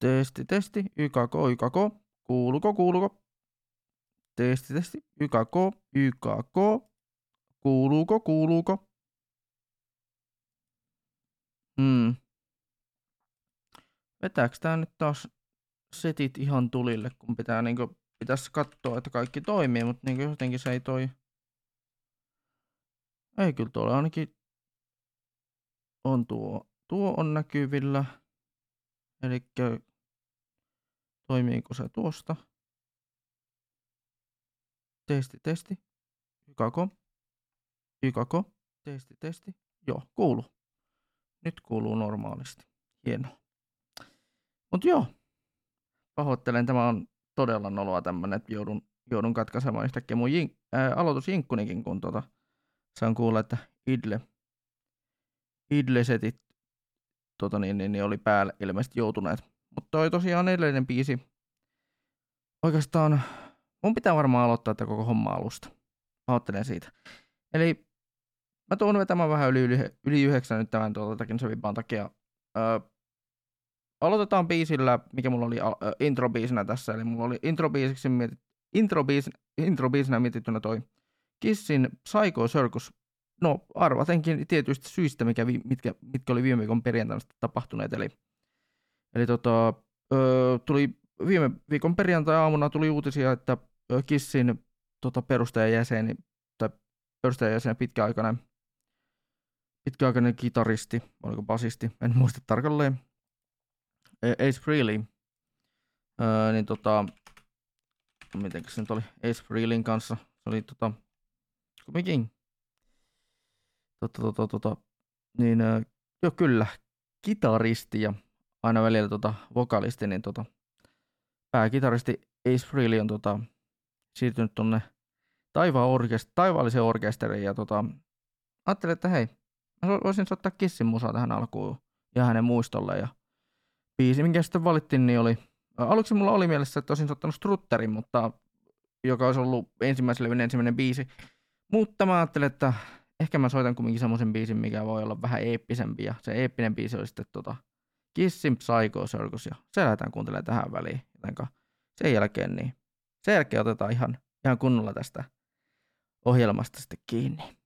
Testi, testi, YKK, YKK. Kuuluuko, kuuluuko? Testi, testi, YKK, YKK. Kuuluuko, kuuluuko? Hmm. Vetääkö tää nyt taas setit ihan tulille, kun pitää niinku, pitäisi katsoa, että kaikki toimii, mutta niinku jotenkin se ei toi. Ei kyllä tuolla ainakin on tuo, tuo on näkyvillä. Eli toimiiko se tuosta? Testi, testi. Ykako. Ykako. Testi, testi. Joo, kuuluu. Nyt kuuluu normaalisti. Hienoa. Mutta joo, pahoittelen, tämä on todella noloa tämmöinen, että joudun, joudun katkaisemaan yhtäkkiä mun jink, ää, aloitusjinkkunikin, kun tota, saan kuulla, että idle, idle-setit tota niin, niin, niin, oli päällä ilmeisesti joutuneet. Mutta toi tosiaan edellinen biisi, oikeastaan mun pitää varmaan aloittaa tätä koko homma alusta. Pahoittelen siitä. Eli mä tuon vetämään vähän yli, yli, yli yhdeksän nyt tämän tuolta Takin takia. Öö, aloitetaan biisillä, mikä mulla oli introbiisinä tässä, eli mulla oli introbiisiksi mietit, introbiis, introbiisinä mietittynä toi Kissin Psycho Circus. No arvatenkin tietysti syistä, mikä, mitkä, mitkä oli viime viikon perjantaina tapahtuneet, eli, eli tota, ö, tuli viime viikon perjantai-aamuna tuli uutisia, että Kissin tota, perustajajäseni, tai perustajajäsen pitkäaikainen, pitkäaikainen kitaristi, oliko basisti, en muista tarkalleen, Ace Frehley, öö, niin tota, miten se nyt oli, Ace Frehlin kanssa, se oli tota, kumminkin, tota, tota, tota, niin öö, joo kyllä, kitaristi ja aina välillä tota, vokalisti, niin tota, pääkitaristi Ace Frehley on tota, siirtynyt tonne taivaan orkest- taivaalliseen orkesteriin ja tota, ajattelin, että hei, mä voisin soittaa Kissin musaa tähän alkuun ja hänen muistolle ja biisi, minkä sitten valittiin, niin oli, aluksi mulla oli mielessä, että olisin ottanut Strutterin, mutta joka olisi ollut ensimmäisen levyn ensimmäinen biisi. Mutta mä ajattelin, että ehkä mä soitan kumminkin semmoisen biisin, mikä voi olla vähän eeppisempi. Ja se eeppinen biisi oli sitten tota Kissin Psycho Circus. Ja se lähdetään kuuntelemaan tähän väliin. Jotenka sen jälkeen, niin sen jälkeen otetaan ihan, ihan kunnolla tästä ohjelmasta sitten kiinni.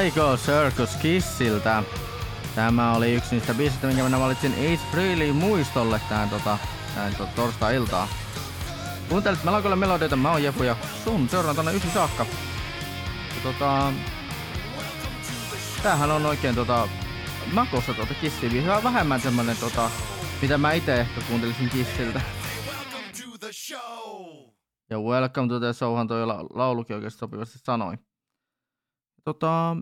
Psycho Circus Kissiltä. Tämä oli yksi niistä biisistä, minkä minä valitsin Ace Frehley muistolle tähän, tota, tähän tota, torstai-iltaan. Kuuntelit Melankolle melodioita, mä oon Jefu ja sun seuraan tonne ysi saakka. Ja, tota, tämähän on oikein tota, makossa tuota Kissiä. Hyvä vähemmän semmonen tota, mitä mä itse ehkä kuuntelisin Kissiltä. Ja Welcome to the Showhan toi la- laulukin oikeasti sopivasti sanoi. Tota,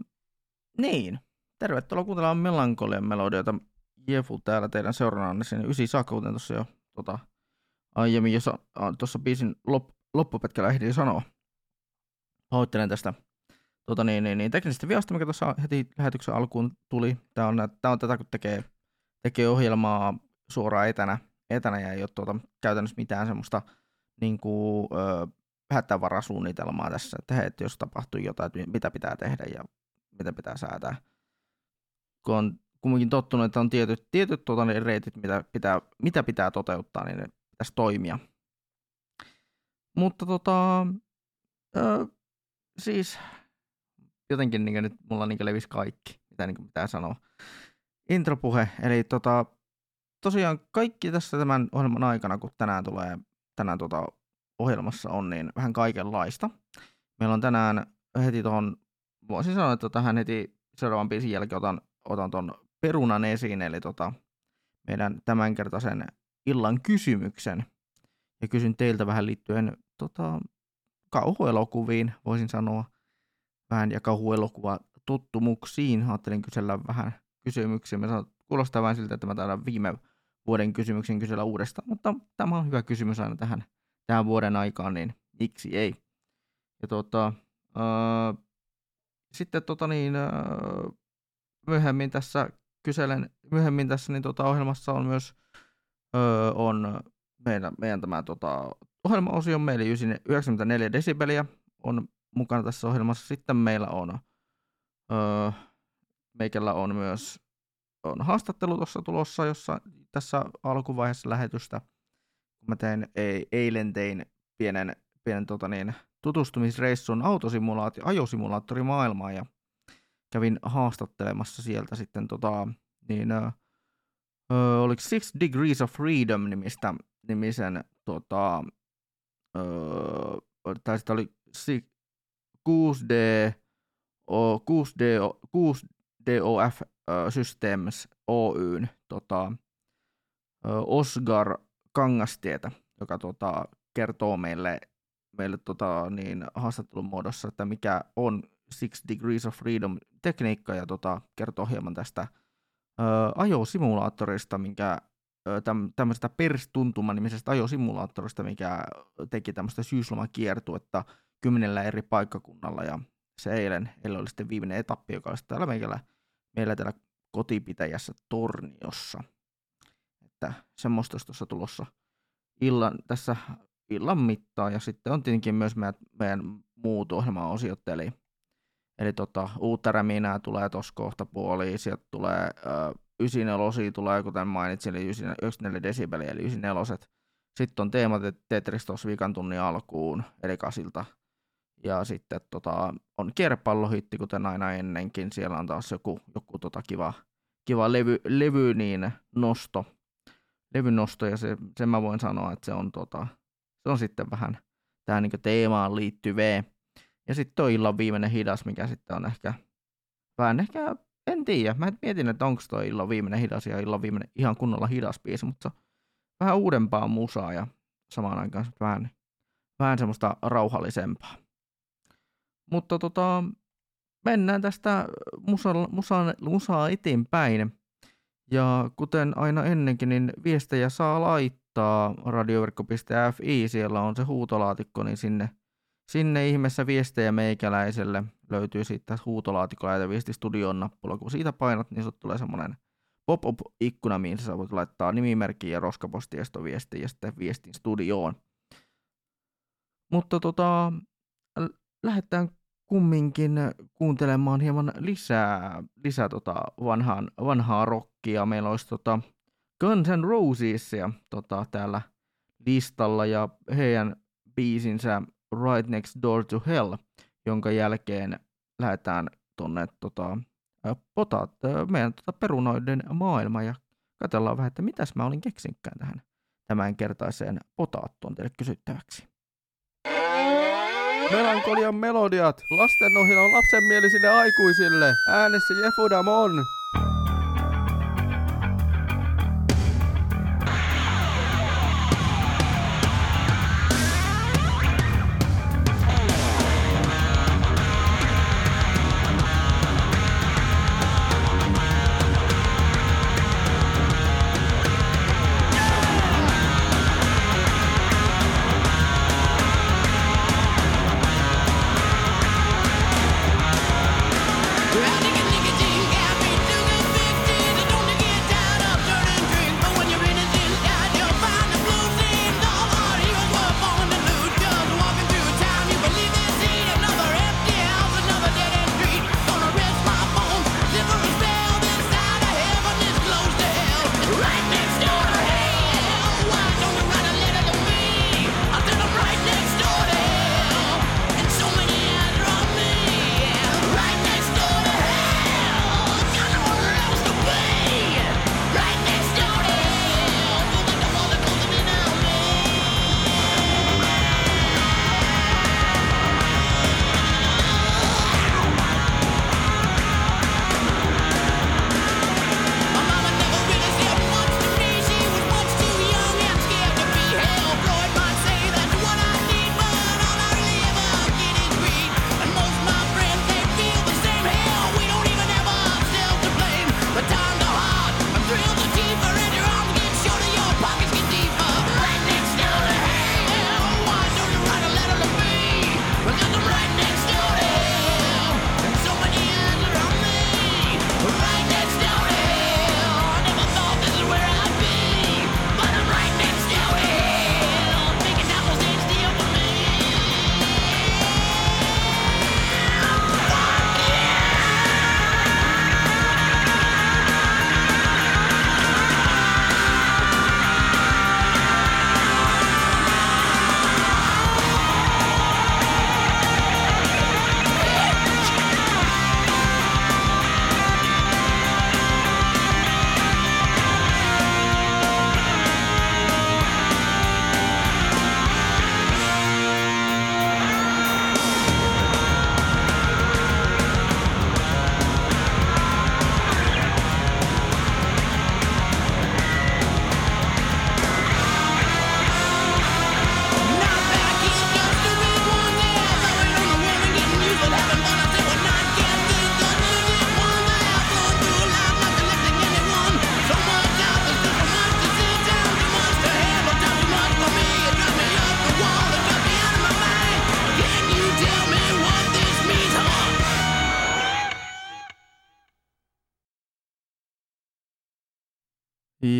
niin. Tervetuloa kuuntelemaan Melankolian melodioita. Jefu täällä teidän seurannanne sinne ysi saakka, kuten tuossa jo tota, aiemmin, jos tuossa biisin lop, loppupetkellä ehdin sanoa. Pahoittelen tästä tota, niin, niin, niin, teknisestä viasta, mikä tuossa heti lähetyksen alkuun tuli. Tämä on, tämä on tätä, kun tekee, tekee ohjelmaa suoraan etänä, etänä ja ei ole tuota, käytännössä mitään semmoista niin kuin, ö, hätävarasuunnitelmaa tässä, että hei, jos tapahtuu jotain, että mitä pitää tehdä ja mitä pitää säätää. Kun on kumminkin tottunut, että on tietyt, tietyt tuota, ne reitit, mitä pitää, mitä pitää toteuttaa, niin ne pitäisi toimia. Mutta tota, ö, siis jotenkin niin nyt mulla niin levisi kaikki, mitä niin pitää sanoa. Intropuhe, eli tota, tosiaan kaikki tässä tämän ohjelman aikana, kun tänään tulee, tänään tota ohjelmassa on, niin vähän kaikenlaista. Meillä on tänään heti tuohon, voisin sanoa, että tähän heti seuraavan biisin jälkeen otan, otan tuon perunan esiin, eli tota, meidän tämänkertaisen illan kysymyksen. Ja kysyn teiltä vähän liittyen tota, kauhuelokuviin, voisin sanoa, vähän ja kauhuelokuva tottumuksiin. Ajattelin kysellä vähän kysymyksiä. Sanon, kuulostaa vähän siltä, että mä taidan viime vuoden kysymyksen kysellä uudestaan, mutta tämä on hyvä kysymys aina tähän, tähän vuoden aikaan, niin miksi ei. Ja tota, äh, sitten tota niin, äh, myöhemmin tässä kyselen, myöhemmin tässä niin tota ohjelmassa on myös äh, on meidän, meidän tämä tota, ohjelmaosio, meillä 94 desibeliä on mukana tässä ohjelmassa. Sitten meillä on, öö, meikällä on myös on haastattelu tuossa tulossa, jossa tässä alkuvaiheessa lähetystä, kun mä tein, ei, eilen tein pienen, pienen tota niin, tutustumisreissun autosimulaatio, ajosimulaattorimaailmaan ja kävin haastattelemassa sieltä sitten tota, niin, öö, oliko Six Degrees of Freedom nimistä, nimisen tota, öö, tai sitten oli 6D, 6D, 6DOF Systems Oyn tota, Osgar Kangastietä, joka tota, kertoo meille, meille tota, niin, haastattelun muodossa, että mikä on Six Degrees of Freedom tekniikka ja tota, kertoo hieman tästä ajosimulaattorista, minkä täm, tämmöisestä perstuntuman-nimisestä ajosimulaattorista, mikä teki tämmöistä syyslomakiertuetta kymmenellä eri paikkakunnalla ja se eilen, eilen oli sitten viimeinen etappi, joka olisi täällä meillä, meillä täällä kotipitäjässä Torniossa. Että semmoista olisi tuossa tulossa illan, tässä illan mittaan ja sitten on tietenkin myös meidän, meidän muut ohjelmaosiot, eli, eli tota, uutta räminää tulee tuossa kohta puoliin, sieltä tulee ö, 94 tulee, kuten mainitsin, eli 94 desibeliä, eli 94. Sitten on teema Tetris tuossa vikan tunnin alkuun, eli kasilta ja sitten tota, on kierrepallohitti, kuten aina ennenkin. Siellä on taas joku, joku tota kiva, kiva levy, levy niin nosto, levynosto, ja se, sen mä voin sanoa, että se on, tota, se on sitten vähän tähän niin teemaan liittyvää. Ja sitten toi illan viimeinen hidas, mikä sitten on ehkä vähän ehkä, en tiedä, mä mietin, että onko toi illan viimeinen hidas ja illan viimeinen ihan kunnolla hidas biisi, mutta vähän uudempaa musaa ja samaan aikaan vähän, vähän semmoista rauhallisempaa. Mutta tota, mennään tästä musaa, musaa, musaa eteenpäin. Ja kuten aina ennenkin, niin viestejä saa laittaa radioverkko.fi, siellä on se huutolaatikko, niin sinne, sinne ihmeessä viestejä meikäläiselle löytyy sitten huutolaatikko ja viestistudion nappula. Kun siitä painat, niin sinulle tulee semmoinen pop-up-ikkuna, mihin sä voit laittaa nimimerkkiä ja roskapostiestoviesti ja sitten viestin studioon. Mutta tota, lähdetään kumminkin kuuntelemaan hieman lisää, lisää tota vanhaan, vanhaa rockia. Meillä olisi tota Guns N' Rosesia tota, täällä listalla ja heidän biisinsä Right Next Door to Hell, jonka jälkeen lähdetään tonne tota, potat, meidän tota, perunoiden maailma ja katsellaan vähän, että mitäs mä olin keksinkään tähän tämänkertaiseen potaattoon teille kysyttäväksi. Melankolian melodiat, lastenohjelma lapsenmielisille aikuisille, äänessä Jefudamon.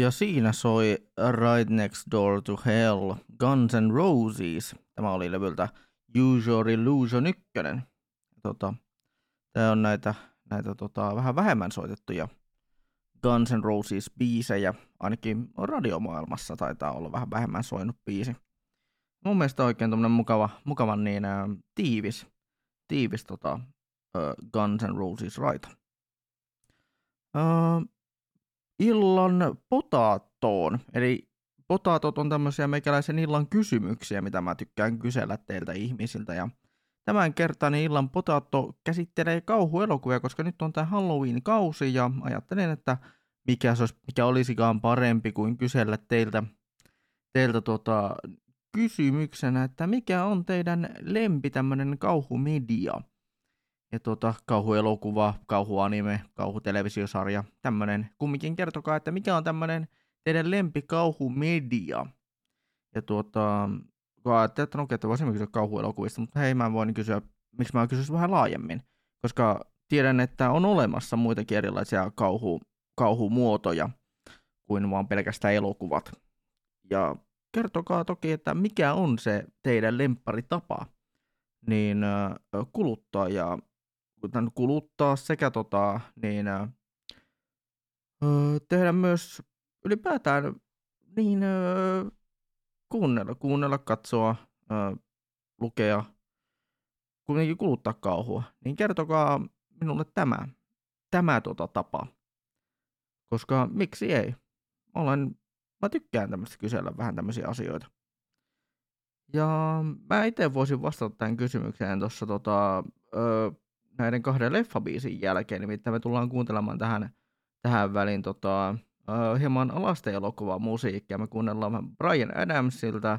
Ja siinä soi Right Next Door to Hell, Guns N' Roses. Tämä oli levyltä Usual Illusion 1. Tota, tämä on näitä, näitä tota, vähän vähemmän soitettuja Guns N' Roses biisejä, ainakin radiomaailmassa taitaa olla vähän vähemmän soinut biisi. Mun mielestä oikein tämmönen mukava, mukavan niin ä, tiivis, tiivis tota, ä, Guns N' Roses raita. Ä, illan potaattoon. Eli potaatot on tämmöisiä meikäläisen illan kysymyksiä, mitä mä tykkään kysellä teiltä ihmisiltä. Ja tämän kertaan illan potaatto käsittelee kauhuelokuvia, koska nyt on tämä Halloween-kausi ja ajattelen, että mikä, se olisi, mikä olisikaan parempi kuin kysellä teiltä, teiltä tota, kysymyksenä, että mikä on teidän lempi tämmöinen kauhumedia? Ja tuota, kauhuelokuva, kauhuanime, kauhutelevisiosarja, tämmönen. Kumminkin kertokaa, että mikä on tämmönen teidän lempikauhumedia. Ja tuota, kun ajattelin, että no että voisimme kysyä kauhuelokuvista, mutta hei, mä voin kysyä, miksi mä kysyisin vähän laajemmin. Koska tiedän, että on olemassa muitakin erilaisia kauhu, kauhumuotoja kuin vaan pelkästään elokuvat. Ja kertokaa toki, että mikä on se teidän lempparitapa niin kuluttaa ja kuluttaa sekä tota, niin, öö, tehdä myös ylipäätään niin, öö, kuunnella, kuunnella, katsoa, öö, lukea, kuitenkin kuluttaa kauhua. Niin kertokaa, minulle tämä, tämä tota tapa. Koska miksi ei? Olen, mä tykkään tämmöistä kysellä vähän tämmöisiä asioita. Ja mä itse voisin vastata tähän kysymykseen tuossa tota, näiden kahden leffabiisin jälkeen, nimittäin me tullaan kuuntelemaan tähän, tähän väliin tota, ö, hieman lasten elokuvaa musiikkia. Me kuunnellaan Brian Adamsilta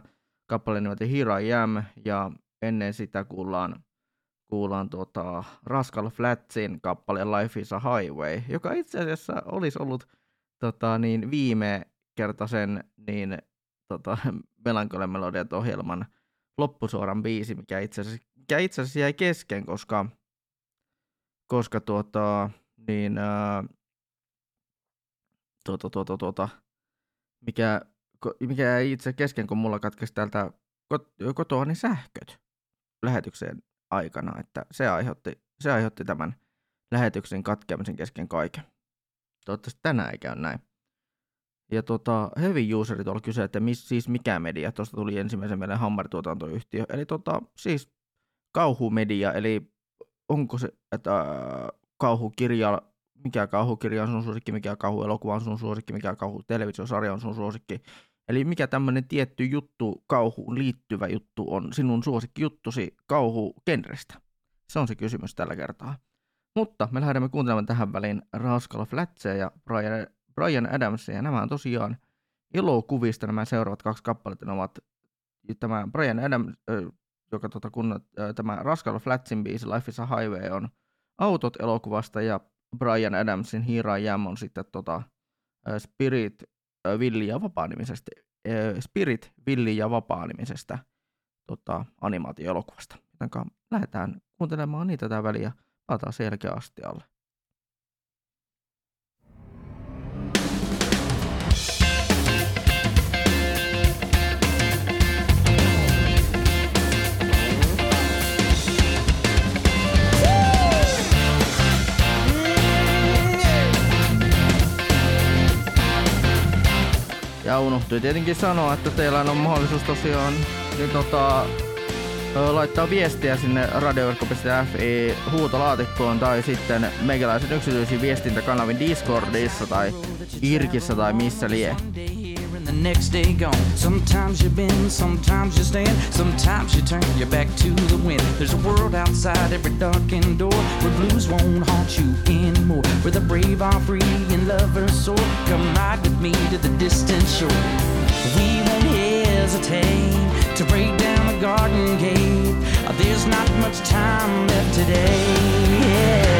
kappaleen nimeltä Here I Am, ja ennen sitä kuullaan, kuullaan tuota Rascal Flatsin kappaleen Life is a Highway, joka itse asiassa olisi ollut tota, niin viime kertaisen niin, tota, Melankolian Melodiat ohjelman loppusuoran biisi, mikä itse asiassa, mikä itse asiassa jäi kesken, koska, koska tuota, niin, ää, tuota, tuota, tuota, mikä, mikä jäi itse kesken, kun mulla katkesi täältä kotoa niin sähköt lähetyksen aikana, että se aiheutti, se aiheutti tämän lähetyksen katkeamisen kesken kaiken. Toivottavasti tänään ei käy näin. Ja tota, Heavy Userit oli kyse, että mis, siis mikä media, tuosta tuli ensimmäisen meidän Hammer-tuotantoyhtiö, eli tota, siis kauhumedia, eli onko se, että äh, kauhukirja, mikä kauhukirja on sun suosikki, mikä kauhuelokuva on sun suosikki, mikä kauhu televisiosarja on sun suosikki, eli mikä tämmöinen tietty juttu, kauhuun liittyvä juttu on sinun suosikkijuttusi kauhukenrestä. Se on se kysymys tällä kertaa. Mutta me lähdemme kuuntelemaan tähän väliin Rascal Flatseja ja Brian Brian Adamsia, ja nämä on tosiaan elokuvista nämä seuraavat kaksi kappaletta, ne ovat tämä Brian Adams, joka tota, kun, tämä Rascal Flatsin biisi Life is a Highway on autot elokuvasta, ja Brian Adamsin Here I Am on sitten tota, Spirit, Villi ja vapaa-nimisestä, Spirit, Villi ja vapaa-nimisestä tota, animaatioelokuvasta. Joten lähdetään kuuntelemaan niitä tätä väliä, palataan selkeä astialle. Ja unohtui tietenkin sanoa, että teillä on mahdollisuus tosiaan niin tota, laittaa viestiä sinne radioverkko.fi huutolaatikkoon tai sitten meikäläisen yksityisiin viestintäkanavin Discordissa tai Irkissä tai missä lie. The next day gone. Sometimes you bend, sometimes you stand, sometimes you turn your back to the wind. There's a world outside every darkened door where blues won't haunt you anymore. Where the brave are free and lovers soar. Come ride with me to the distant shore. We won't hesitate to break down the garden gate. There's not much time left today. Yeah.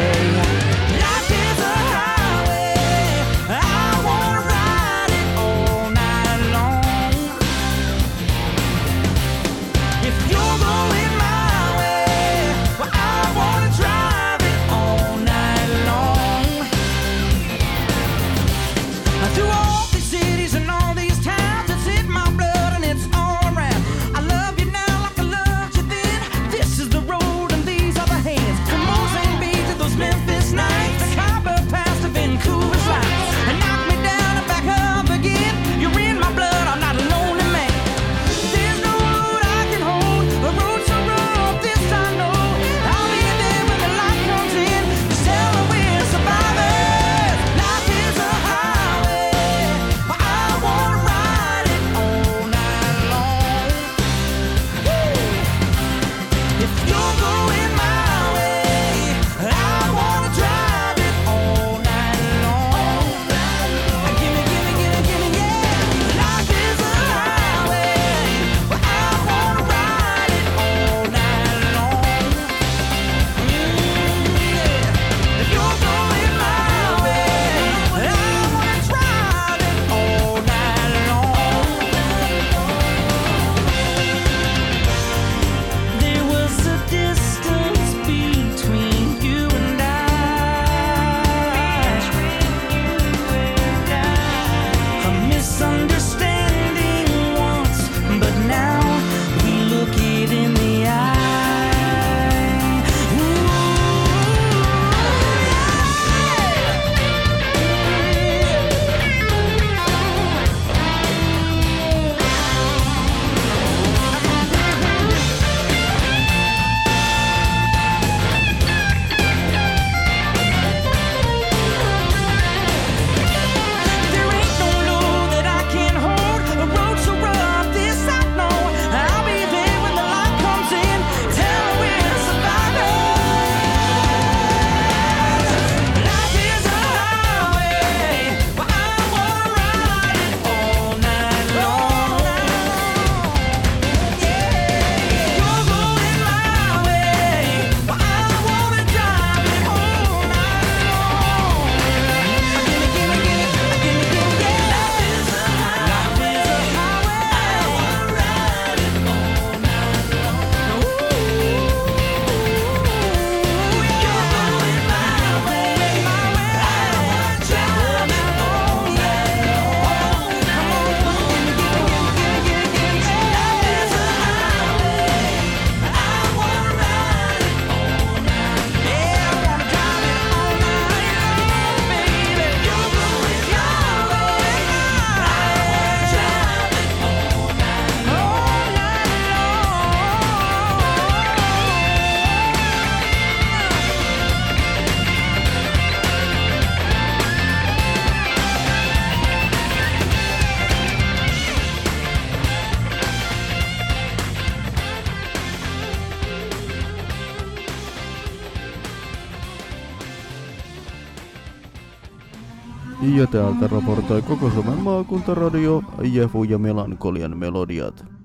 täältä raportoi koko Suomen maakuntaradio Jefu ja Melankolian melodiat.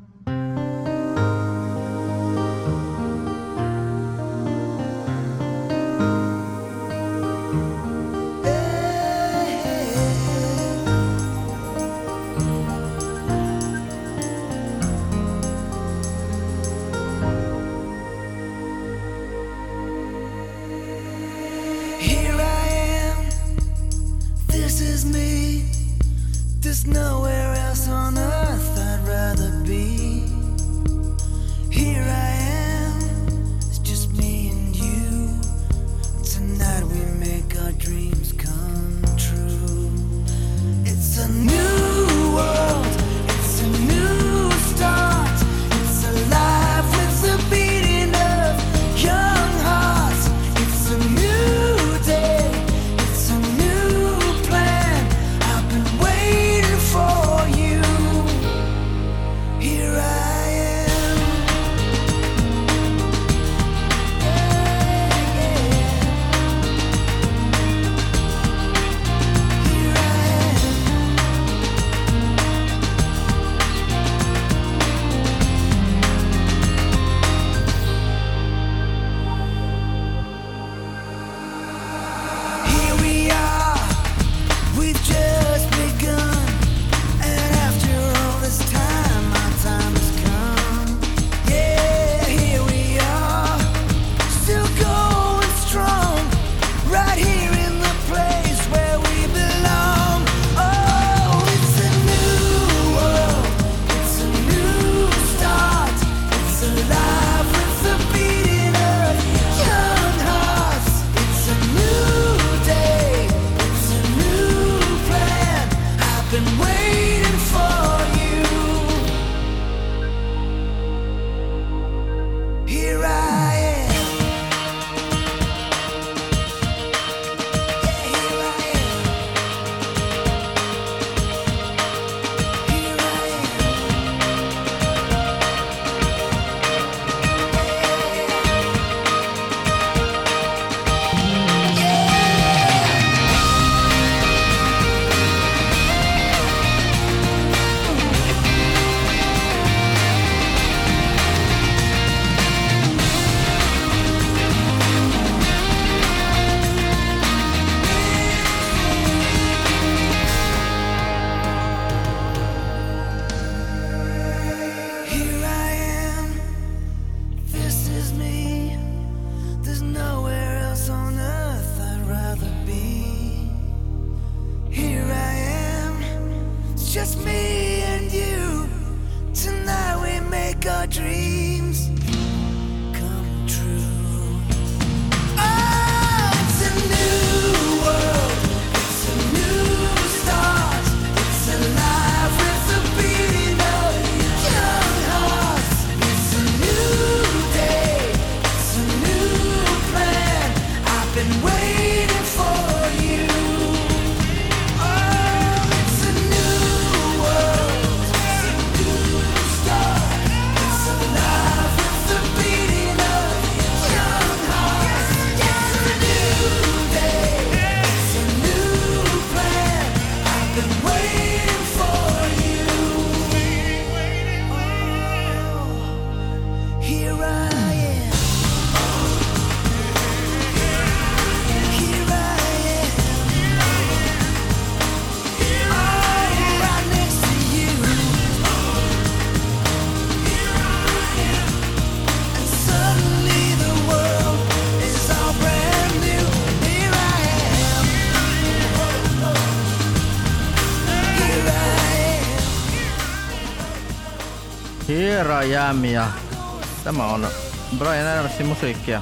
Miami ja tämä on Brian Adamsin musiikkia.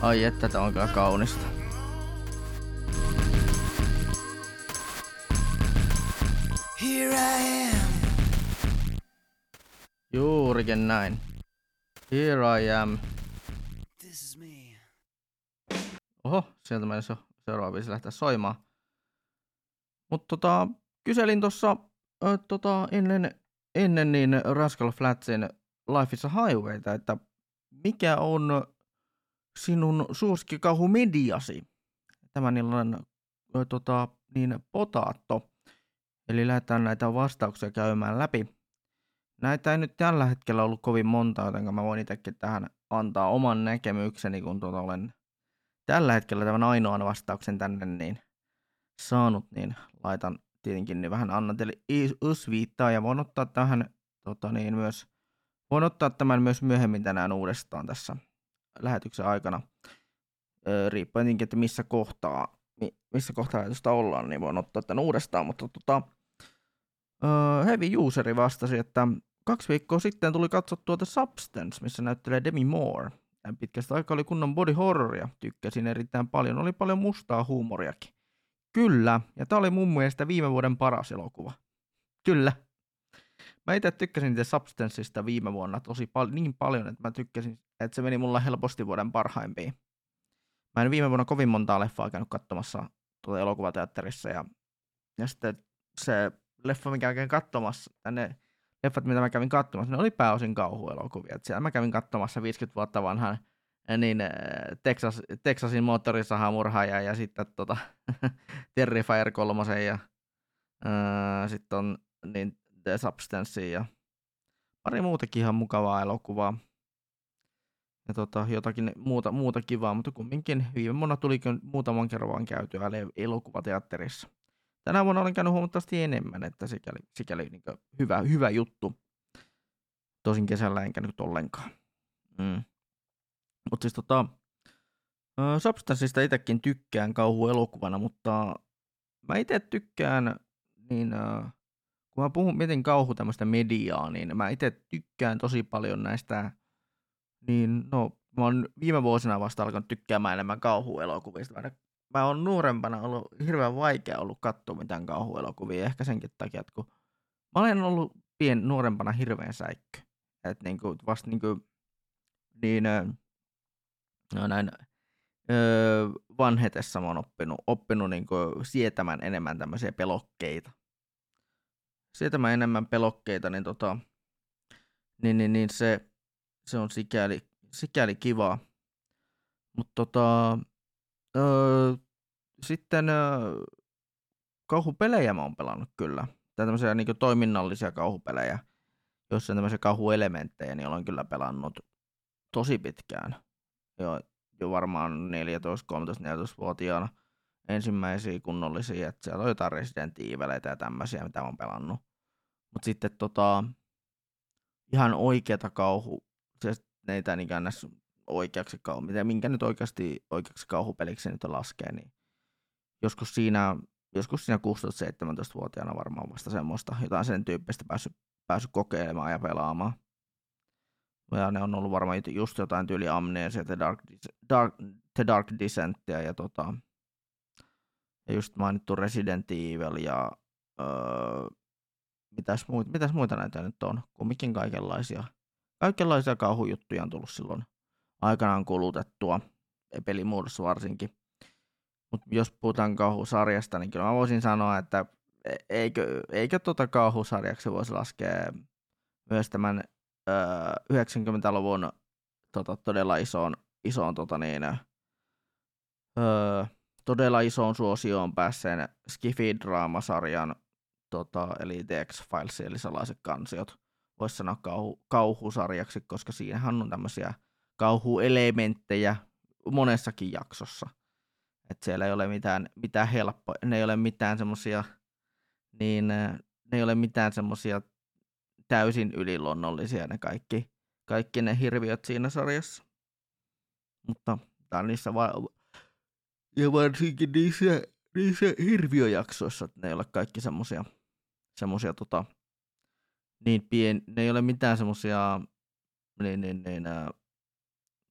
Ai että, tää on kyllä kaunista. Here I am. Juurikin näin. Here I am. sieltä meidän seuraava viisi lähteä soimaan. Mutta tota, kyselin tuossa tota, ennen, ennen niin Rascal Flatsin Life is a Highwayta, että mikä on sinun suosikkikauhumediasi? Tämän illan ö, tota, niin potaatto. Eli lähdetään näitä vastauksia käymään läpi. Näitä ei nyt tällä hetkellä ollut kovin monta, joten mä voin itsekin tähän antaa oman näkemykseni, kun tuota olen tällä hetkellä tämän ainoan vastauksen tänne niin saanut, niin laitan tietenkin niin vähän annan teille viittaa ja voin ottaa tähän tota niin, myös, voin ottaa tämän myös myöhemmin tänään uudestaan tässä lähetyksen aikana. Öö, riippuen tietenkin, että missä kohtaa, missä kohtaa lähetystä ollaan, niin voin ottaa tämän uudestaan, mutta tota, öö, Heavy Useri vastasi, että kaksi viikkoa sitten tuli katsottua The Substance, missä näyttelee Demi Moore. Pitkästä aikaa oli kunnon body horroria, tykkäsin erittäin paljon, oli paljon mustaa huumoriakin. Kyllä, ja tämä oli mun mielestä viime vuoden paras elokuva. Kyllä. Mä itse tykkäsin The Substanceista viime vuonna tosi paljon, niin paljon, että mä tykkäsin, että se meni mulla helposti vuoden parhaimpiin. Mä en viime vuonna kovin montaa leffaa käynyt katsomassa tuota elokuvateatterissa, ja, ja sitten se leffa, mikä kävin katsomassa, tänne leffat, mitä mä kävin katsomassa, ne oli pääosin kauhuelokuvia. Et siellä mä kävin katsomassa 50 vuotta vanhan niin Texas, Texasin moottorisahamurhaaja ja sitten tota, Terrifier 3 ja äh, sitten on niin The Substance ja pari muutakin ihan mukavaa elokuvaa. Ja tota, jotakin muuta, muuta kivaa, mutta kumminkin viime vuonna tuli muutaman kerran käytyä elokuvateatterissa. Tänä vuonna olen käynyt huomattavasti enemmän, että sikäli, sikäli niin hyvä, hyvä juttu. Tosin kesällä en käynyt ollenkaan. Mm. Mutta siis tota, Substanceista itsekin tykkään kauhuelokuvana, mutta mä itse tykkään, niin kun mä puhun, mietin kauhu tämmöistä mediaa, niin mä itse tykkään tosi paljon näistä, niin no, mä oon viime vuosina vasta alkanut tykkäämään enemmän kauhuelokuvista. Mä, mä oon nuorempana ollut hirveän vaikea ollut katsoa mitään kauhuelokuvia, ehkä senkin takia, että kun mä olen ollut pien nuorempana hirveän säikkö. Että niinku, vasta niinku, niin, no näin öö, vanhetessa mä oon oppinut, oppinut niin kuin sietämään enemmän tämmöisiä pelokkeita. Sietämään enemmän pelokkeita, niin, tota, niin, niin, niin se, se on sikäli, sikäli kivaa. Mutta tota, öö, sitten öö, kauhupelejä mä oon pelannut kyllä. Tai tämmöisiä niin toiminnallisia kauhupelejä, joissa on tämmöisiä kauhuelementtejä, niin olen kyllä pelannut tosi pitkään. Jo, jo varmaan 14, 13, 14-vuotiaana ensimmäisiä kunnollisia, että siellä on jotain Resident Evileitä ja tämmöisiä, mitä mä oon pelannut. Mutta sitten tota, ihan oikeata kauhu, neitä ikään näissä oikeaksi kauhu, mitä, minkä nyt oikeasti oikeaksi kauhupeliksi nyt laskee, niin joskus siinä, joskus siinä 16-17-vuotiaana varmaan vasta semmoista, jotain sen tyyppistä päässyt, päässyt kokeilemaan ja pelaamaan. Ja ne on ollut varmaan just jotain tyyli Amnesia, The Dark, Dark, The Dark Descentia ja, tota, ja just mainittu Resident Evil ja öö, mitäs, muita, mitäs muita näitä nyt on, kumminkin kaikenlaisia. Kaikenlaisia kauhujuttuja on tullut silloin aikanaan kulutettua, pelimuodossa varsinkin. Mutta jos puhutaan kauhusarjasta, niin kyllä mä voisin sanoa, että e-, eikö, eikö tuota kauhusarjaksi voisi laskea myös tämän 90-luvun tota, todella isoon, isoon tota niin, öö, todella isoon suosioon päässeen Skifi-draamasarjan, tota, eli The X-Files, eli salaiset kansiot, voisi sanoa kauhu, kauhusarjaksi, koska siinähän on tämmöisiä kauhuelementtejä monessakin jaksossa. Että siellä ei ole mitään, mitään helppoa, ne ei ole mitään semmoisia, niin ne ei ole mitään semmoisia täysin yliluonnollisia ne kaikki, kaikki ne hirviöt siinä sarjassa. Mutta on niissä va- ja varsinkin niissä, niissä hirviöjaksoissa, että ne ei ole kaikki semmosia, semmosia tota, niin pien, ne ei ole mitään semmosia niin, niin, niin, ää,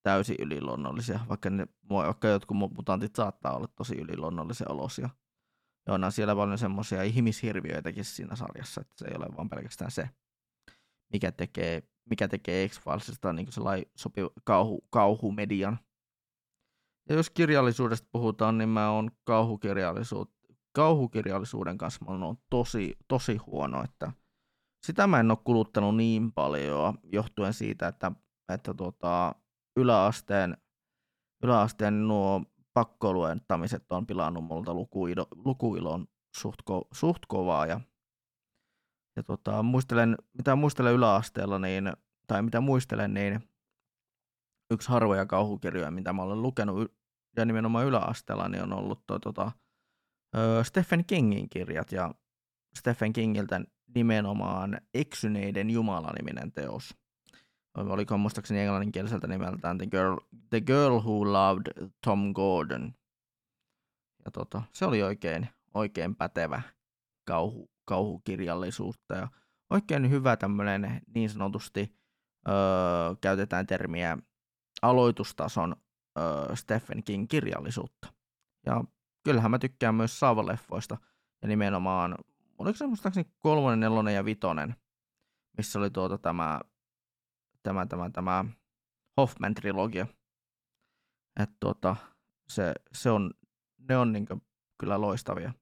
täysin yliluonnollisia, vaikka, ne, vaikka jotkut mutantit saattaa olla tosi yliluonnollisia olosia. Ja onhan siellä paljon semmoisia ihmishirviöitäkin siinä sarjassa, että se ei ole vaan pelkästään se mikä tekee, mikä tekee X-Filesista niin sellainen kauhu, kauhumedian. Ja jos kirjallisuudesta puhutaan, niin mä oon kauhukirjallisuut, kauhukirjallisuuden kanssa mä oon tosi, tosi huono, että sitä mä en ole kuluttanut niin paljon johtuen siitä, että, että tota, yläasteen, yläasteen nuo pakkoluentamiset on pilannut multa lukuilo, lukuilon suht, ko, suht kovaa ja, ja tota, muistelen, mitä muistelen yläasteella, niin, tai mitä muistelen, niin yksi harvoja kauhukirjoja, mitä mä olen lukenut ja nimenomaan yläasteella, niin on ollut toi, tota, Stephen Kingin kirjat ja Stephen Kingiltä nimenomaan Eksyneiden Jumala-niminen teos. Oliko muistaakseni englanninkieliseltä nimeltään The Girl, The Girl Who Loved Tom Gordon. Ja tota, se oli oikein, oikein pätevä kauhu, kauhukirjallisuutta ja oikein hyvä tämmöinen niin sanotusti öö, käytetään termiä aloitustason öö, Stephen King kirjallisuutta. Ja kyllähän mä tykkään myös Saavaleffoista ja nimenomaan oliko se muistaakseni kolmonen, nelonen ja vitonen, missä oli tuota tämä, tämä, tämä, tämä Hoffman-trilogia. Että tuota, se, se on, ne on niin kyllä loistavia,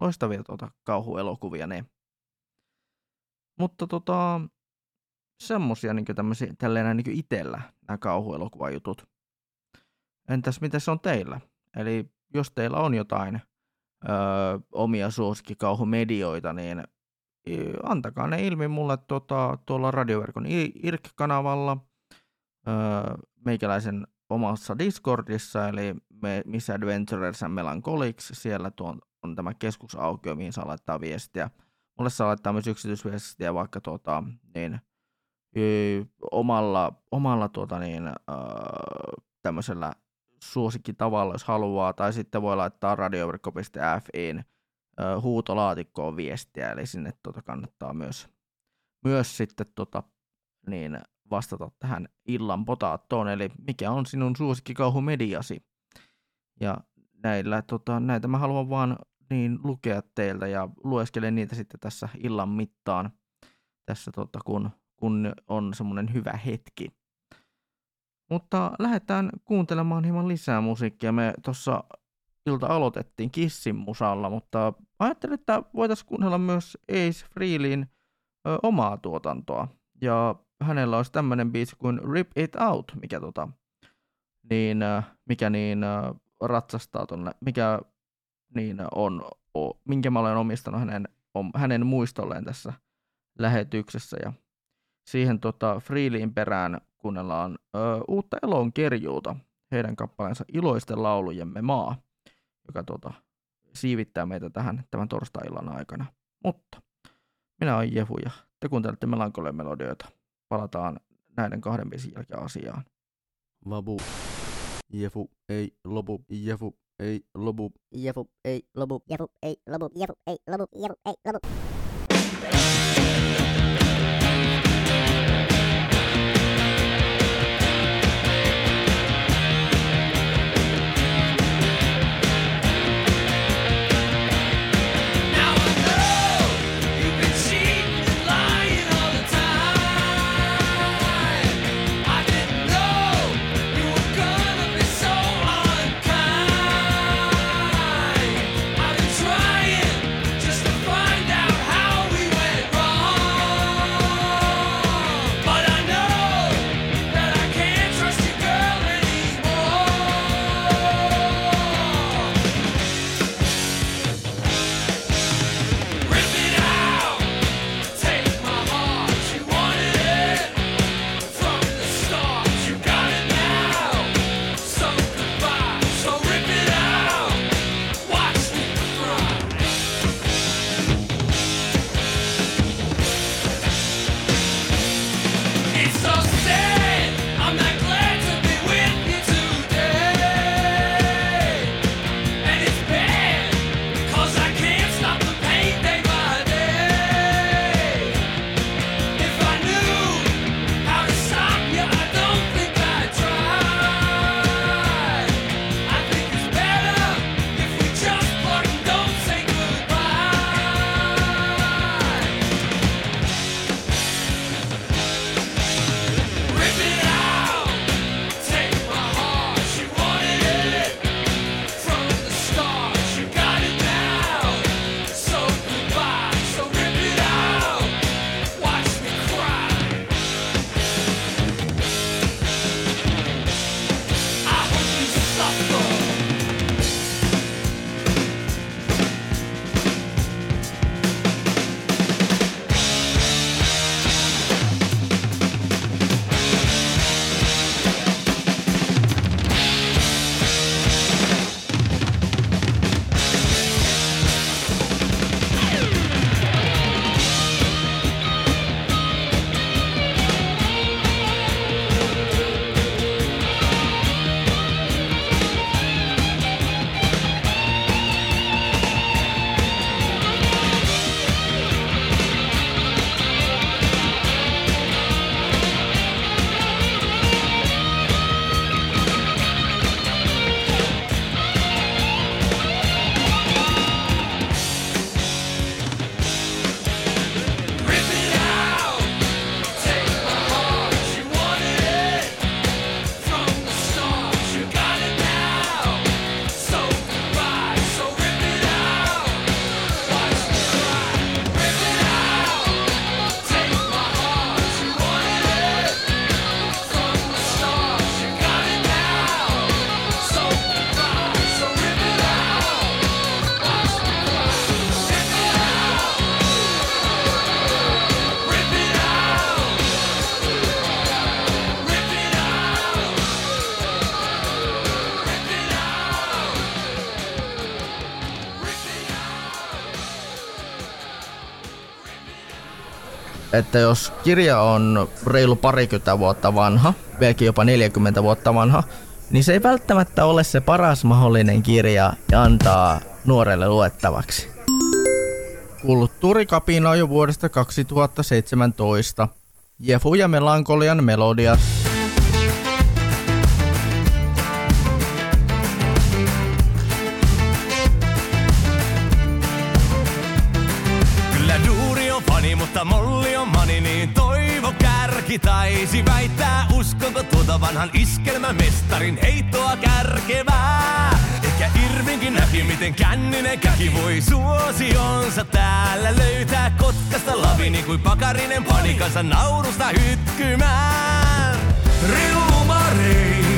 loistavia tuota kauhuelokuvia ne. Mutta tota, semmosia niin tämmöisiä, tälleen niin itsellä nämä kauhuelokuvajutut. Entäs miten se on teillä? Eli jos teillä on jotain ö, omia suosikkikauhumedioita, niin antakaa ne ilmi mulle tota, tuolla radioverkon IRK-kanavalla, ö, meikäläisen omassa Discordissa, eli me, Miss Adventurers and Melancholics, siellä tuon, on tämä keskusaukio, mihin saa laittaa viestiä. Mulle saa laittaa myös yksityisviestiä vaikka tota, niin, omalla, omalla tuota, niin, ö, tämmöisellä suosikki tavalla, jos haluaa, tai sitten voi laittaa radioverkko.fiin huutolaatikkoon viestiä, eli sinne tuota kannattaa myös, myös sitten tota, niin vastata tähän illan potaattoon, eli mikä on sinun suosikkikauhumediasi. Ja näillä, tota, näitä mä haluan vaan niin lukea teiltä ja lueskelen niitä sitten tässä illan mittaan, tässä tota, kun, kun on semmoinen hyvä hetki. Mutta lähdetään kuuntelemaan hieman lisää musiikkia. Me tuossa ilta aloitettiin Kissin musalla, mutta ajattelin, että voitaisiin kuunnella myös Ace Freelin ö, omaa tuotantoa. Ja hänellä olisi tämmöinen biisi kuin Rip It Out, mikä, tota, niin, mikä niin, ratsastaa tonne, mikä niin on, o, minkä mä olen omistanut hänen, om, hänen muistolleen tässä lähetyksessä. Ja siihen tota, Freelin perään kuunnellaan ö, uutta Elon kerjuuta, heidän kappaleensa Iloisten laulujemme maa, joka tota, siivittää meitä tähän tämän torstai-illan aikana. Mutta minä olen Jefu ja te kuuntelette Melankolian melodioita. Palataan näiden kahden biisin jälkeen asiaan. Vabu. Jefu ei lopu. Jefu ei lopu. Jefu ei lopu. Jefu ei lopu. Jefu ei lopu. Jefu ei lopu. Now että jos kirja on reilu parikymmentä vuotta vanha, vieläkin jopa 40 vuotta vanha, niin se ei välttämättä ole se paras mahdollinen kirja ja antaa nuorelle luettavaksi. Kulttuurikapina on jo vuodesta 2017. Jefu ja Melankolian melodias. Vanhan iskelmämestarin heittoa kärkevää? Ehkä Irvinkin näki, miten känninen käki voi suosionsa täällä löytää Kotkasta lavini kuin pakarinen panikansa naurusta hytkymään. Rillumarei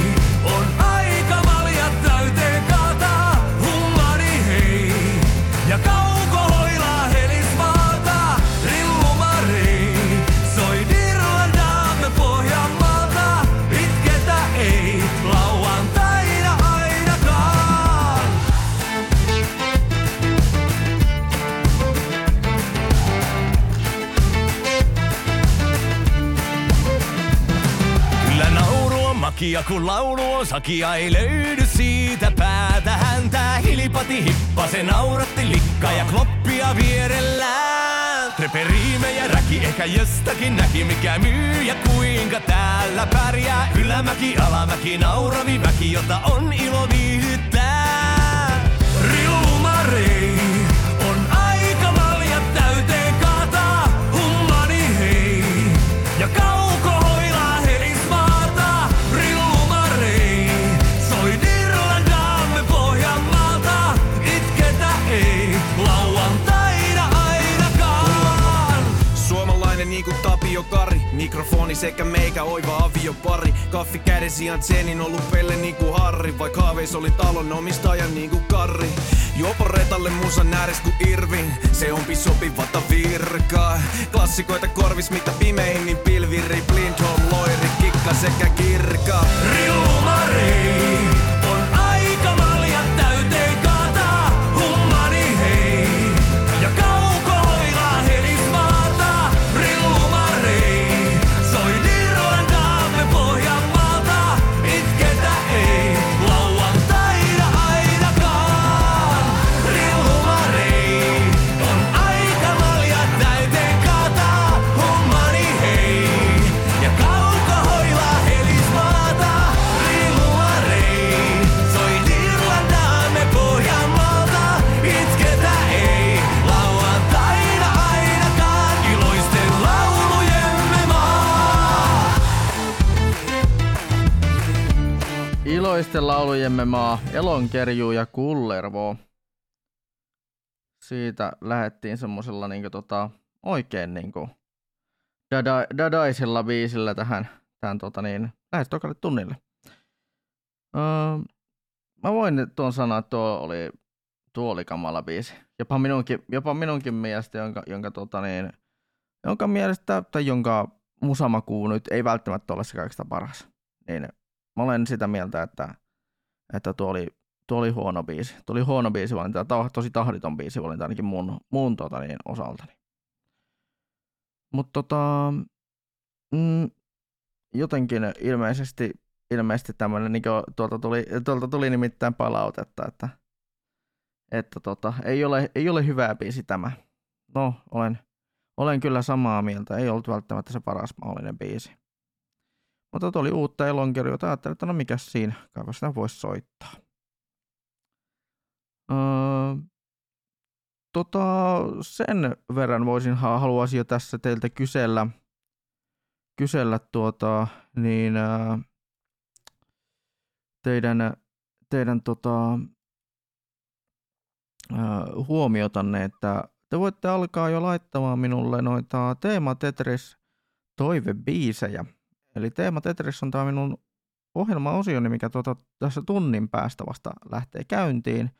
makia, kun laulu on sakia, ei löydy siitä päätä häntä. Hilipati hippa, se nauratti likka ja kloppia vierellään. Treperiimejä räki, ehkä jostakin näki, mikä myy ja kuinka täällä pärjää. Ylämäki, alamäki, nauravi väki, jota on ilo viihdyttää. Kari. Mikrofoni sekä meikä oiva aviopari. Kaffi kädesi ihan tsenin ollut pelle niinku Harri. Vaik haaveis oli talon omistaja niinku Karri. Jopo retalle musan ääres ku Irvin. Se onpi sopivata virkaa Klassikoita korvis mitä pimein niin pilviri Blindholm, Loiri, Kikka sekä Kirka. Rillumarei Laulujemme maa, Elonkerju ja Kullervo. Siitä lähettiin semmosella niinku tota, oikein niinku dada, dadaisella biisillä tähän, tähän tota niin, lähes tokalle tunnille. Öö, mä voin tuon sanoa, että tuo oli, tuo oli kamala biisi. Jopa minunkin, jopa minunkin mielestä, jonka, jonka, tota niin, jonka mielestä, tai jonka musamakuu nyt ei välttämättä ole se kaikista paras. Niin mä olen sitä mieltä, että, että tuo, oli, tuo oli huono biisi. Tuo oli huono biisivalinta, ta, tosi tahditon biisivalinta ainakin mun, mun tota niin, osaltani. Mutta tota, mm, jotenkin ilmeisesti, ilmeisesti tämmöinen, niin tuolta tuli, tuolta tuli nimittäin palautetta, että, että tota, ei, ole, ei ole hyvä biisi tämä. No, olen, olen kyllä samaa mieltä. Ei ollut välttämättä se paras mahdollinen biisi. Mutta tuo oli uutta elonkirjoita. Ajattelin, että no mikä siinä, kaipa sitä voisi soittaa. Öö, tota, sen verran voisin, ha- haluaisin jo tässä teiltä kysellä, kysellä tuota, niin ää, teidän, teidän tota, ää, huomiotanne, että te voitte alkaa jo laittamaan minulle noita Teema Tetris toivebiisejä. Eli Teema Tetris on tämä minun ohjelmaosioni, mikä tuota, tässä tunnin päästä vasta lähtee käyntiin.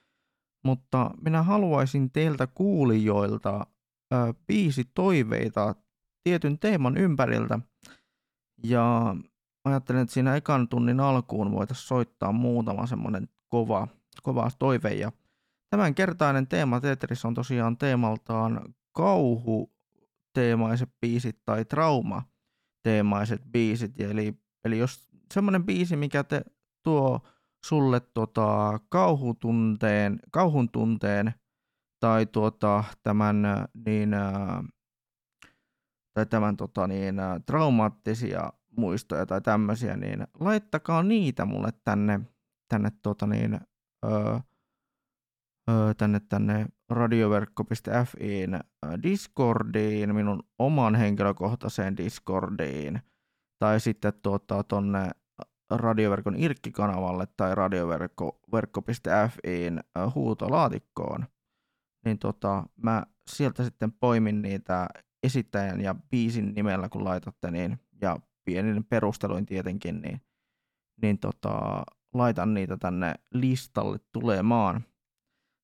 Mutta minä haluaisin teiltä kuulijoilta ö, biisi toiveita tietyn teeman ympäriltä. Ja ajattelin, että siinä ekan tunnin alkuun voitaisiin soittaa muutama semmoinen kova, kova toive. Ja tämänkertainen teema Tetris on tosiaan teemaltaan kauhu teemaiset biisit tai trauma-teemaiset biisit. Eli, eli jos semmoinen biisi, mikä te tuo sulle tota, kauhutunteen, kauhun tunteen tai tuota, tämän, äh, niin, ää, tai tämän tota, niin, ää, traumaattisia muistoja tai tämmöisiä, niin laittakaa niitä mulle tänne, tänne, tota, niin, öö, tänne, tänne radioverkko.fiin Discordiin, minun oman henkilökohtaiseen Discordiin, tai sitten tuota, tonne radioverkon irkkikanavalle tai radioverkko.fiin huutolaatikkoon, niin tota, mä sieltä sitten poimin niitä esittäjän ja biisin nimellä, kun laitatte, niin, ja pienin perusteluin tietenkin, niin, niin tota, laitan niitä tänne listalle tulemaan.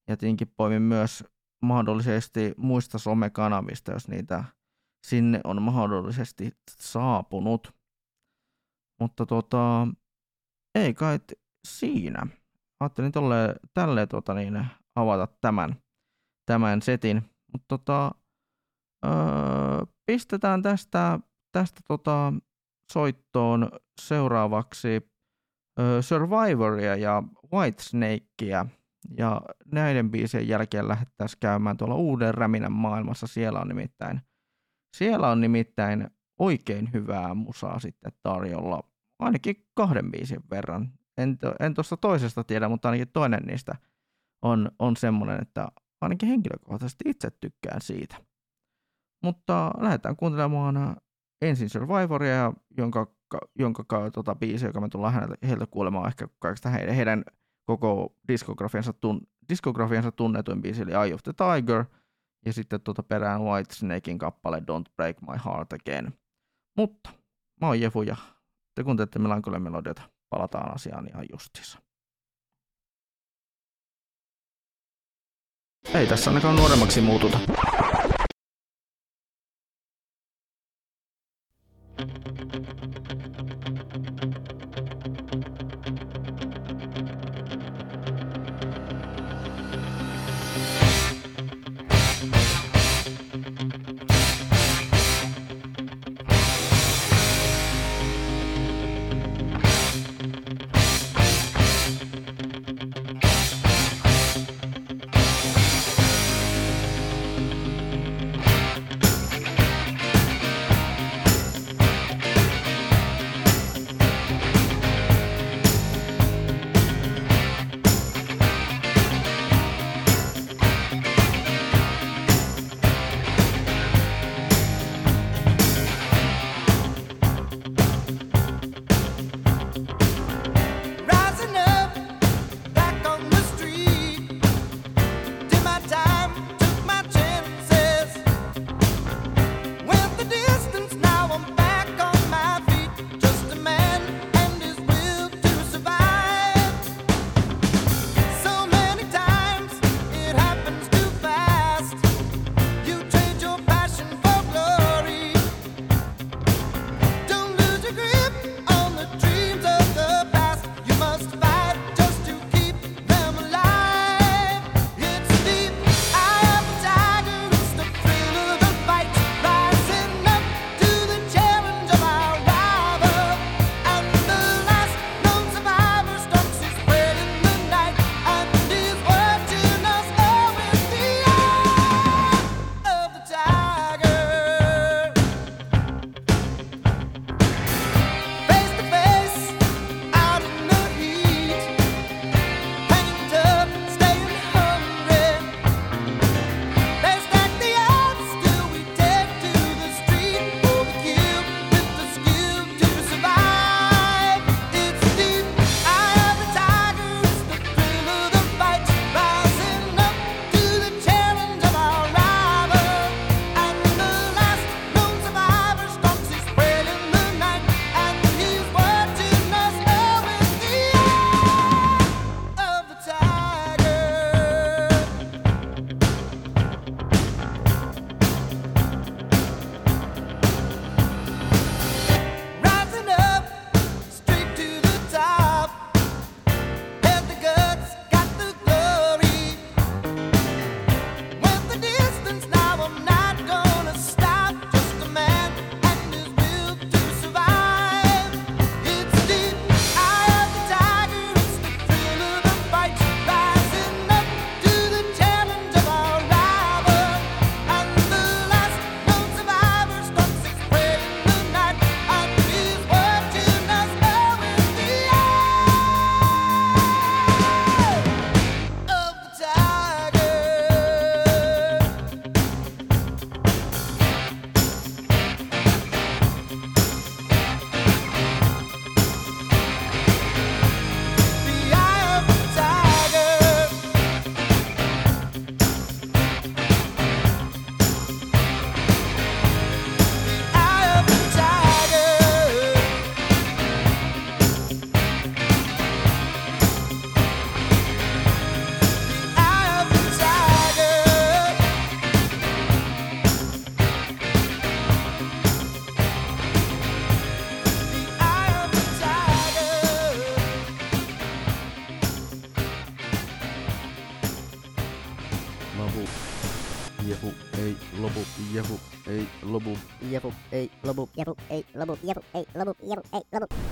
Ja tietenkin poimin myös mahdollisesti muista somekanavista, jos niitä sinne on mahdollisesti saapunut. Mutta tota, ei kai siinä. Ajattelin tolle, tälleen tota niin, avata tämän, tämän setin. Mutta tota, öö, pistetään tästä, tästä tota, soittoon seuraavaksi öö, Survivoria ja Whitesnakea. Ja näiden biisien jälkeen lähdettäisiin käymään tuolla uuden räminän maailmassa. Siellä on nimittäin, siellä on nimittäin oikein hyvää musaa sitten tarjolla. Ainakin kahden biisin verran. En, en tuosta toisesta tiedä, mutta ainakin toinen niistä on, on semmoinen, että ainakin henkilökohtaisesti itse tykkään siitä. Mutta lähdetään kuuntelemaan äh, ensin Survivoria, jonka, jonka tota, biisi, joka me tullaan häneltä, heiltä kuulemaan ehkä kaikista heidän, heidän koko diskografiansa, tun, diskografiansa tunnetuin biisi, eli Eye of the Tiger, ja sitten tuota perään *White Snake*in kappale Don't Break My Heart Again. Mutta mä oon Jefu ja te kun teette Melankolia Melodiota, palataan asiaan ihan justiinsa. Ei tässä ainakaan nuoremmaksi muututa. Thank you. Lopu. Jefu ei lopu. Jefu ei lopu. Jefu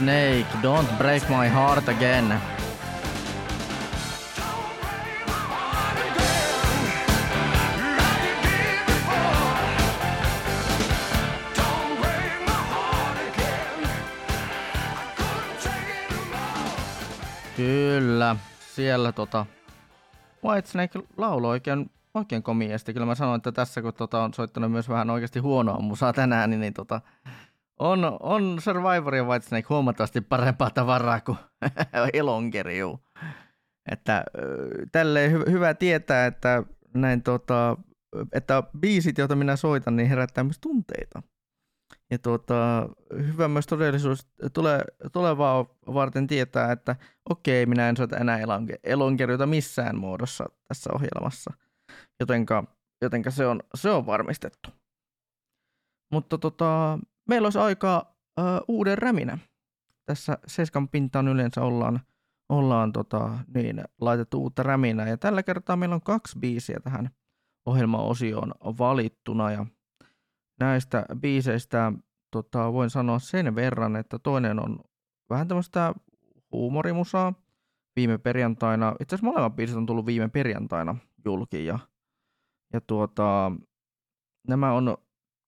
Snake, Don't Break My Heart Again. Kyllä, siellä tota Whitesnake lauloi oikein, oikein komiasti. Kyllä mä sanoin, että tässä kun tota on soittanut myös vähän oikeasti huonoa musaa tänään, niin, niin tota, on, on Survivor ja Whitesnake huomattavasti parempaa tavaraa kuin Elonkerjuu. Että ö, tälleen hy- hyvä tietää, että näin tota, että biisit, joita minä soitan, niin herättää myös tunteita. Ja tuota, hyvä myös todellisuus tule, tulevaa varten tietää, että okei, minä en soita enää elonke, elonkerjuita missään muodossa tässä ohjelmassa. Jotenka, jotenka se, on, se on varmistettu. Mutta tota, meillä olisi aika ö, uuden räminä. Tässä Seskan pintaan yleensä ollaan, ollaan tota, niin, laitettu uutta räminää. Ja tällä kertaa meillä on kaksi biisiä tähän ohjelmaosioon valittuna. Ja näistä biiseistä tota, voin sanoa sen verran, että toinen on vähän tämmöistä huumorimusaa. Viime perjantaina, itse asiassa molemmat biisit on tullut viime perjantaina julki ja, ja tuota, nämä on,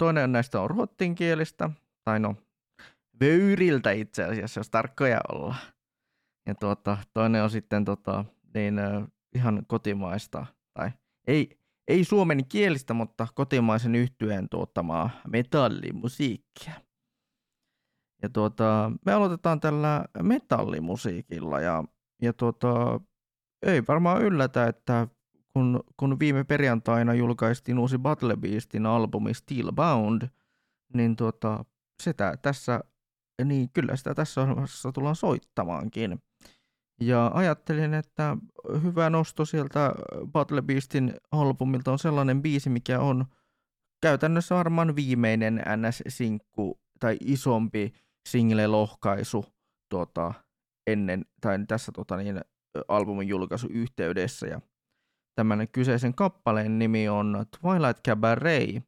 toinen näistä on ruottinkielistä, tai no vöyriltä itse asiassa, jos tarkkoja ollaan. Ja tuota, toinen on sitten tota, niin, ihan kotimaista, tai ei, ei suomen kielistä, mutta kotimaisen yhtyeen tuottamaa metallimusiikkia. Ja tuota, me aloitetaan tällä metallimusiikilla ja, ja tuota, ei varmaan yllätä, että kun, kun viime perjantaina julkaistiin uusi Battle Beastin albumi Steelbound, niin tuota, sitä tässä, niin kyllä sitä tässä ohjelmassa tullaan soittamaankin. Ja ajattelin, että hyvä nosto sieltä Battle Beastin albumilta on sellainen biisi, mikä on käytännössä varmaan viimeinen NS-sinkku tai isompi single-lohkaisu tuota, ennen, tai tässä tota, niin, albumin julkaisu yhteydessä. Ja tämän kyseisen kappaleen nimi on Twilight Cabaret,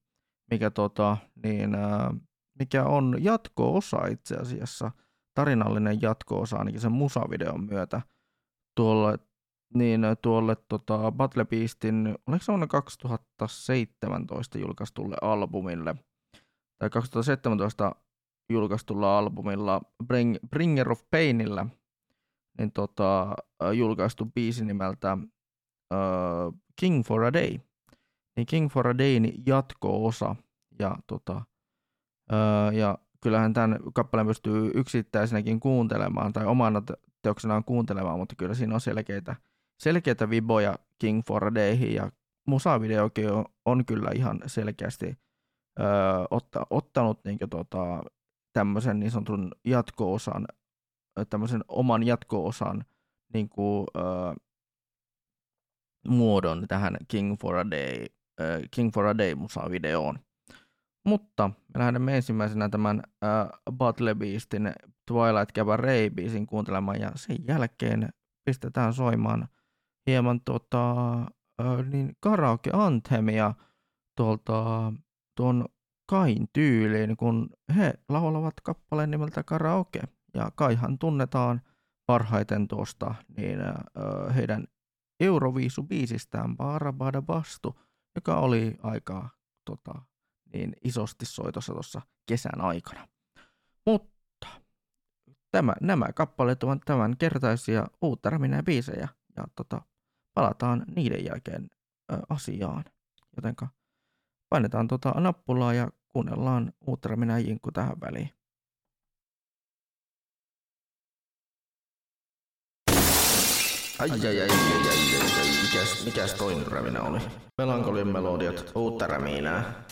mikä, tota, niin, ää, mikä on jatko-osa itse asiassa, tarinallinen jatko-osa ainakin sen musavideon myötä. Tuolle, niin, tuolle tota, Battle Beastin, oliko se vuonna 2017 julkaistulle albumille, tai 2017 julkaistulla albumilla Bring, Bringer of Painillä, niin tota, julkaistu biisi nimeltä uh, King for a Day. Niin King for a Dayn jatko-osa. Ja, tota, uh, ja kyllähän tämän kappaleen pystyy yksittäisenäkin kuuntelemaan tai omana te- teoksenaan kuuntelemaan, mutta kyllä siinä on selkeitä, selkeitä viboja King for a Dayhin ja musavideokin on, on kyllä ihan selkeästi ö, otta, ottanut niin tota, tämmöisen niin sanotun jatko-osan, tämmöisen oman jatko-osan niin kuin, ö, muodon tähän King for a Day, ö, King for a Day musavideoon. Mutta me lähdemme ensimmäisenä tämän äh, Battle Beastin Twilight Cabaret-biisin kuuntelemaan ja sen jälkeen pistetään soimaan hieman tota, äh, niin karaoke anthemia tuolta tuon Kain tyyliin, kun he laulavat kappaleen nimeltä karaoke. Ja Kaihan tunnetaan parhaiten tuosta niin, äh, heidän Euroviisu-biisistään Barabada Bastu, joka oli aika tota, niin isosti soitossa tuossa kesän aikana. Mutta tämä, nämä kappaleet ovat tämän kertaisia uutta räminää biisejä ja tota, palataan niiden jälkeen ö, asiaan. Jotenka painetaan tota nappulaa ja kuunnellaan uutta räminää jinkku tähän väliin. Ai ai ai ai ai ai ai ai, mikäs, mikäs toinen räminä oli? Melankolian melodiat, uutta räminää.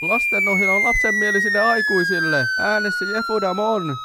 Lastenohjelma lapsenmielisille aikuisille. Äänessä Jefu Damon.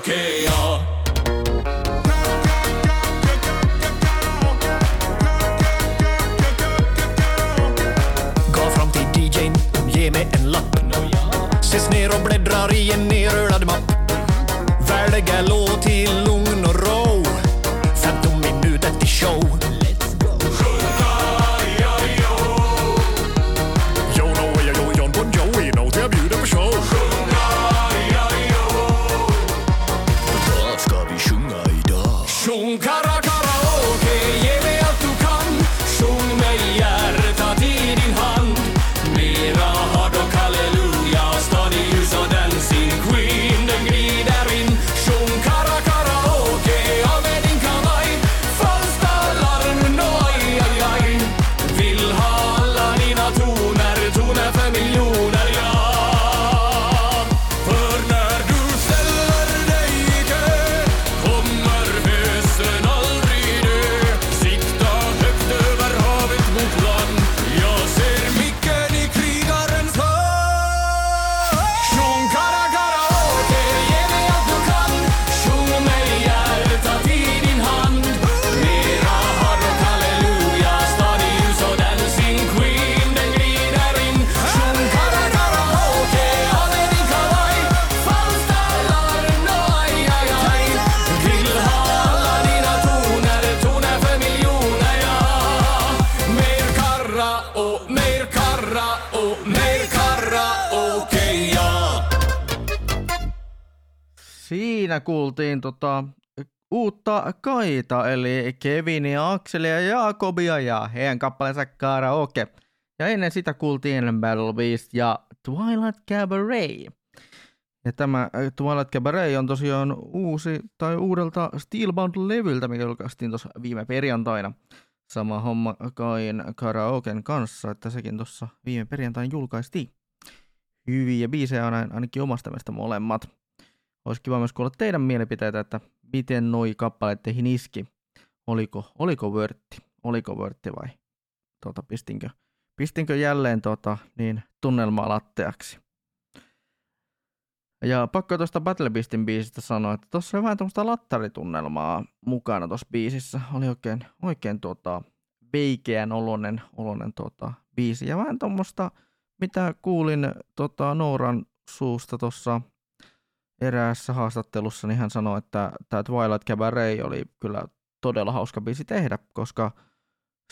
Karaoke, kaita, eli Kevin ja Jaakobia ja heidän kappaleensa karaoke. Ja ennen sitä kuultiin Battle Beast ja Twilight Cabaret. Ja tämä äh, Twilight Cabaret on tosiaan uusi tai uudelta Steelbound-levyltä, mikä julkaistiin tuossa viime perjantaina. Sama homma Kain karaoken kanssa, että sekin tuossa viime perjantaina julkaistiin. Hyviä biisejä on ain- ainakin omasta mielestä molemmat. Olisi kiva myös kuulla teidän mielipiteitä, että miten noi kappaleet teihin iski. Oliko, oliko vörtti? Oliko vörtti vai tota, pistinkö, pistinkö jälleen tota, niin, tunnelmaa latteaksi? Ja pakko tuosta Battle Beastin biisistä sanoa, että tuossa oli vähän tämmöistä lattaritunnelmaa mukana tuossa biisissä. Oli oikein, oikein tuota, veikeän olonen, olonen tuota, biisi. Ja vähän tuommoista, mitä kuulin tota, Nooran suusta tuossa eräässä haastattelussa, niin hän sanoi, että tämä Twilight Cabaret oli kyllä todella hauska biisi tehdä, koska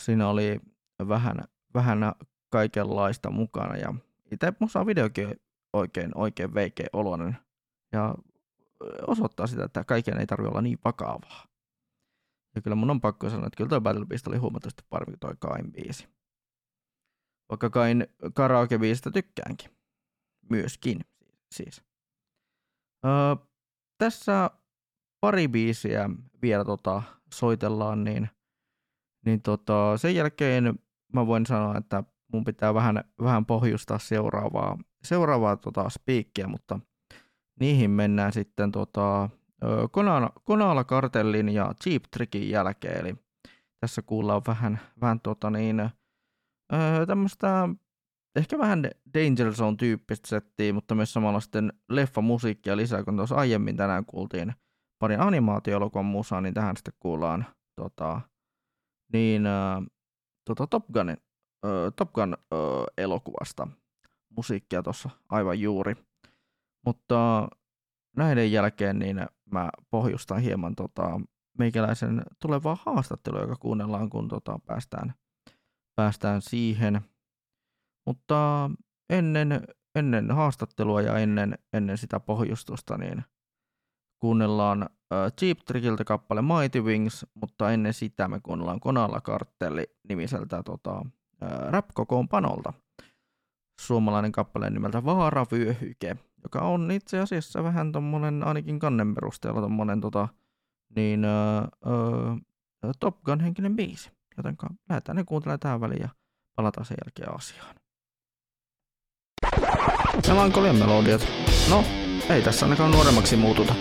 siinä oli vähän, vähän kaikenlaista mukana ja itse musta videokin oikein, oikein veikeä oloinen ja osoittaa sitä, että kaiken ei tarvitse olla niin vakavaa. Ja kyllä mun on pakko sanoa, että kyllä toi Battle Beast oli huomattavasti parempi kuin toi Kain biisi. Vaikka Kain karaoke-biisistä tykkäänkin. Myöskin siis. Tässä pari biisiä vielä tota, soitellaan, niin, niin tota, sen jälkeen mä voin sanoa, että mun pitää vähän, vähän pohjustaa seuraavaa, seuraavaa tota, spiikkiä, mutta niihin mennään sitten tota, Konala, Konala Kartellin ja Cheap Trickin jälkeen, eli tässä kuullaan vähän, vähän tota niin, öö, tämmöistä ehkä vähän Danger Zone tyyppistä settiä, mutta myös samalla sitten leffamusiikkia lisää, kun tuossa aiemmin tänään kuultiin parin animaatioelokuvan musaa, niin tähän sitten kuullaan tota, niin, äh, tota Top, Gun, äh, Top Gun äh, elokuvasta musiikkia tuossa aivan juuri. Mutta näiden jälkeen niin mä pohjustan hieman tota, meikäläisen tulevaa haastattelua, joka kuunnellaan, kun tota, päästään, päästään siihen. Mutta ennen, ennen haastattelua ja ennen, ennen sitä pohjustusta, niin kuunnellaan Cheap Trickiltä kappale Mighty Wings, mutta ennen sitä me kuunnellaan Konalla Kartelli nimiseltä tota, rap-kokoonpanolta suomalainen kappale nimeltä Vaaravyöhyke, joka on itse asiassa vähän tommonen, ainakin kannen perusteella tommonen tota, niin, öö, Top Gun henkinen biisi. Joten lähdetään ne kuuntelemaan tähän väliin ja palataan sen jälkeen asiaan. Melankolian melodiat. No, ei tässä ainakaan nuoremmaksi muututa.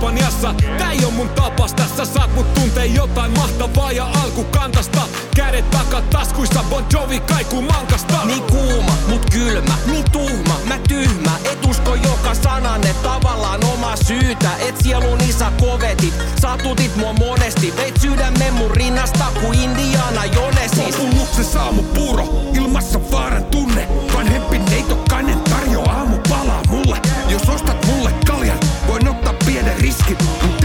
Espanjassa. Tää ei oo mun tapas. Tässä saat mut tuntee jotain mahtavaa ja alkukantasta. Kädet takataskuissa Bon Jovi kaikuu mankasta. Niin kuuma, mut kylmä, niin tuhma, mä tyhmä. Et usko joka sananne tavallaan oma syytä. Et sielun isä kovetit, satutit mua monesti. Veit sydämen mun rinnasta ku Indiana Jonesis. Populuksen saamu puro, ilmassa vaaran tunne. Vanhempi neitokkainen pienen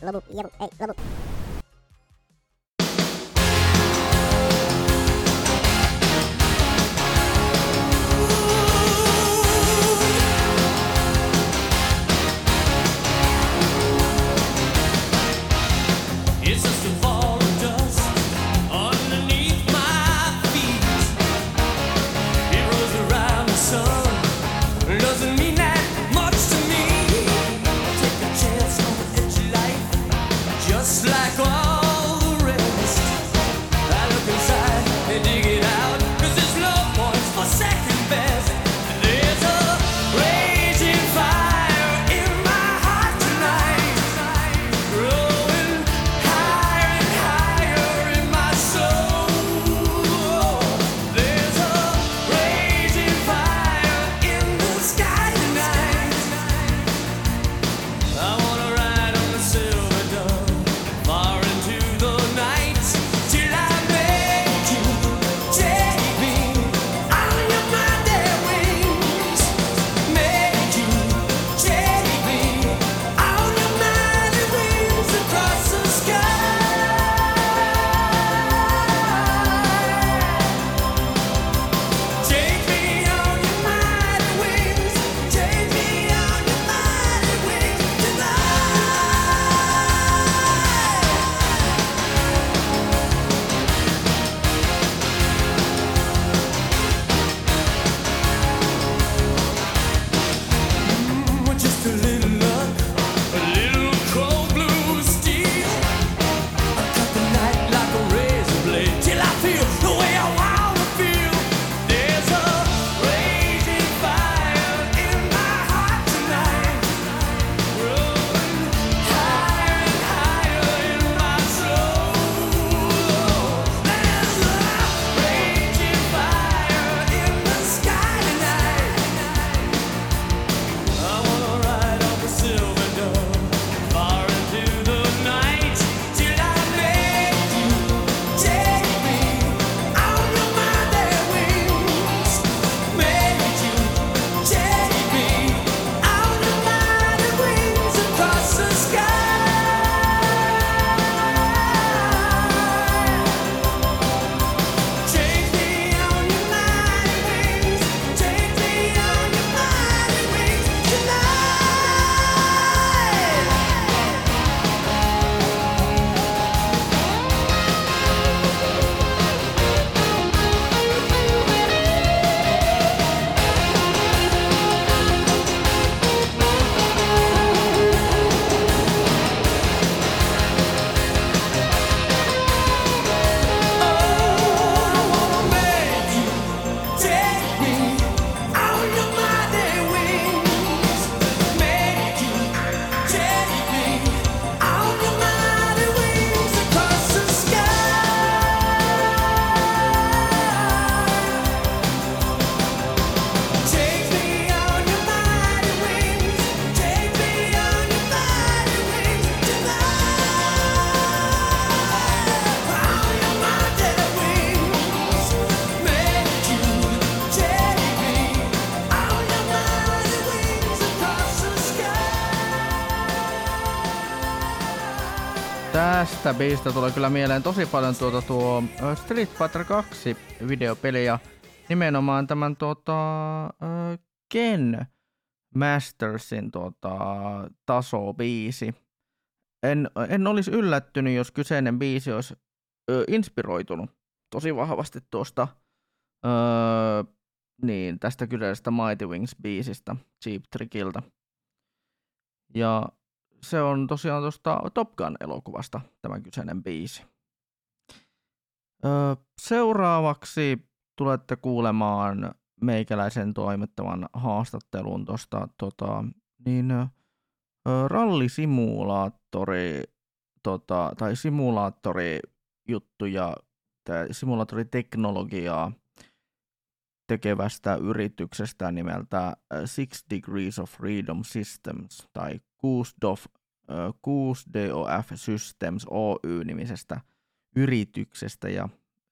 Jefu ei Tästä biisistä tulee kyllä mieleen tosi paljon tuota tuo Street Fighter 2 videopeli ja nimenomaan tämän tuota, Ken Mastersin tuota, taso biisi. En, en olisi yllättynyt, jos kyseinen biisi olisi ö, inspiroitunut tosi vahvasti tuosta ö, niin, tästä kyseisestä Mighty Wings-biisistä Cheap Trickiltä. Ja se on tosiaan tuosta Top Gun-elokuvasta tämä kyseinen biisi. Öö, seuraavaksi tulette kuulemaan meikäläisen toimittavan haastattelun tuosta tota, niin, ö, rallisimulaattori tota, tai simulaattorijuttuja tai simulaattoriteknologiaa tekevästä yrityksestä nimeltä Six Degrees of Freedom Systems tai 6DOF, ö, 6DOF Systems Oy-nimisestä yrityksestä ja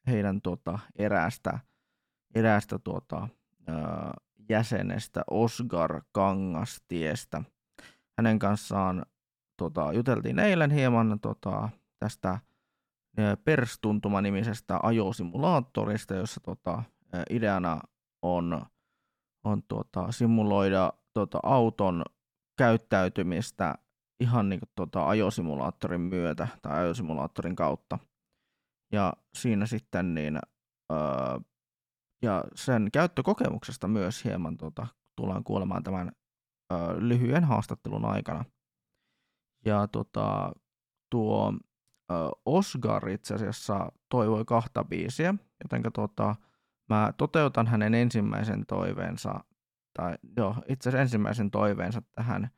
heidän tuota, eräästä, eräästä tuota, ö, jäsenestä Osgar Kangastiestä. Hänen kanssaan tota, juteltiin eilen hieman tota, tästä Perstuntuma-nimisestä ajosimulaattorista, jossa tota, ö, ideana on, on tuota, simuloida tuota, auton käyttäytymistä ihan niin kuin, tuota, ajosimulaattorin myötä tai ajosimulaattorin kautta. Ja siinä sitten niin, öö, ja sen käyttökokemuksesta myös hieman tuota, tullaan kuulemaan tämän öö, lyhyen haastattelun aikana. Ja tota, tuo ö, Oscar itse asiassa toivoi kahta biisiä, joten tota, mä toteutan hänen ensimmäisen toiveensa, tai joo, itse asiassa ensimmäisen toiveensa tähän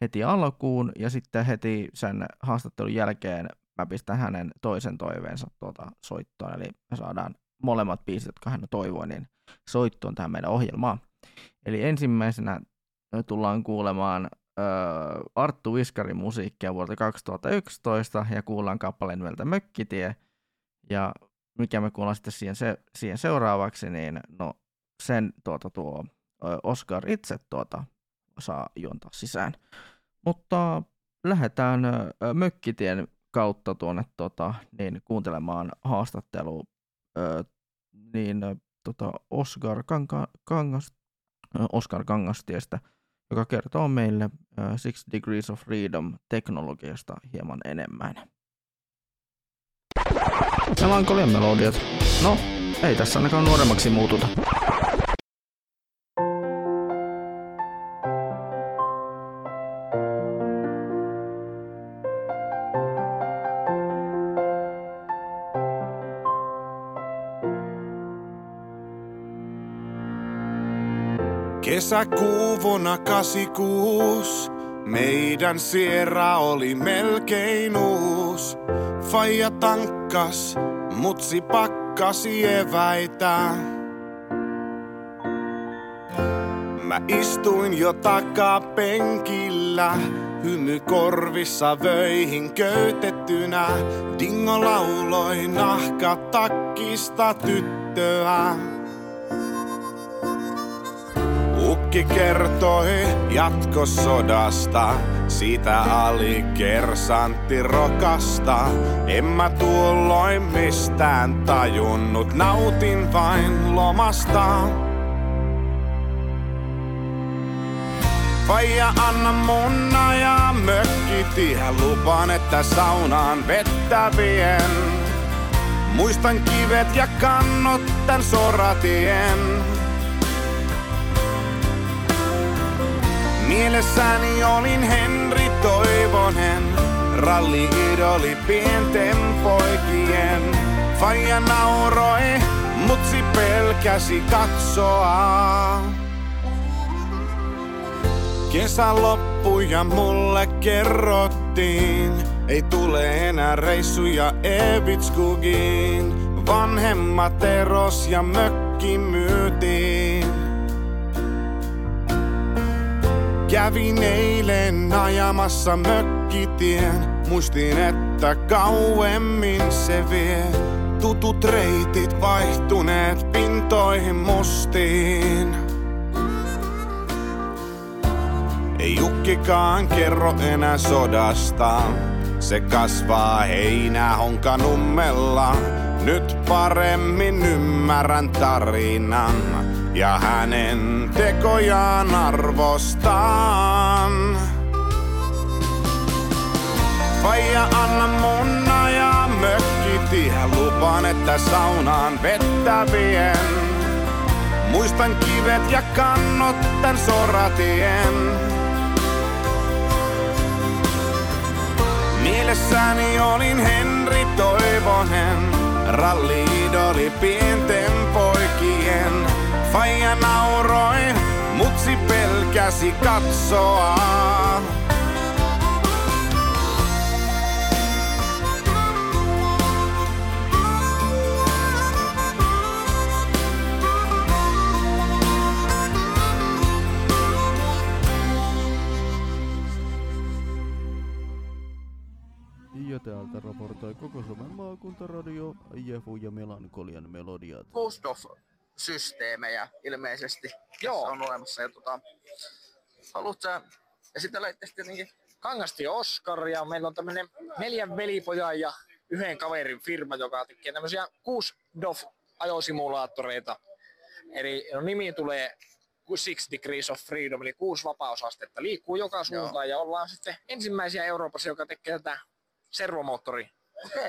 heti alkuun, ja sitten heti sen haastattelun jälkeen mä pistän hänen toisen toiveensa tuota soittoon, eli me saadaan molemmat biisit, jotka hän toivoi, niin soittoon tähän meidän ohjelmaan. Eli ensimmäisenä tullaan kuulemaan ö, Arttu Viskarin musiikkia vuodelta 2011 ja kuullaan kappaleen nimeltä Mökkitie. Ja mikä me kuullaan sitten siihen, se, siihen seuraavaksi, niin no sen tuota, tuo Oscar itse tuota, saa juontaa sisään. Mutta lähdetään Mökkitien kautta tuonne tota, niin, kuuntelemaan haastattelua ö, niin, tota, Oscar, Kanka, Kangas, Oscar Kangastiestä, joka kertoo meille Six Degrees of Freedom-teknologiasta hieman enemmän. Melankolian melodiat. No, ei tässä ainakaan nuoremmaksi muututa. Kesäkuu vuonna 86. Meidän sierra oli melkein uus. Faija tankkas, mutsi pakkasi eväitä. Mä istuin jo takapenkillä, hymy korvissa vöihin köytettynä. Dingo lauloi nahkatakkista tyttöä. Ukki kertoi jatkosodasta, siitä ali kersantti rokasta. En mä tuolloin mistään tajunnut, nautin vain lomasta. Faija anna mun ajaa mökkitie, lupaan että saunaan vettä vien. Muistan kivet ja kannot tän soratien. Mielessäni olin Henri Toivonen, ralli-idoli pienten poikien. Faija nauroi, mutsi pelkäsi katsoa. Kesä loppui ja mulle kerrottiin, ei tule enää reissuja Evitskugiin. Vanhemmat eros ja mökki myytiin. Kävin eilen ajamassa mökkitien, muistin että kauemmin se vie. Tutut reitit vaihtuneet pintoihin mustiin. Ei Jukkikaan kerro enää sodasta. Se kasvaa heinähonkanummella. Nyt paremmin ymmärrän tarinan ja hänen tekojaan arvostan. Faija anna mun ajaa mökkitie, lupaan että saunaan vettä vien. Muistan kivet ja kannot tän soratien. Mielessäni olin Henri Toivonen, ralli-idoli pienten Faija nauroi, mutsi pelkäsi katsoa. Ja täältä raportoi koko Suomen maakuntaradio Jefu ja Melankolian melodiat. Ghost-systeemejä ilmeisesti Joo. on olemassa. Ja tota, haluatko sä esitellä itse tietenkin? Kangasti Oskar ja meillä on tämmönen neljän velipojan ja yhden kaverin firma, joka tekee tämmöisiä 6 DOF ajosimulaattoreita. Eli no, nimi tulee 6 Degrees of Freedom, eli kuusi vapausastetta. Liikkuu joka suuntaan ja ollaan sitten ensimmäisiä Euroopassa, joka tekee tätä servomoottori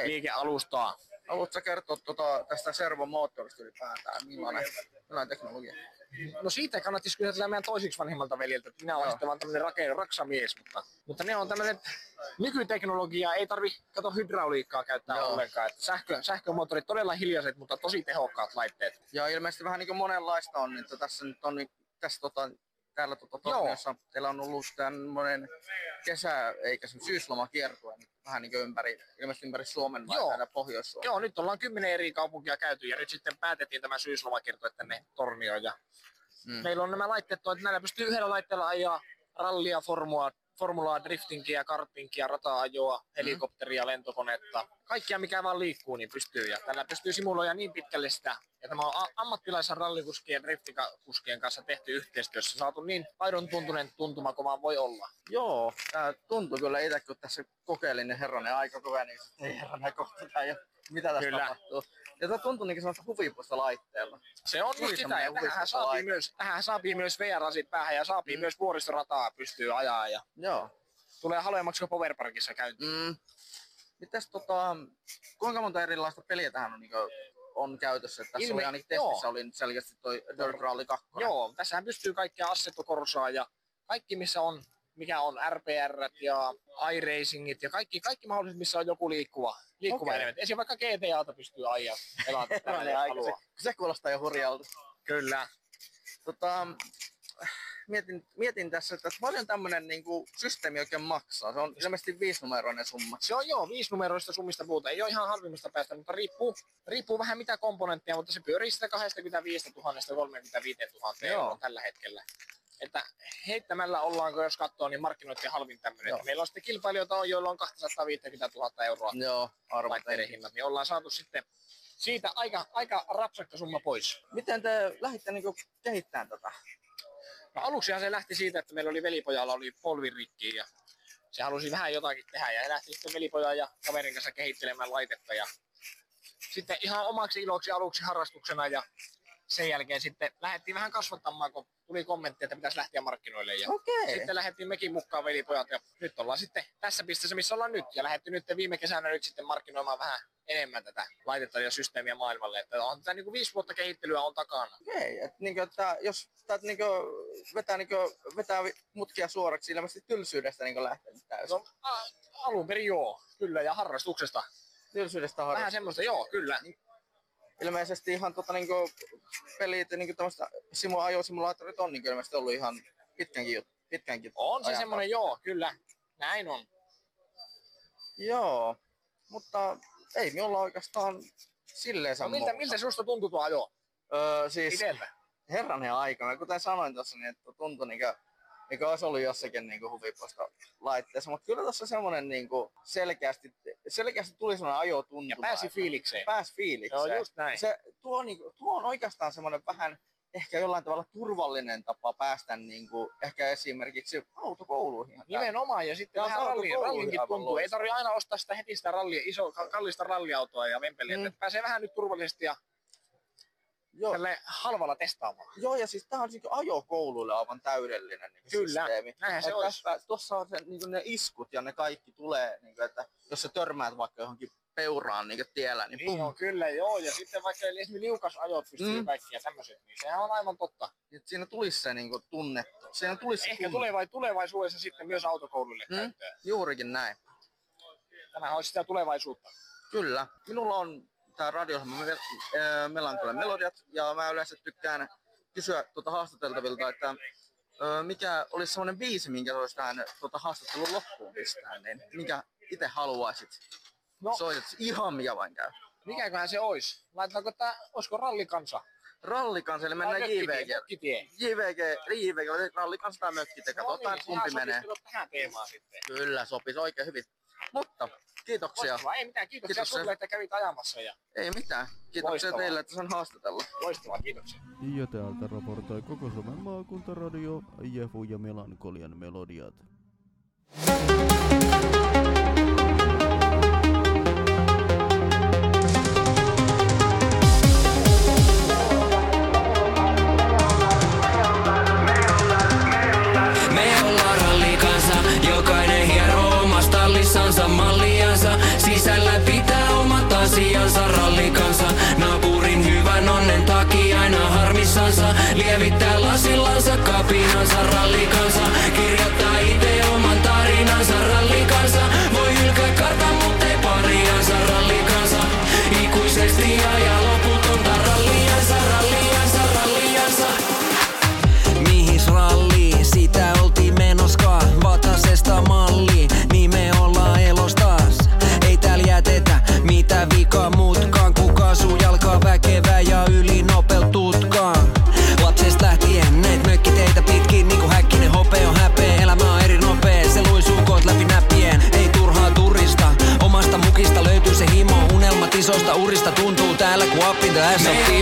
liikealustaa. Haluatko kertoa tota, tästä servomoottorista ylipäätään? Millainen, millainen teknologia? No siitä kannattaisi kysyä meidän toisiksi vanhimmalta veljeltä. että Minä olen sitten vaan tämmöinen rake, raksamies, mutta, mutta ne on tämmöinen nykyteknologia, ei tarvi kato hydrauliikkaa käyttää Joo. ollenkaan. Että sähkö, sähkömoottorit todella hiljaiset, mutta tosi tehokkaat laitteet. Ja ilmeisesti vähän niin kuin monenlaista on, että tässä nyt on niin, tässä tota, täällä tota, Torniossa, teillä on ollut tämmöinen kesä, eikä se syyslomakiertue, nyt vähän niin kuin ympäri, ilmeisesti ympäri Suomen vai Joo. täällä Pohjois-Suomen. Joo, nyt ollaan kymmenen eri kaupunkia käyty ja nyt sitten päätettiin tämä syyslomakiertue tänne Tornioon. Ja Mm. Meillä on nämä laitteet, että näillä pystyy yhdellä laitteella ajaa rallia, formua, formulaa, driftingiä, kartingia, rata-ajoa, helikopteria, lentokonetta. Kaikkia mikä vaan liikkuu, niin pystyy. Ja tällä pystyy simuloida niin pitkälle sitä. Ja tämä on ammattilaisen rallikuskien ja driftikuskien kanssa tehty yhteistyössä. Saatu niin aidon tuntunen tuntuma kuin vaan voi olla. Joo, tää tuntuu kyllä itse, kun tässä kokeilin niin herranen aika kovaa, niin ei herranen kohta mitä tässä Kyllä. tapahtuu. Ja tää tuntuu niin sellaista huvipuista laitteella. Se on just sitä, ja tähän saatiin myös, tähän saatiin myös VR-rasit päähän ja saatiin Mm. myös vuoristorataa pystyy ajaa ja Joo. tulee halvemmaksi kuin Powerparkissa käyntiin. Mm. Mites tota, kuinka monta erilaista peliä tähän on, niin on käytössä? Tässä Ilme- oli ainakin joo. testissä oli nyt selkeästi toi Dirt Rally 2. Joo, tässähän pystyy kaikkea Assetto Corsaa ja kaikki missä on, mikä on RPR ja iRacingit ja kaikki, kaikki mahdolliset, missä on joku liikkuva, liikkuva Okei. elementti. Esimerkiksi vaikka GTAta pystyy ajaa pelata aika, se, se kuulostaa jo hurjalta. Kyllä. Tota, mietin, mietin tässä, että paljon tämmöinen niinku systeemi oikein maksaa. Se on ilmeisesti viisinumeroinen summa. Se on joo, viisi numeroista summista puhutaan. Ei ole ihan halvimmasta päästä, mutta riippuu, riippuu vähän mitä komponentteja, mutta se pyörii sitä 25 000 35 000 Joo. euroa tällä hetkellä. Että heittämällä ollaanko, jos katsoo, niin markkinoiden halvin tämmöinen. Että Meillä on sitten kilpailijoita, on, joilla on 250 000 euroa Joo, laitteiden hinnat, niin ollaan saatu sitten siitä aika, aika rapsakka summa pois. Miten te lähditte niinku kehittämään tätä? No aluksihan se lähti siitä, että meillä oli velipojalla oli polvi rikki ja se halusi vähän jotakin tehdä ja lähti sitten velipojan ja kaverin kanssa kehittelemään laitetta ja sitten ihan omaksi iloksi aluksi harrastuksena ja sen jälkeen sitten lähdettiin vähän kasvattamaan, kun tuli kommentti, että pitäisi lähteä markkinoille ja Okei. sitten lähdettiin mekin mukaan velipojat ja nyt ollaan sitten tässä pisteessä, missä ollaan nyt ja lähdettiin nyt viime kesänä nyt sitten markkinoimaan vähän enemmän tätä laitetta ja systeemiä maailmalle, että on tätä niin kuin viisi vuotta kehittelyä on takana. Okei, että niinku, että jos tätä niinku vetää, niinku, vetää vi- mutkia suoraksi, ilmeisesti tylsyydestä niinku lähtenyt täysin. No, a, alun perin joo, kyllä, ja harrastuksesta. Tylsyydestä Vähän harrastus. semmoista, joo, kyllä. Ilmeisesti ihan tota niinku pelit ja niinku tämmöistä simu, ajosimulaattorit on niinku ilmeisesti ollut ihan pitkänkin juttu. Pitkänkin On se semmoinen, joo, kyllä. Näin on. Joo, mutta ei me olla oikeastaan silleen No, miltä, miltä susta tuntui tuo ajo? Öö, siis Iteltä. herranen aika. Mä kuten sanoin tuossa, niin että tuntui niinkö, niinkö olisi ollut jossakin niinku huviposta laitteessa, mutta kyllä tuossa semmonen niinku selkeästi, selkeästi tuli semmonen ajotuntuma. Ja pääsi fiilikseen. Pääsi fiilikseen. Joo, just näin. Se, tuo, niinku, tuo on oikeastaan semmonen vähän ehkä jollain tavalla turvallinen tapa päästä niinku, ehkä esimerkiksi autokouluihin. Nimenomaan, ja sitten vähän saatu ralli, kouluihin rallinkin tuntuu. Ei loistava. tarvi aina ostaa sitä heti sitä rallia, iso, ka- kallista ralliautoa ja vempeliä. Mm. Pääsee vähän nyt turvallisesti ja Joo. tälle halvalla testaamaan. Joo, ja siis tämä on niinku ajokouluille aivan täydellinen niinku Kyllä, systeemi. näinhän se Et olisi. tässä- Tuossa on se, niinku ne iskut ja ne kaikki tulee, niinku, että jos sä törmäät vaikka johonkin peuraan niinku tiellä, niin, Niin on, kyllä, joo. Ja sitten vaikka esimerkiksi liukasajot pystyy Mm. kaikki ja tämmöiset, niin sehän on aivan totta. että siinä tulisi se niinku tunne. Siinä tulisi Ehkä tunne. tuleva, tulevaisuudessa sitten myös autokouluille Mm. käyttöön. Juurikin näin. Tämähän olisi sitä tulevaisuutta. Kyllä. Minulla on tää radio Melankolen melodiat ja mä yleensä tykkään kysyä tuota haastateltavilta, että ö, mikä olisi semmoinen biisi, minkä voisi tähän tuota haastattelun loppuun pistää, niin mikä itse haluaisit? No. Soitat ihan mikä vain käy. Mikäköhän se olisi? Laitetaanko tää, olisiko rallikansa? Rallikanselle mennään Vai mökkitie, JVG. mökkitie. JVG, JVG, rallikans tai mökkite. Katsotaan niin, kumpi sehän menee. tähän teemaan sitten. Kyllä, sopisi oikein hyvin. Mutta kiitoksia. Loistavaa, ei mitään, kiitoksia Kiitoksia. sulle, että kävit ajamassa ja Ei mitään. Kiitoksia Loistavaa. teille, että saan haastatella. loistavaa, kiitoksia. Ja täältä raportoi koko Suomen maakuntaradio Jefu ja Melankolian melodiat. Me up in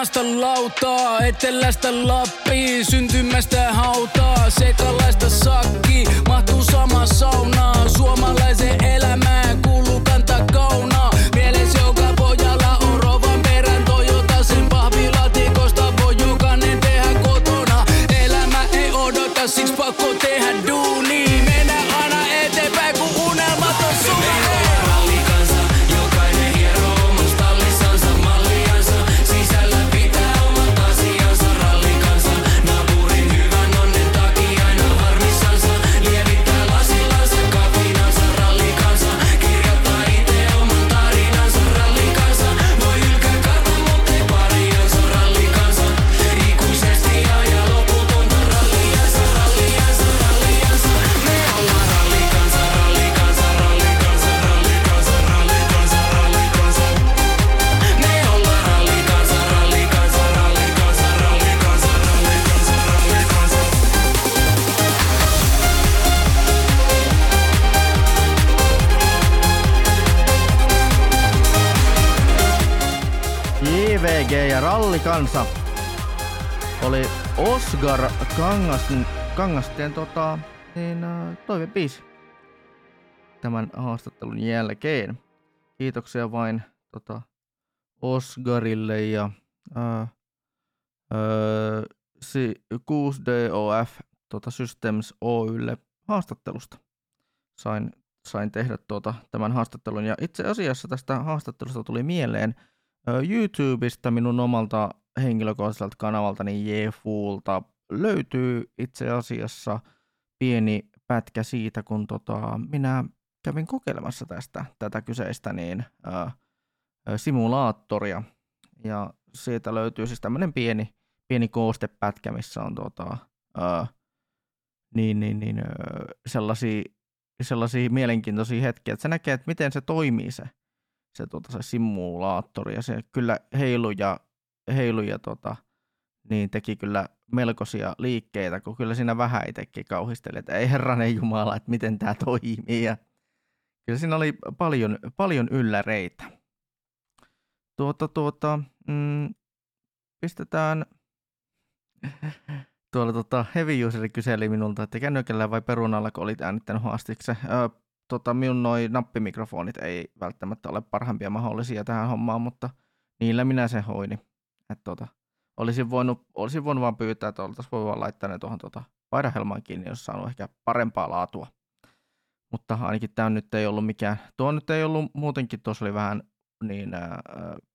nasta lautaa Etelästä Lappiin, syntymästä hautaa Sekalaista sakki, mahtuu sama saunaa Suomalaisen rallikansa oli Oscar Kangas, Kangasteen tota, niin, äh, toivebiisi tämän haastattelun jälkeen. Kiitoksia vain tota, Oscarille ja ää, si, 6DOF tota Systems Oylle haastattelusta. Sain, sain tehdä tuota, tämän haastattelun ja itse asiassa tästä haastattelusta tuli mieleen YouTubesta minun omalta henkilökohtaiselta kanavaltani Jefulta löytyy itse asiassa pieni pätkä siitä, kun tota, minä kävin kokeilemassa tästä tätä kyseistä niin, ää, simulaattoria. Ja siitä löytyy siis tämmöinen pieni, pieni koostepätkä, missä on tota, ää, niin, niin, niin, ää, sellaisia, sellaisia mielenkiintoisia hetkiä, että se näkee, että miten se toimii se, se, tota, se simulaattori. Ja se kyllä heilu ja, heilu ja tota, niin teki kyllä melkoisia liikkeitä, kun kyllä siinä vähän itsekin kauhisteli, että ei herranen jumala, että miten tämä toimii. Ja kyllä siinä oli paljon, paljon ylläreitä. Tuota, tuota, mm, pistetään, tuolla tota, Heavy Useri kyseli minulta, että kännykällä vai perunalla, kun olit äänittänyt haastiksi. Öö, tota, minun noi nappimikrofonit ei välttämättä ole parhaimpia mahdollisia tähän hommaan, mutta niillä minä se hoini. Et, tota, olisin, voinut, olisin voinut vaan pyytää, että oltaisiin voi vaan laittaa ne tuohon tota, paidahelmaan kiinni, jos saanut ehkä parempaa laatua. Mutta ainakin tämä nyt ei ollut mikään, tuo nyt ei ollut muutenkin, tuossa oli vähän niin äh,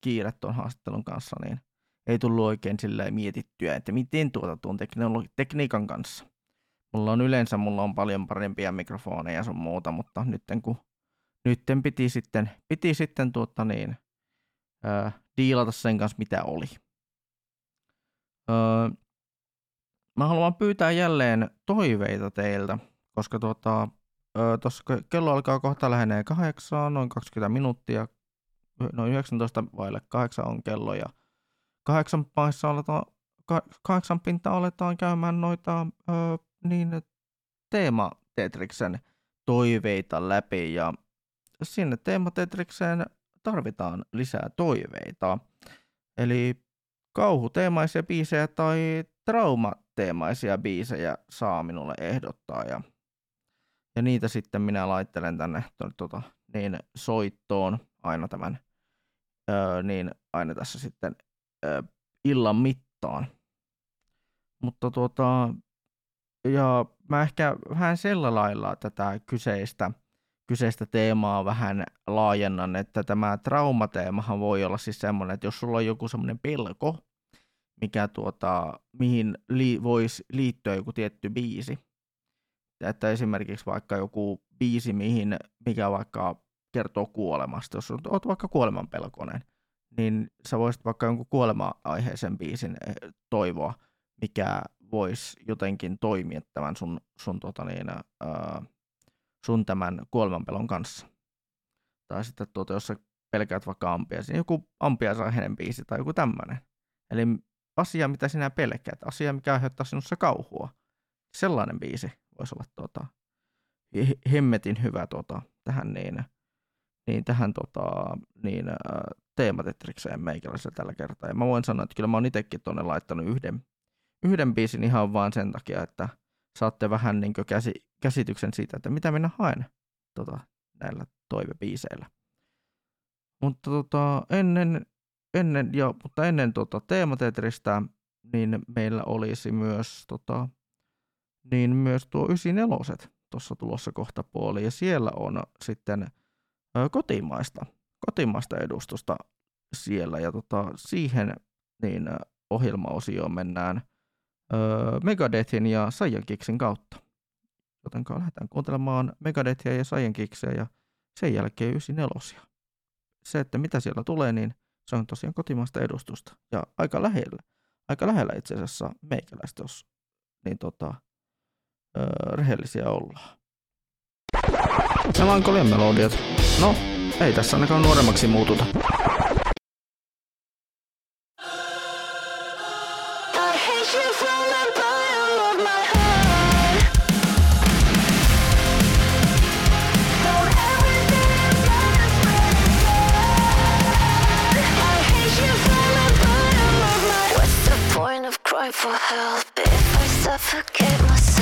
kiire tuon haastattelun kanssa, niin ei tullut oikein sillä mietittyä, että miten tuota tuon tekniikan kanssa. Mulla on yleensä mulla on paljon parempia mikrofoneja ja sun muuta, mutta nytten kun nytten piti sitten, piti sitten tuota niin, äh, diilata sen kanssa, mitä oli. Öö, mä haluan pyytää jälleen toiveita teiltä, koska tuota, öö, tossa kello alkaa kohta lähenee kahdeksaan, noin 20 minuuttia, noin 19 vaille kahdeksan on kello ja kahdeksan paissa aletaan, kahdeksan pinta aletaan käymään noita öö, niin teema Tetriksen toiveita läpi ja sinne teema Tetrikseen tarvitaan lisää toiveita. Eli kauhuteemaisia biisejä tai traumateemaisia biisejä saa minulle ehdottaa ja, ja niitä sitten minä laittelen tänne tuota, niin soittoon aina tämän öö, niin aina tässä sitten öö, illan mittaan. Mutta tuota, ja mä ehkä vähän sillä lailla tätä kyseistä, kyseistä teemaa vähän laajennan, että tämä traumateemahan voi olla siis semmoinen, että jos sulla on joku semmoinen pelko, mikä tuota, mihin li, voisi liittyä joku tietty biisi, että esimerkiksi vaikka joku biisi, mihin, mikä vaikka kertoo kuolemasta, jos olet vaikka kuolemanpelkonen, niin sä voisit vaikka jonkun kuolema-aiheisen biisin eh, toivoa, mikä voisi jotenkin toimia tämän sun, sun, tota niin, ää, sun tämän kuolemanpelon kanssa. Tai sitten tuota, jos sä pelkäät vaikka ampiaisia, niin joku ampiaisaiheinen biisi tai joku tämmöinen. Eli asia, mitä sinä pelkäät, asia, mikä aiheuttaa sinussa kauhua. Sellainen biisi voisi olla tuota, hemmetin hyvä tuota, tähän niin, niin tähän tota, niin, ä, teematetrikseen meikäläisellä tällä kertaa. Ja mä voin sanoa, että kyllä mä oon itsekin tuonne laittanut yhden, yhden biisin ihan vaan sen takia, että saatte vähän niin käsi, käsityksen siitä, että mitä minä haen tota, näillä toivebiiseillä. Mutta tota, ennen, ennen, ja, mutta ennen tota, teematetristä, niin meillä olisi myös, tota, niin myös tuo 94 tuossa tulossa kohta puoli, ja siellä on sitten kotimaista, kotimaista edustusta siellä, ja tota, siihen niin ohjelmaosioon mennään ö, Megadethin ja Saiyan kautta. Joten lähdetään kuuntelemaan Megadethia ja Saiyan ja sen jälkeen 94. Se, että mitä siellä tulee, niin se on tosiaan kotimaista edustusta. Ja aika lähellä, aika lähellä itse asiassa meikäläistä, jos niin tota, öö, rehellisiä ollaan. Melankolian melodiat. No, ei tässä ainakaan nuoremmaksi muututa. For help if I suffocate myself.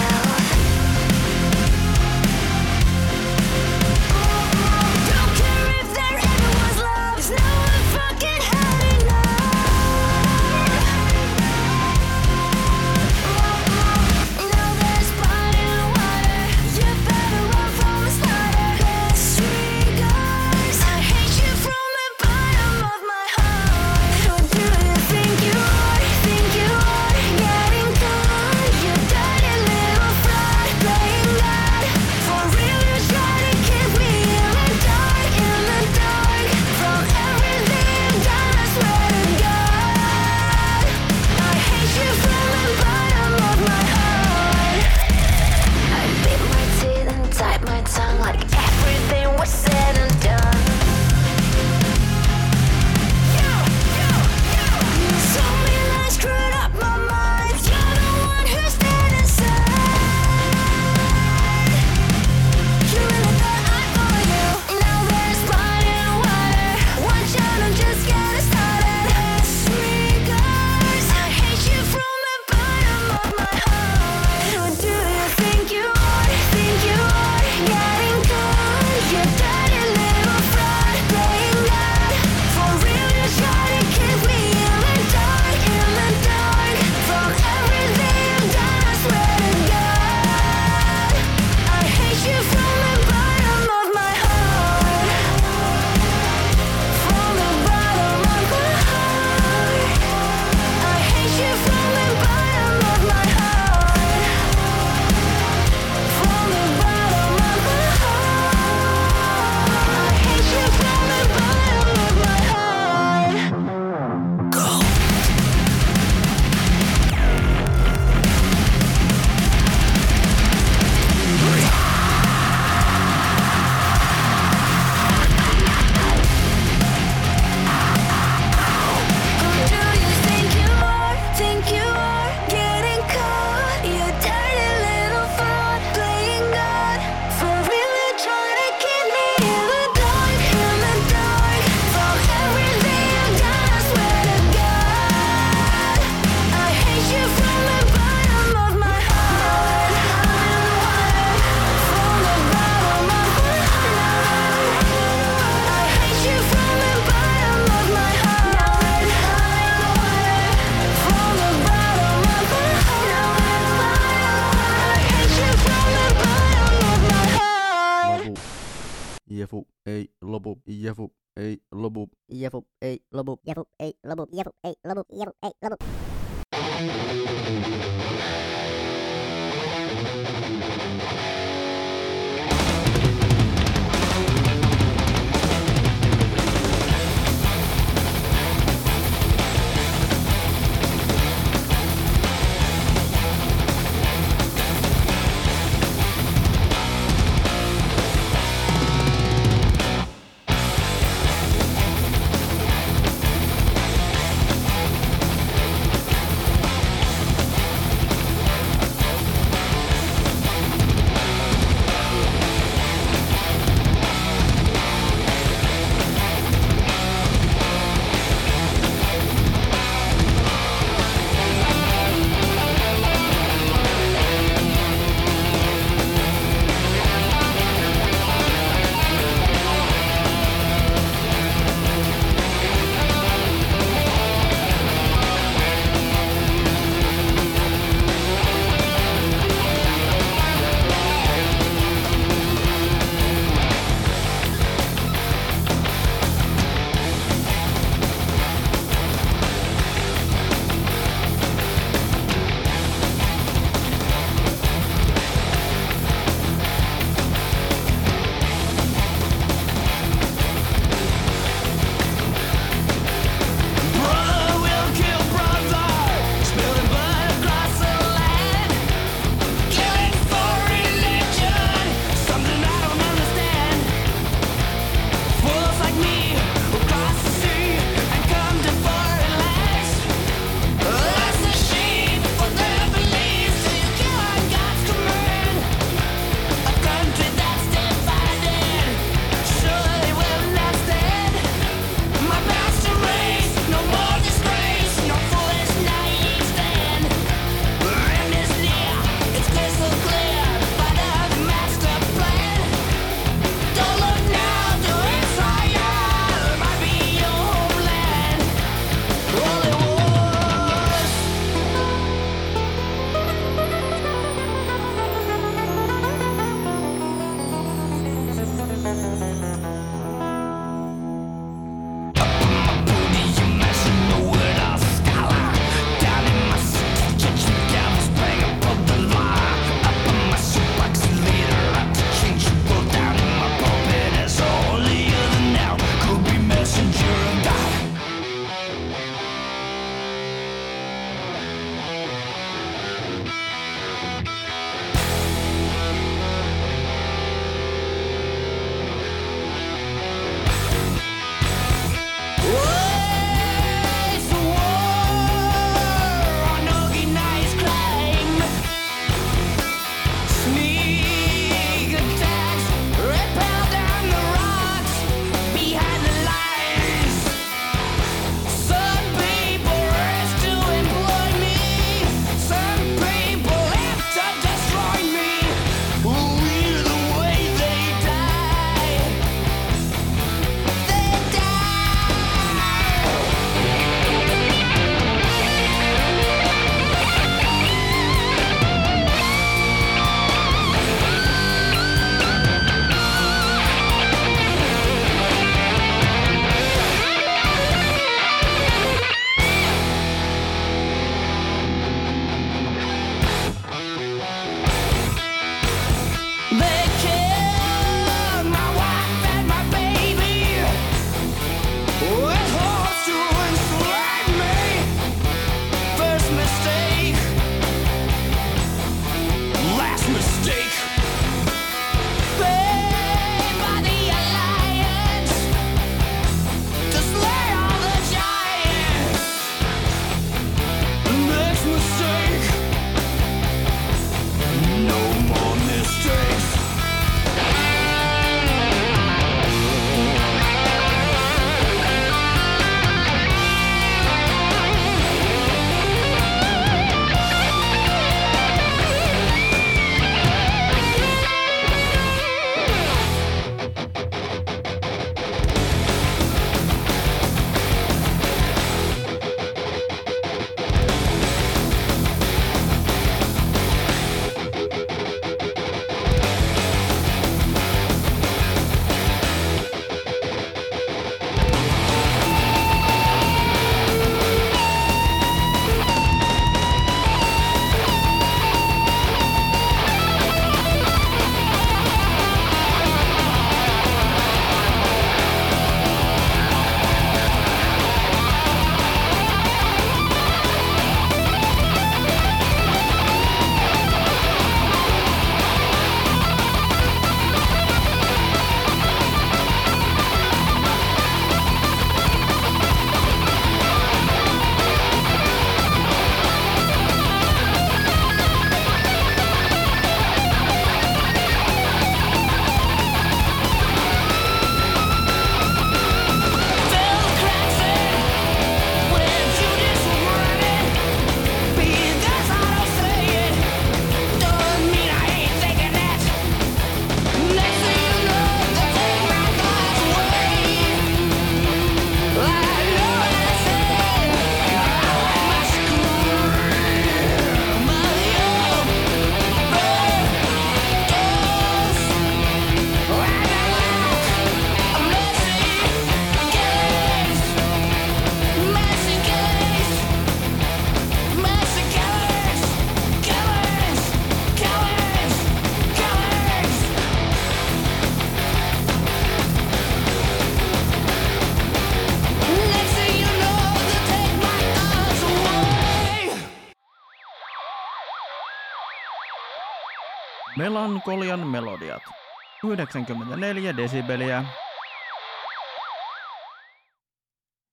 94 desibeliä.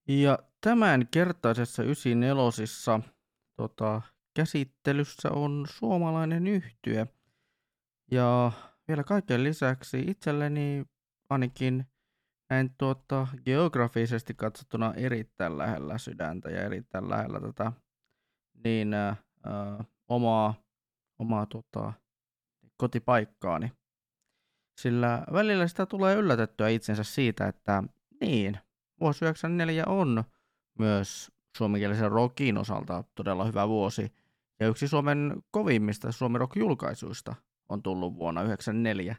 Ja tämän kertaisessa 94 tota, käsittelyssä on suomalainen yhtye. Ja vielä kaiken lisäksi itselleni ainakin näin tuota, geografisesti katsottuna erittäin lähellä sydäntä ja erittäin lähellä tätä niin ää, omaa, omaa tota, kotipaikkaani. Sillä välillä sitä tulee yllätettyä itsensä siitä, että niin, vuosi 94 on myös suomenkielisen rockin osalta todella hyvä vuosi. Ja yksi Suomen kovimmista Suomen rock-julkaisuista on tullut vuonna 94.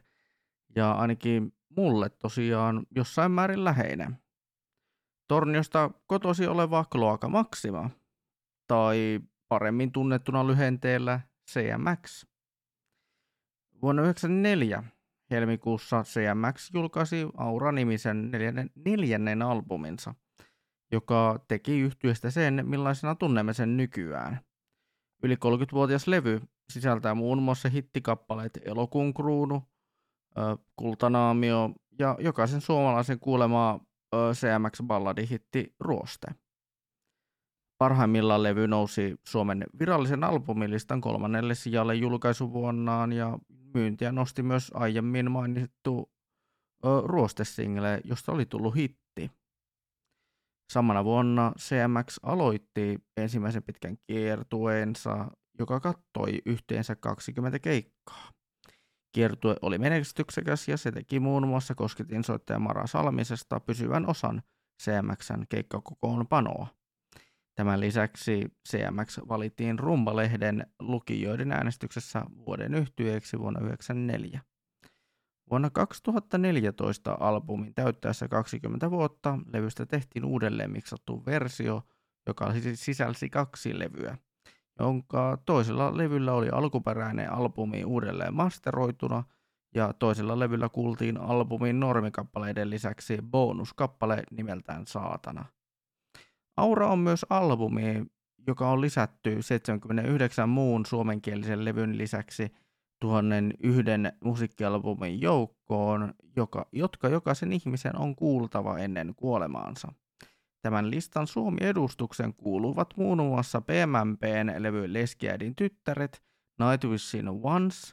Ja ainakin mulle tosiaan jossain määrin läheinen. Torniosta kotosi oleva Kloaka Maxima, tai paremmin tunnettuna lyhenteellä CMX. Vuonna 1994 helmikuussa CMX julkaisi Aura-nimisen neljännen, neljännen albuminsa, joka teki yhtyeestä sen, millaisena tunnemme sen nykyään. Yli 30-vuotias levy sisältää muun muassa hittikappaleet Elokuun kruunu, Kultanaamio ja jokaisen suomalaisen kuulemaa CMX-balladihitti Ruoste. Parhaimmillaan levy nousi Suomen virallisen albumilistan kolmannelle sijalle julkaisuvuonnaan ja myyntiä nosti myös aiemmin mainittu Ruoste-single, josta oli tullut hitti. Samana vuonna CMX aloitti ensimmäisen pitkän kiertueensa, joka kattoi yhteensä 20 keikkaa. Kiertue oli menestyksekäs ja se teki muun muassa kosketin soittaja Mara Salmisesta pysyvän osan CMXn keikkakokoonpanoa. Tämän lisäksi CMX valittiin Rumbalehden lukijoiden äänestyksessä vuoden yhtyeeksi vuonna 1994. Vuonna 2014 albumin täyttäessä 20 vuotta levystä tehtiin uudelleen miksattu versio, joka sisälsi kaksi levyä, jonka toisella levyllä oli alkuperäinen albumi uudelleen masteroituna ja toisella levyllä kuultiin albumin normikappaleiden lisäksi bonuskappale nimeltään Saatana. Aura on myös albumi, joka on lisätty 79 muun suomenkielisen levyn lisäksi tuhannen yhden musiikkialbumin joukkoon, joka, jotka jokaisen ihmisen on kuultava ennen kuolemaansa. Tämän listan Suomi-edustuksen kuuluvat muun muassa PMMPn levy Leskiäidin tyttäret, Night Within Once,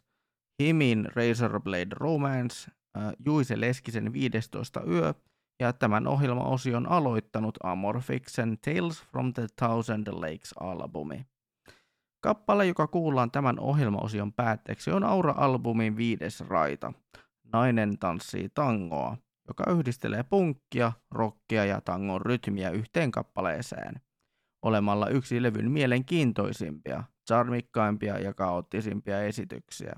Himin Razorblade Romance, äh, Juise Leskisen 15 yö ja tämän ohjelmaosion aloittanut Amorphiksen Tales from the Thousand Lakes-albumi. Kappale, joka kuullaan tämän ohjelmaosion päätteeksi, on Aura-albumin viides raita. Nainen tanssii tangoa, joka yhdistelee punkkia, rockia ja tangon rytmiä yhteen kappaleeseen. Olemalla yksi levyn mielenkiintoisimpia, charmikkaimpia ja kaoottisimpia esityksiä.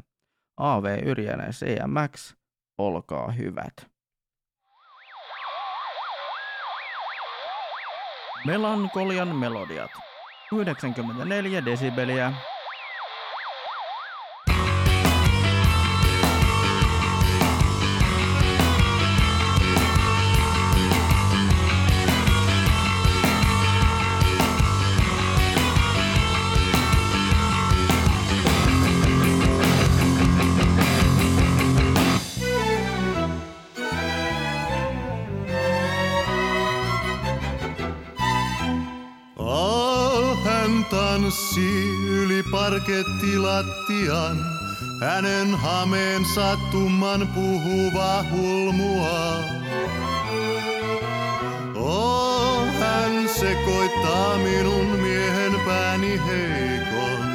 AV Yrjänä CMX, olkaa hyvät. Melankolian melodiat. 94 desibeliä. Parkettilattian. Hänen hameensa tumman puhuva hulmua. Oh, hän sekoittaa minun miehen pääni heikon.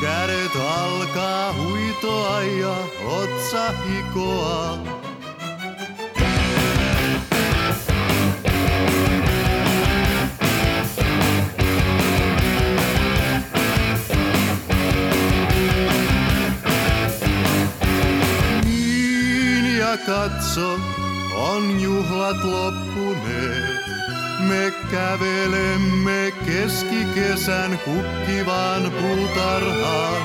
Kädet alkaa huitoa ja otsa hikoa. Katso, on juhlat loppuneet. Me kävelemme keskikesän kukkivaan puutarhaan.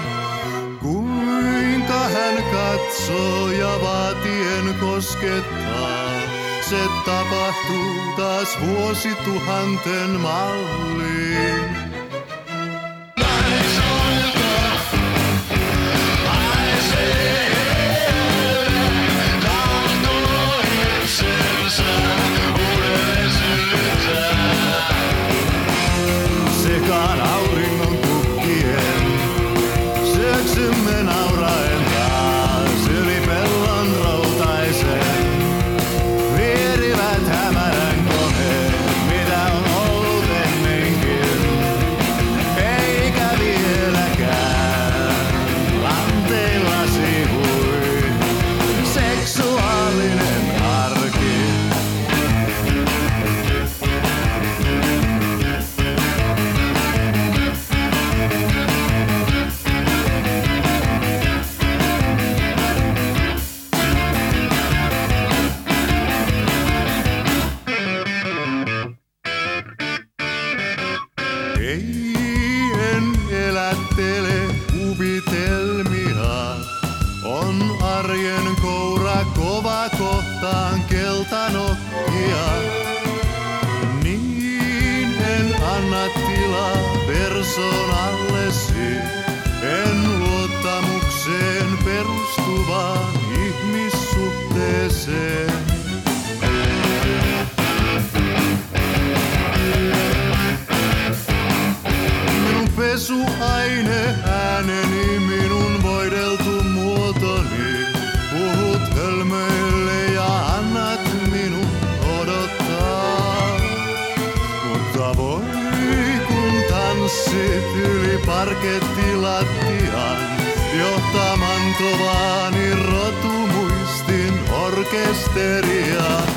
Kuinka hän katsoo ja vaatien koskettaa. Se tapahtuu taas vuosituhanten malliin. Parkettilattian. Johtaman tovaani rotumuistin orkesteria.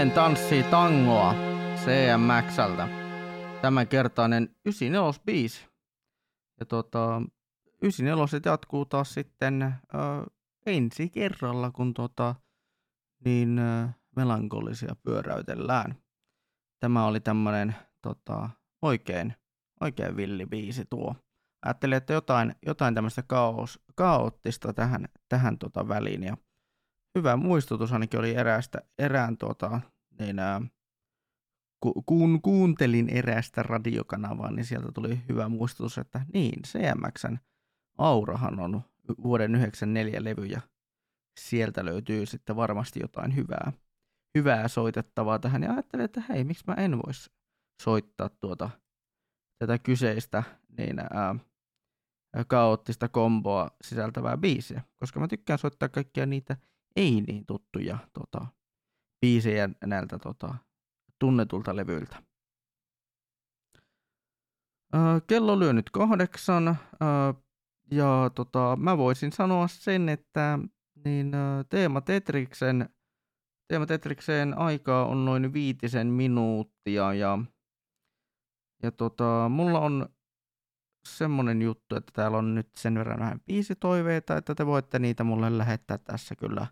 Nainen tanssii tangoa CMXltä. Tämänkertainen 94 biisi. Ja tota, 94 jatkuu taas sitten ö, ensi kerralla, kun tota, niin ö, melankolisia pyöräytellään. Tämä oli tämmönen tota, oikein, oikein villi biisi tuo. Ajattelin, että jotain, jotain tämmöistä kaoottista tähän, tähän tota väliin. Ja hyvä muistutus ainakin oli eräästä, erään tota, niin, ää, ku, kun kuuntelin eräästä radiokanavaa, niin sieltä tuli hyvä muistutus, että niin, CMXn Aurahan on vuoden 94 levy ja sieltä löytyy sitten varmasti jotain hyvää, hyvää soitettavaa tähän. Ja ajattelin, että hei, miksi mä en voisi soittaa tuota, tätä kyseistä niin, ää, kaoottista komboa sisältävää biisiä, koska mä tykkään soittaa kaikkia niitä ei niin tuttuja tota, biisejä näiltä tota, tunnetulta levyiltä. Ää, kello lyö nyt kahdeksan ää, ja tota, mä voisin sanoa sen, että niin, ää, teema Tetriksen Teema Tetrikseen aikaa on noin viitisen minuuttia ja, ja tota, mulla on semmonen juttu, että täällä on nyt sen verran vähän biisitoiveita, että te voitte niitä mulle lähettää tässä kyllä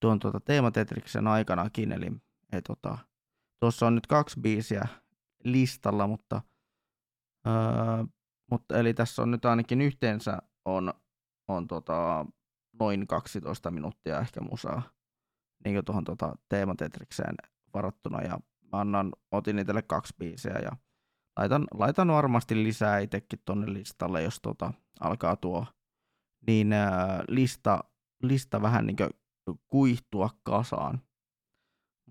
tuon tuota Teema Tetriksen aikanakin, eli ei, tota, tuossa on nyt kaksi biisiä listalla, mutta, öö, mutta eli tässä on nyt ainakin yhteensä on, on tota, noin 12 minuuttia ehkä musaa niin tuohon tota, teematetrikseen varattuna ja annan, otin itselle kaksi biisiä ja laitan, laitan varmasti lisää itsekin tonne listalle, jos tota, alkaa tuo niin ää, lista, lista vähän niin kuihtua kasaan.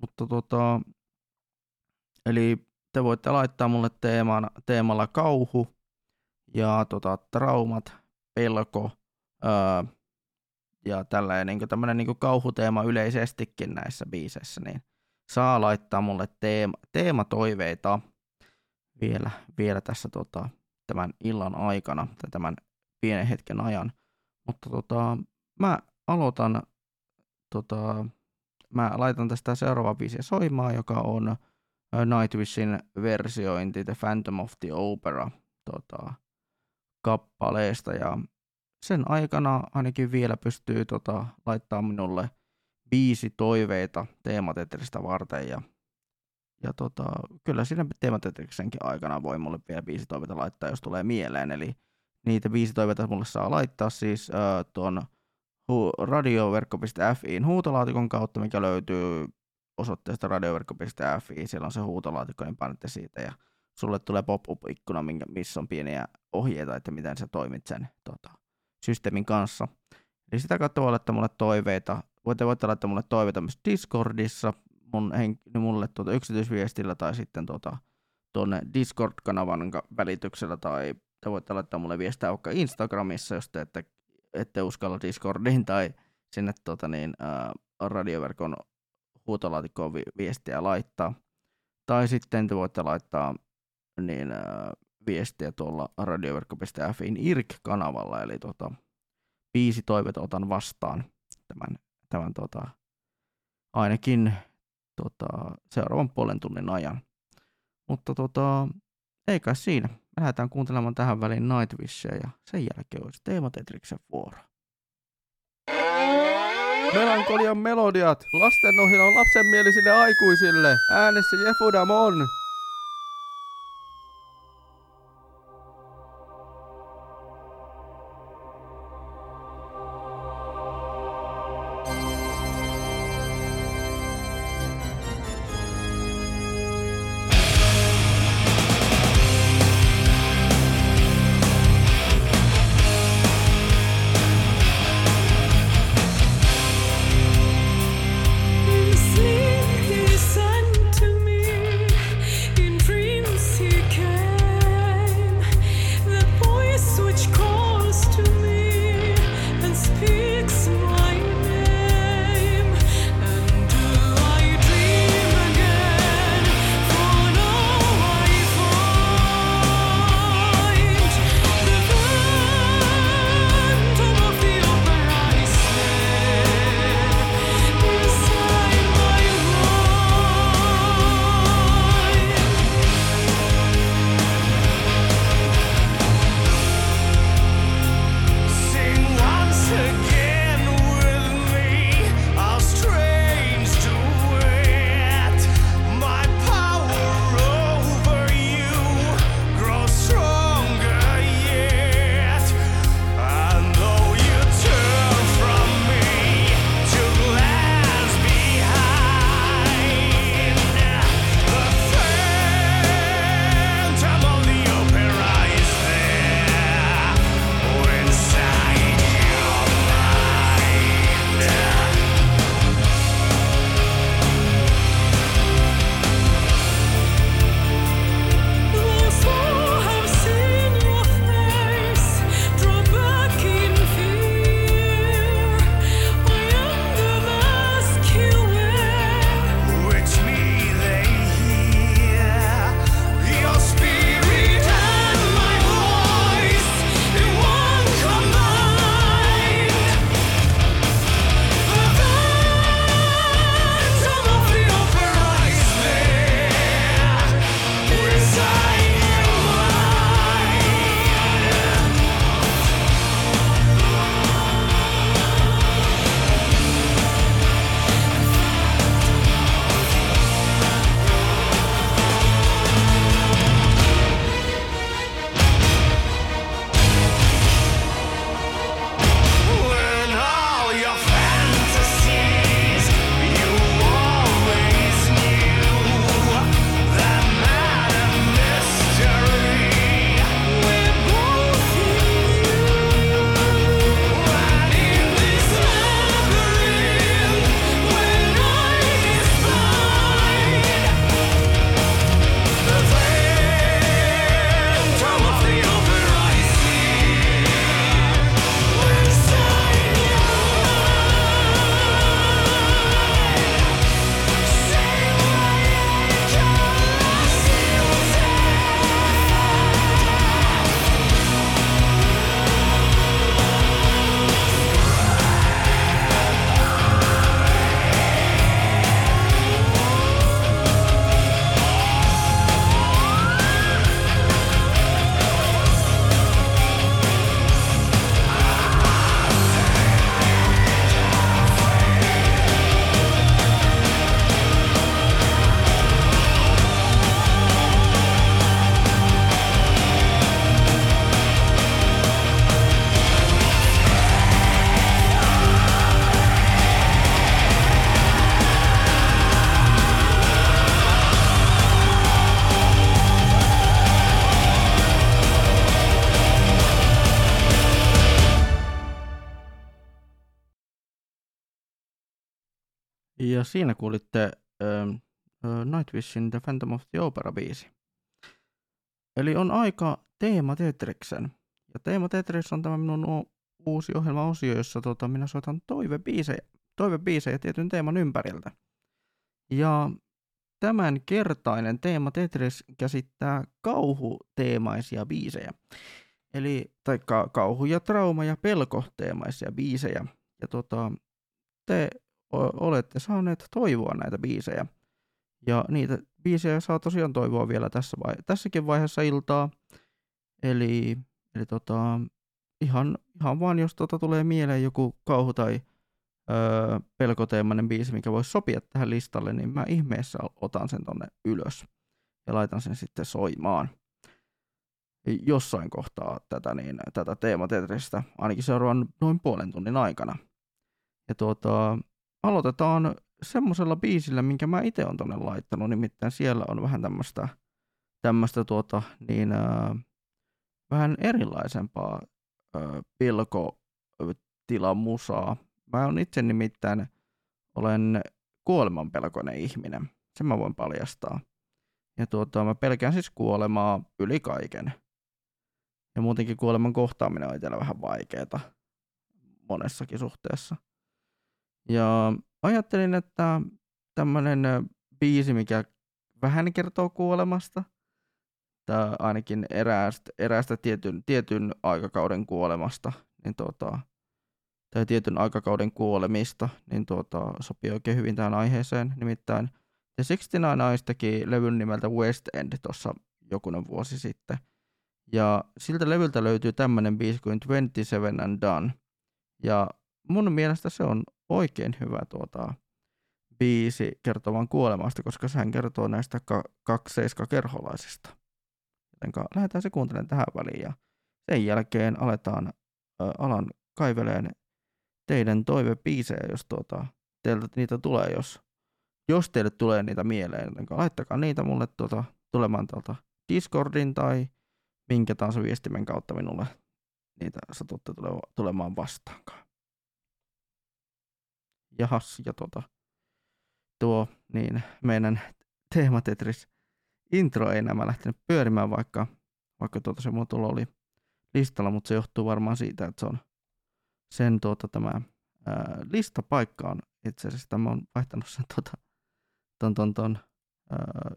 Mutta tota, eli te voitte laittaa mulle teeman, teemalla kauhu ja tota, traumat, pelko, ää, ja tällainen niin tämmöinen niin kauhuteema yleisestikin näissä biiseissä, niin saa laittaa mulle teema, teematoiveita vielä, vielä tässä tota, tämän illan aikana tai tämän pienen hetken ajan. Mutta tota, mä aloitan, tota, mä laitan tästä seuraava biisiä soimaan, joka on Nightwishin versiointi The Phantom of the Opera tota, kappaleesta ja sen aikana ainakin vielä pystyy tota, laittaa minulle viisi toiveita teematetristä varten ja, ja tota, kyllä siinä teematetriksenkin aikana voi mulle vielä viisi toiveita laittaa, jos tulee mieleen. Eli niitä viisi toiveita mulle saa laittaa siis äh, tuon radioverkko.fiin huutolaatikon kautta, mikä löytyy osoitteesta radioverkko.fi. Siellä on se huutolaatikko, niin painatte siitä ja sulle tulee pop-up-ikkuna, missä on pieniä ohjeita, että miten sä toimit sen tota, systeemin kanssa. Eli sitä kautta voi laittaa mulle toiveita. Voitte, voitte laittaa mulle toiveita myös Discordissa, mun henk- mulle tuota yksityisviestillä tai sitten tuota, tuonne Discord-kanavan välityksellä tai te voitte laittaa mulle viestiä vaikka Instagramissa, jos te ette, ette uskalla Discordiin tai sinne tuota, niin, ää, radioverkon huutolaatikkoon vi- viestiä laittaa. Tai sitten te voitte laittaa niin, ää, viestiä tuolla radioverkko.fin IRK-kanavalla, eli tota, viisi toivetta otan vastaan tämän, tämän tota, ainakin tota, seuraavan puolen tunnin ajan. Mutta tota, ei kai siinä. Me lähdetään kuuntelemaan tähän väliin Nightwishia ja sen jälkeen olisi Teema Tetriksen vuoro. Melankolian melodiat, lastenohjelma lapsenmielisille aikuisille. Äänessä Jefu Damon. Ja siinä kuulitte ähm, äh, Nightwishin The Phantom of the Opera-biisi. Eli on aika Teema Tetriksen. Ja Teema Tetris on tämä minun uusi ohjelmaosio, jossa tota, minä soitan toivebiisejä, toivebiisejä tietyn teeman ympäriltä. Ja tämän kertainen teema Tetris käsittää kauhuteemaisia biisejä. Eli tai ka- kauhu- ja trauma- ja pelkoteemaisia biisejä. Ja tota, te olette saaneet toivoa näitä biisejä. Ja niitä biisejä saa tosiaan toivoa vielä tässä vai- tässäkin vaiheessa iltaa. Eli, eli tota, ihan, ihan vaan, jos tota tulee mieleen joku kauhu- tai öö, pelkoteemainen biisi, mikä voisi sopia tähän listalle, niin mä ihmeessä otan sen tonne ylös ja laitan sen sitten soimaan jossain kohtaa tätä, niin, tätä teematetristä, ainakin seuraavan noin puolen tunnin aikana. Ja tuota, aloitetaan semmoisella biisillä, minkä mä itse on tonne laittanut, nimittäin siellä on vähän tämmöistä tämmöistä tuota, niin, ää, vähän erilaisempaa ää, pilkotilamusaa. Mä oon itse nimittäin, olen kuolemanpelkoinen ihminen. Sen mä voin paljastaa. Ja tuota, mä pelkään siis kuolemaa yli kaiken. Ja muutenkin kuoleman kohtaaminen on itsellä vähän vaikeeta monessakin suhteessa. Ja ajattelin, että tämmöinen biisi, mikä vähän kertoo kuolemasta, tai ainakin eräästä, eräästä tietyn, tietyn aikakauden kuolemasta, niin tuota, tai tietyn aikakauden kuolemista, niin tuota, sopii oikein hyvin tähän aiheeseen. Nimittäin The 69 Eyes teki levyn nimeltä West End tuossa jokunen vuosi sitten. Ja siltä levyltä löytyy tämmöinen biisi kuin 27 and Done. Ja mun mielestä se on oikein hyvä tuota, biisi kertovan kuolemasta, koska sehän kertoo näistä ka- kakseiska kerholaisista. Jotenka lähdetään se kuuntelemaan tähän väliin ja sen jälkeen aletaan ö, alan kaiveleen teidän toivebiisejä, jos tuota, teiltä niitä tulee, jos, jos teille tulee niitä mieleen. Jotenka laittakaa niitä mulle tuota, tulemaan tuolta Discordin tai minkä tahansa viestimen kautta minulle niitä satutte tule- tulemaan vastaankaan. Jahas, ja tota, tuo niin meidän teematetris intro ei nämä lähtenyt pyörimään, vaikka, vaikka tuota se muotoilu oli listalla, mutta se johtuu varmaan siitä, että se on sen tuota, tämä ää, listapaikka on itse asiassa, tämä on vaihtanut sen tuota, ton, ton, ton ää,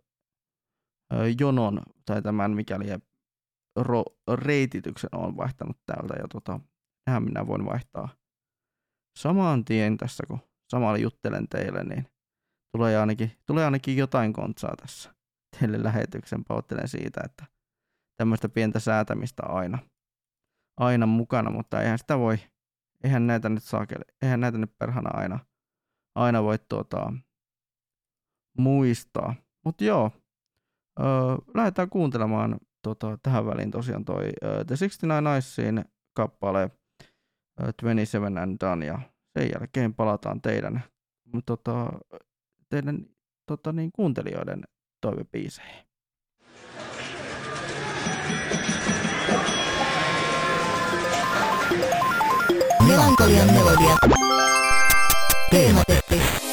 ää, jonon tai tämän mikäli ro, reitityksen on vaihtanut täältä ja tota, minä voin vaihtaa samaan tien tässä, kun samalla juttelen teille, niin tulee ainakin, tulee ainakin jotain kontsaa tässä teille lähetyksen. Pahoittelen siitä, että tämmöistä pientä säätämistä aina, aina mukana, mutta eihän sitä voi, eihän näitä nyt saakeli, eihän näitä nyt perhana aina, aina voi tuota, muistaa. Mutta joo, öö, lähdetään kuuntelemaan tota, tähän väliin tosiaan toi uh, The 69 Nicesin kappale uh, 27 and Done ja sen jälkeen palataan teidän, tota, teidän tota, niin, kuuntelijoiden toivebiiseihin. Melankolian melodia. Teematetris.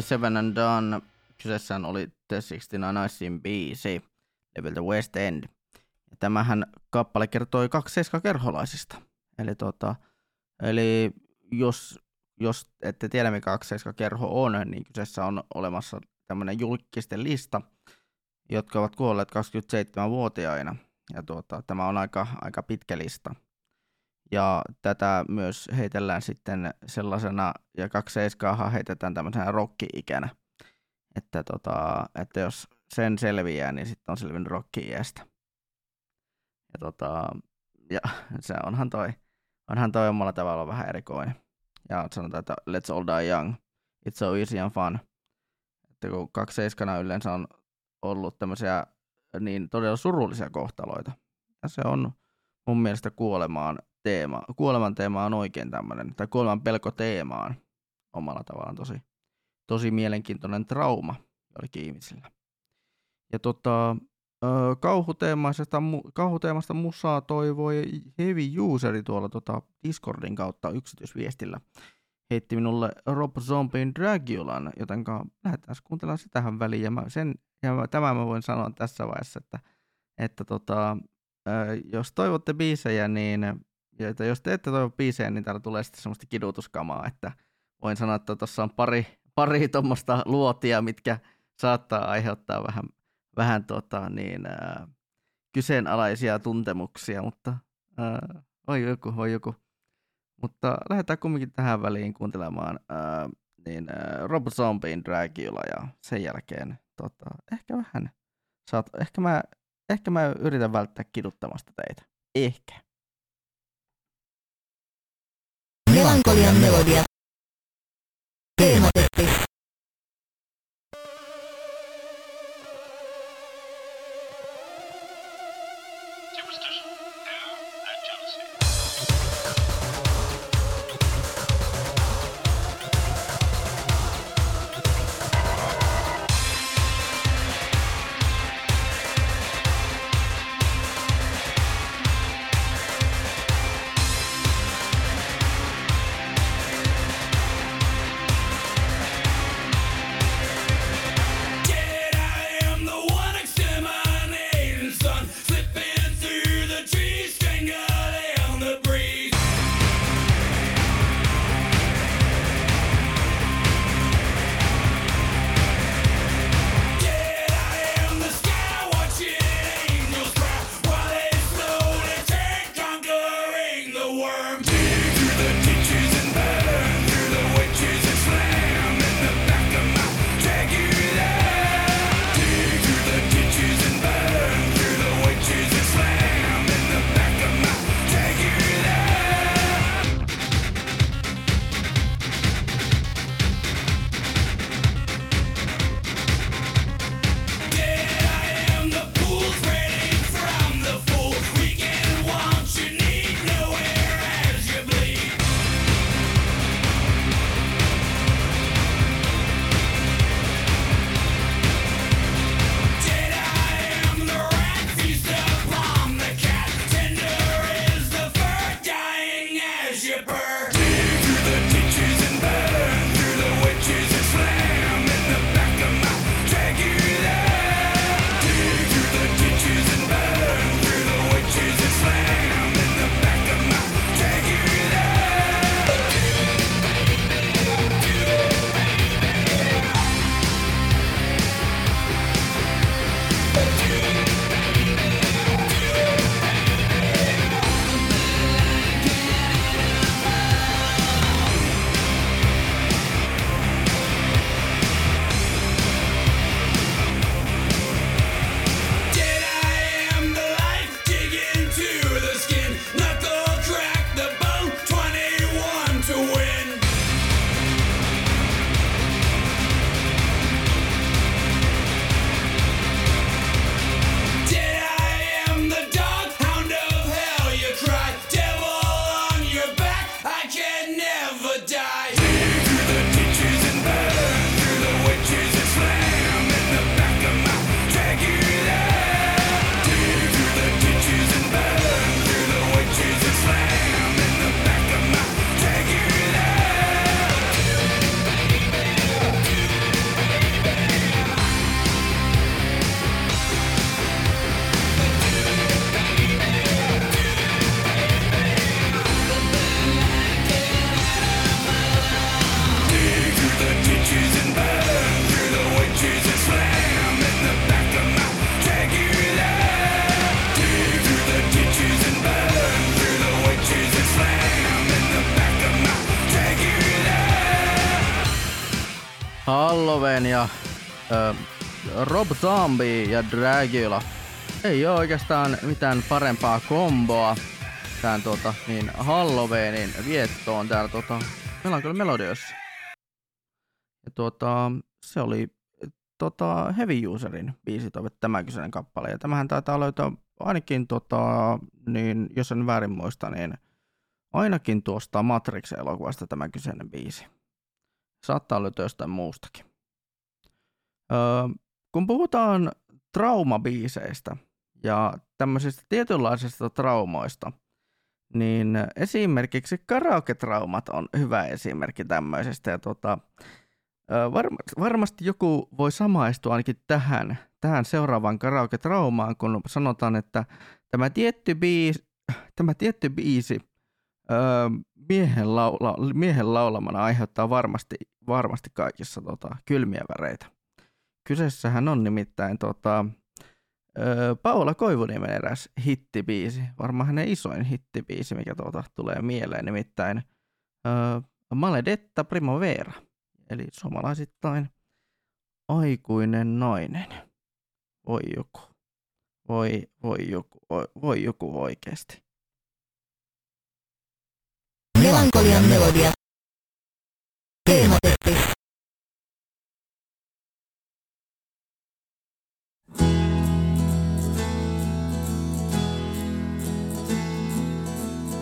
Seven and Done. Kyseessään oli The 69 Nicein biisi levyltä West End. Ja tämähän kappale kertoi kaksi kerholaisista. Eli, tota, eli jos, jos ette tiedä mikä kerho on, niin kyseessä on olemassa tämmöinen julkisten lista, jotka ovat kuolleet 27-vuotiaina. Ja tuota, tämä on aika, aika pitkä lista. Ja tätä myös heitellään sitten sellaisena, ja kaksi seiskaahan heitetään tämmöisenä rokki-ikänä. Että, tota, että jos sen selviää, niin sitten on selvinnyt rokki-iästä. Ja, tota, ja se onhan toi, onhan toi omalla tavalla vähän erikoinen. Ja sanotaan, että let's all die young. It's so easy and fun. Että kun kaksi seiskana yleensä on ollut tämmöisiä niin todella surullisia kohtaloita. Ja se on mun mielestä kuolemaan teema. Kuoleman teema on oikein tämmöinen, tai kuoleman pelko teema on omalla tavallaan tosi, tosi mielenkiintoinen trauma joillekin ihmisillä. Ja tota, mu- kauhuteemasta musaa toivoi Heavy Useri tuolla tota Discordin kautta yksityisviestillä. Heitti minulle Rob Zombien Dragulan, joten lähdetään kuuntelemaan sitähän väliin. Ja, mä sen, ja mä, tämä mä voin sanoa tässä vaiheessa, että, että tota, jos toivotte biisejä, niin ja että jos te ette toivo biisejä, niin täällä tulee sitten semmoista kidutuskamaa, että voin sanoa, että tuossa on pari, pari tuommoista luotia, mitkä saattaa aiheuttaa vähän, vähän tota, niin, ää, kyseenalaisia tuntemuksia, mutta ää, oi joku, voi joku. Mutta lähdetään kumminkin tähän väliin kuuntelemaan ää, niin, ää, Rob Zombien Dragula ja sen jälkeen tota, ehkä vähän saat, ehkä mä, ehkä mä yritän välttää kiduttamasta teitä. Ehkä. Melankolian melodia. Halloween ja ö, Rob Zombie ja Dragula. Ei ole oikeastaan mitään parempaa komboa tämän tota, niin Halloweenin viettoon täällä meillä on kyllä melodioissa. Ja tuota, se oli tota, Heavy Userin biisi toive tämä kyseinen kappale. Ja tämähän taitaa löytää ainakin, tota, niin, jos en väärin muista, niin ainakin tuosta Matrixin elokuvasta tämä kyseinen biisi. Saattaa löytyä jostain muustakin. Öö, kun puhutaan traumabiiseistä ja tämmöisistä tietynlaisista traumoista, niin esimerkiksi karaoke-traumat on hyvä esimerkki tämmöisestä. Ja tota, ö, varma, varmasti joku voi samaistua ainakin tähän, tähän seuraavaan karaoke-traumaan, kun sanotaan, että tämä tietty biisi, tämä tietty biisi öö, miehen, laula, miehen laulamana aiheuttaa varmasti, varmasti kaikissa tota, kylmiä väreitä. Kyseessähän on nimittäin tota, öö, Paula Koivuniemen eräs hittibiisi, varmaan hänen isoin hittibiisi, mikä tuota tulee mieleen, nimittäin öö, Maledetta Primavera, eli suomalaisittain aikuinen nainen. Voi joku. Voi, voi joku, voi, voi joku oikeasti. Melankolian melodia. Teematetti.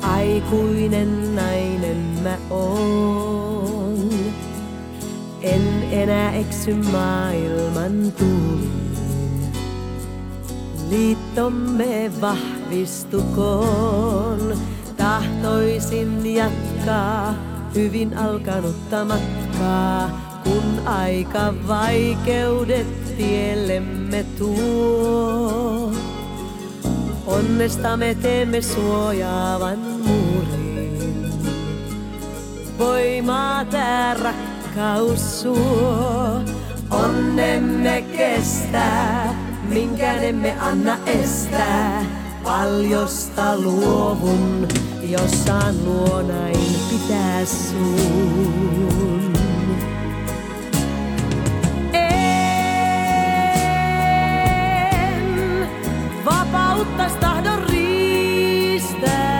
Aikuinen nainen mä oon. En enää eksy maailman tuuliin. Liittomme vahvistukoon. Tahtoisin jatkaa hyvin alkanutta matkaa, kun aika vaikeudet tiellemme tuo. Onnesta me teemme suojaavan muurin. Voimaa tää rakkaus suo. Onnemme kestää, minkään emme anna estää. Paljosta luovun, jos saan luonain pitää sun. En vapauttais tahdon riistää.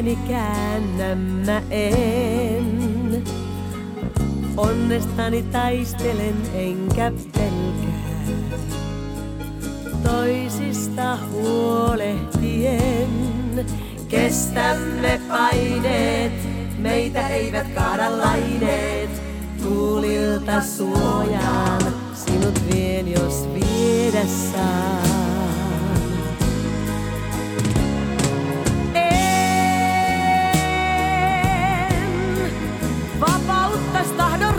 Selkääni käännä mä en. Onnestani taistelen enkä pelkää. Toisista huolehtien kestämme paineet. Meitä eivät kaada laineet. Tuulilta suojaan sinut vien, jos viedä saan. Vapauttais tahdon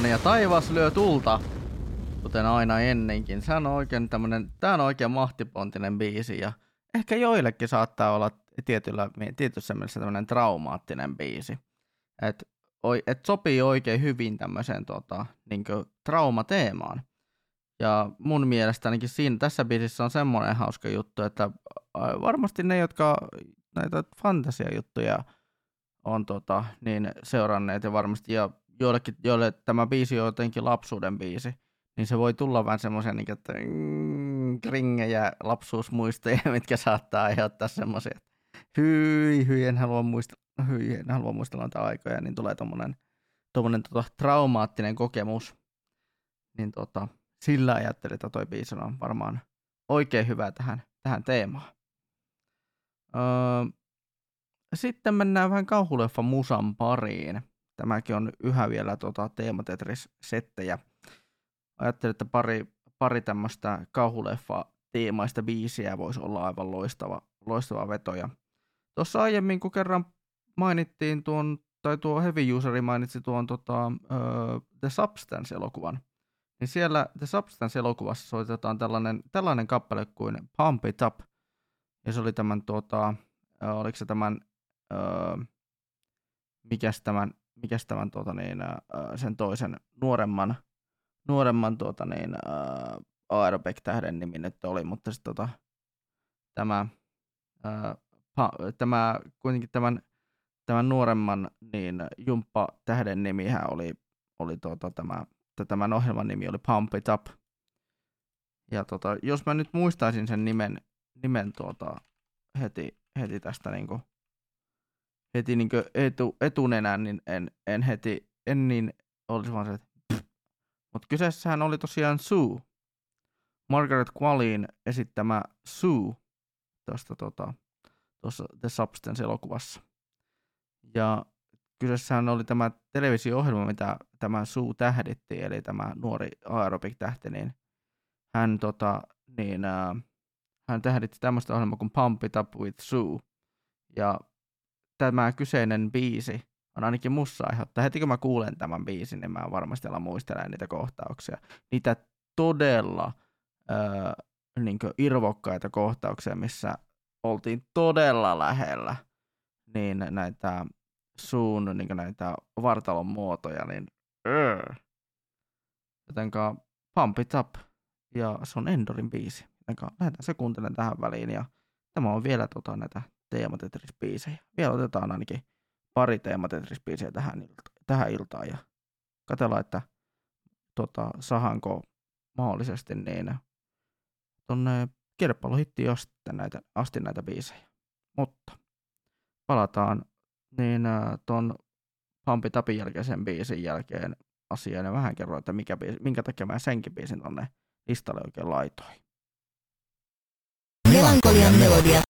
Teräsbetoni ja taivas lyö tulta, kuten aina ennenkin. Se on oikein tämmönen, tää on oikein mahtipontinen biisi ja ehkä joillekin saattaa olla tietyllä, tietyssä mielessä tämmönen traumaattinen biisi. Et, oi, et sopii oikein hyvin tämmöiseen tota, niin traumateemaan. Ja mun mielestä ainakin siinä, tässä biisissä on semmoinen hauska juttu, että varmasti ne, jotka näitä fantasiajuttuja on tota, niin seuranneet ja varmasti ja joillekin, joille tämä biisi on jotenkin lapsuuden biisi, niin se voi tulla vähän semmoisen, niin että mm, kringejä lapsuusmuistoja, mitkä saattaa aiheuttaa semmoisia, että hyi, hyi, en halua muistella, hyi, en halua muistella näitä aikoja, niin tulee tommonen, tommonen tota, traumaattinen kokemus. Niin tota, sillä ajattelin, että toi biisi on varmaan oikein hyvä tähän, tähän teemaan. Öö, sitten mennään vähän kauhuleffa musan pariin. Tämäkin on yhä vielä tota, teematetris-settejä. Ajattelin, että pari, pari tämmöistä kauhuleffa teemaista biisiä voisi olla aivan loistava, loistava veto. Ja Tuossa aiemmin, kun kerran mainittiin tuon, tai tuo Heavy Useri mainitsi tuon tota, uh, The Substance-elokuvan, niin siellä The Substance-elokuvassa soitetaan tällainen, tällainen kappale kuin Pump It Up. Ja se oli tämän, tuota, oliko se tämän, uh, mikäs tämän, mikäs tämän tuota, niin, uh, sen toisen nuoremman, nuoremman tuota, niin, uh, Aerobek-tähden nimi nyt oli, mutta sitten tota, tämä, uh, pa, tämä, kuitenkin tämän, tämän nuoremman niin jumppa tähden nimihän oli, oli tuota, tämä, tämän ohjelman nimi oli Pump It Up. Ja tota, jos mä nyt muistaisin sen nimen, nimen tuota, heti, heti tästä niinku, heti niinku etu, etunenän, niin en, en heti, en niin olisi vaan se, että mutta kyseessähän oli tosiaan Sue. Margaret Quallin esittämä Sue tuosta tota, tuossa The Substance-elokuvassa. Ja kyseessähän oli tämä televisio-ohjelma, mitä tämä Sue tähditti, eli tämä nuori aerobic-tähti, niin hän, tota, niin, hän tähditti tämmöistä ohjelmaa kuin Pump It Up with Sue. Ja tämä kyseinen biisi on ainakin mussa aiheuttaa. Heti kun mä kuulen tämän biisin, niin mä varmasti alan muistelemaan niitä kohtauksia. Niitä todella öö, niin irvokkaita kohtauksia, missä oltiin todella lähellä niin näitä suun niin näitä vartalon muotoja, niin öö. Jotenka Pump It Up, ja se on Endorin biisi. Jotenka lähdetään se kuuntelemaan tähän väliin, ja tämä on vielä tota, näitä teematetris-biisejä. Vielä otetaan ainakin pari teematetris-biisiä tähän, ilta- tähän iltaan, ja katsellaan, että tota, sahanko mahdollisesti niin tonne kilpailuhittiin asti näitä, asti näitä biisejä. Mutta palataan niin ton Pump It Upin jälkeisen biisin jälkeen asiaan ja vähän kerroin, että mikä biisi, minkä takia mä senkin biisin tonne listalle oikein laitoin. Melankolian melodia.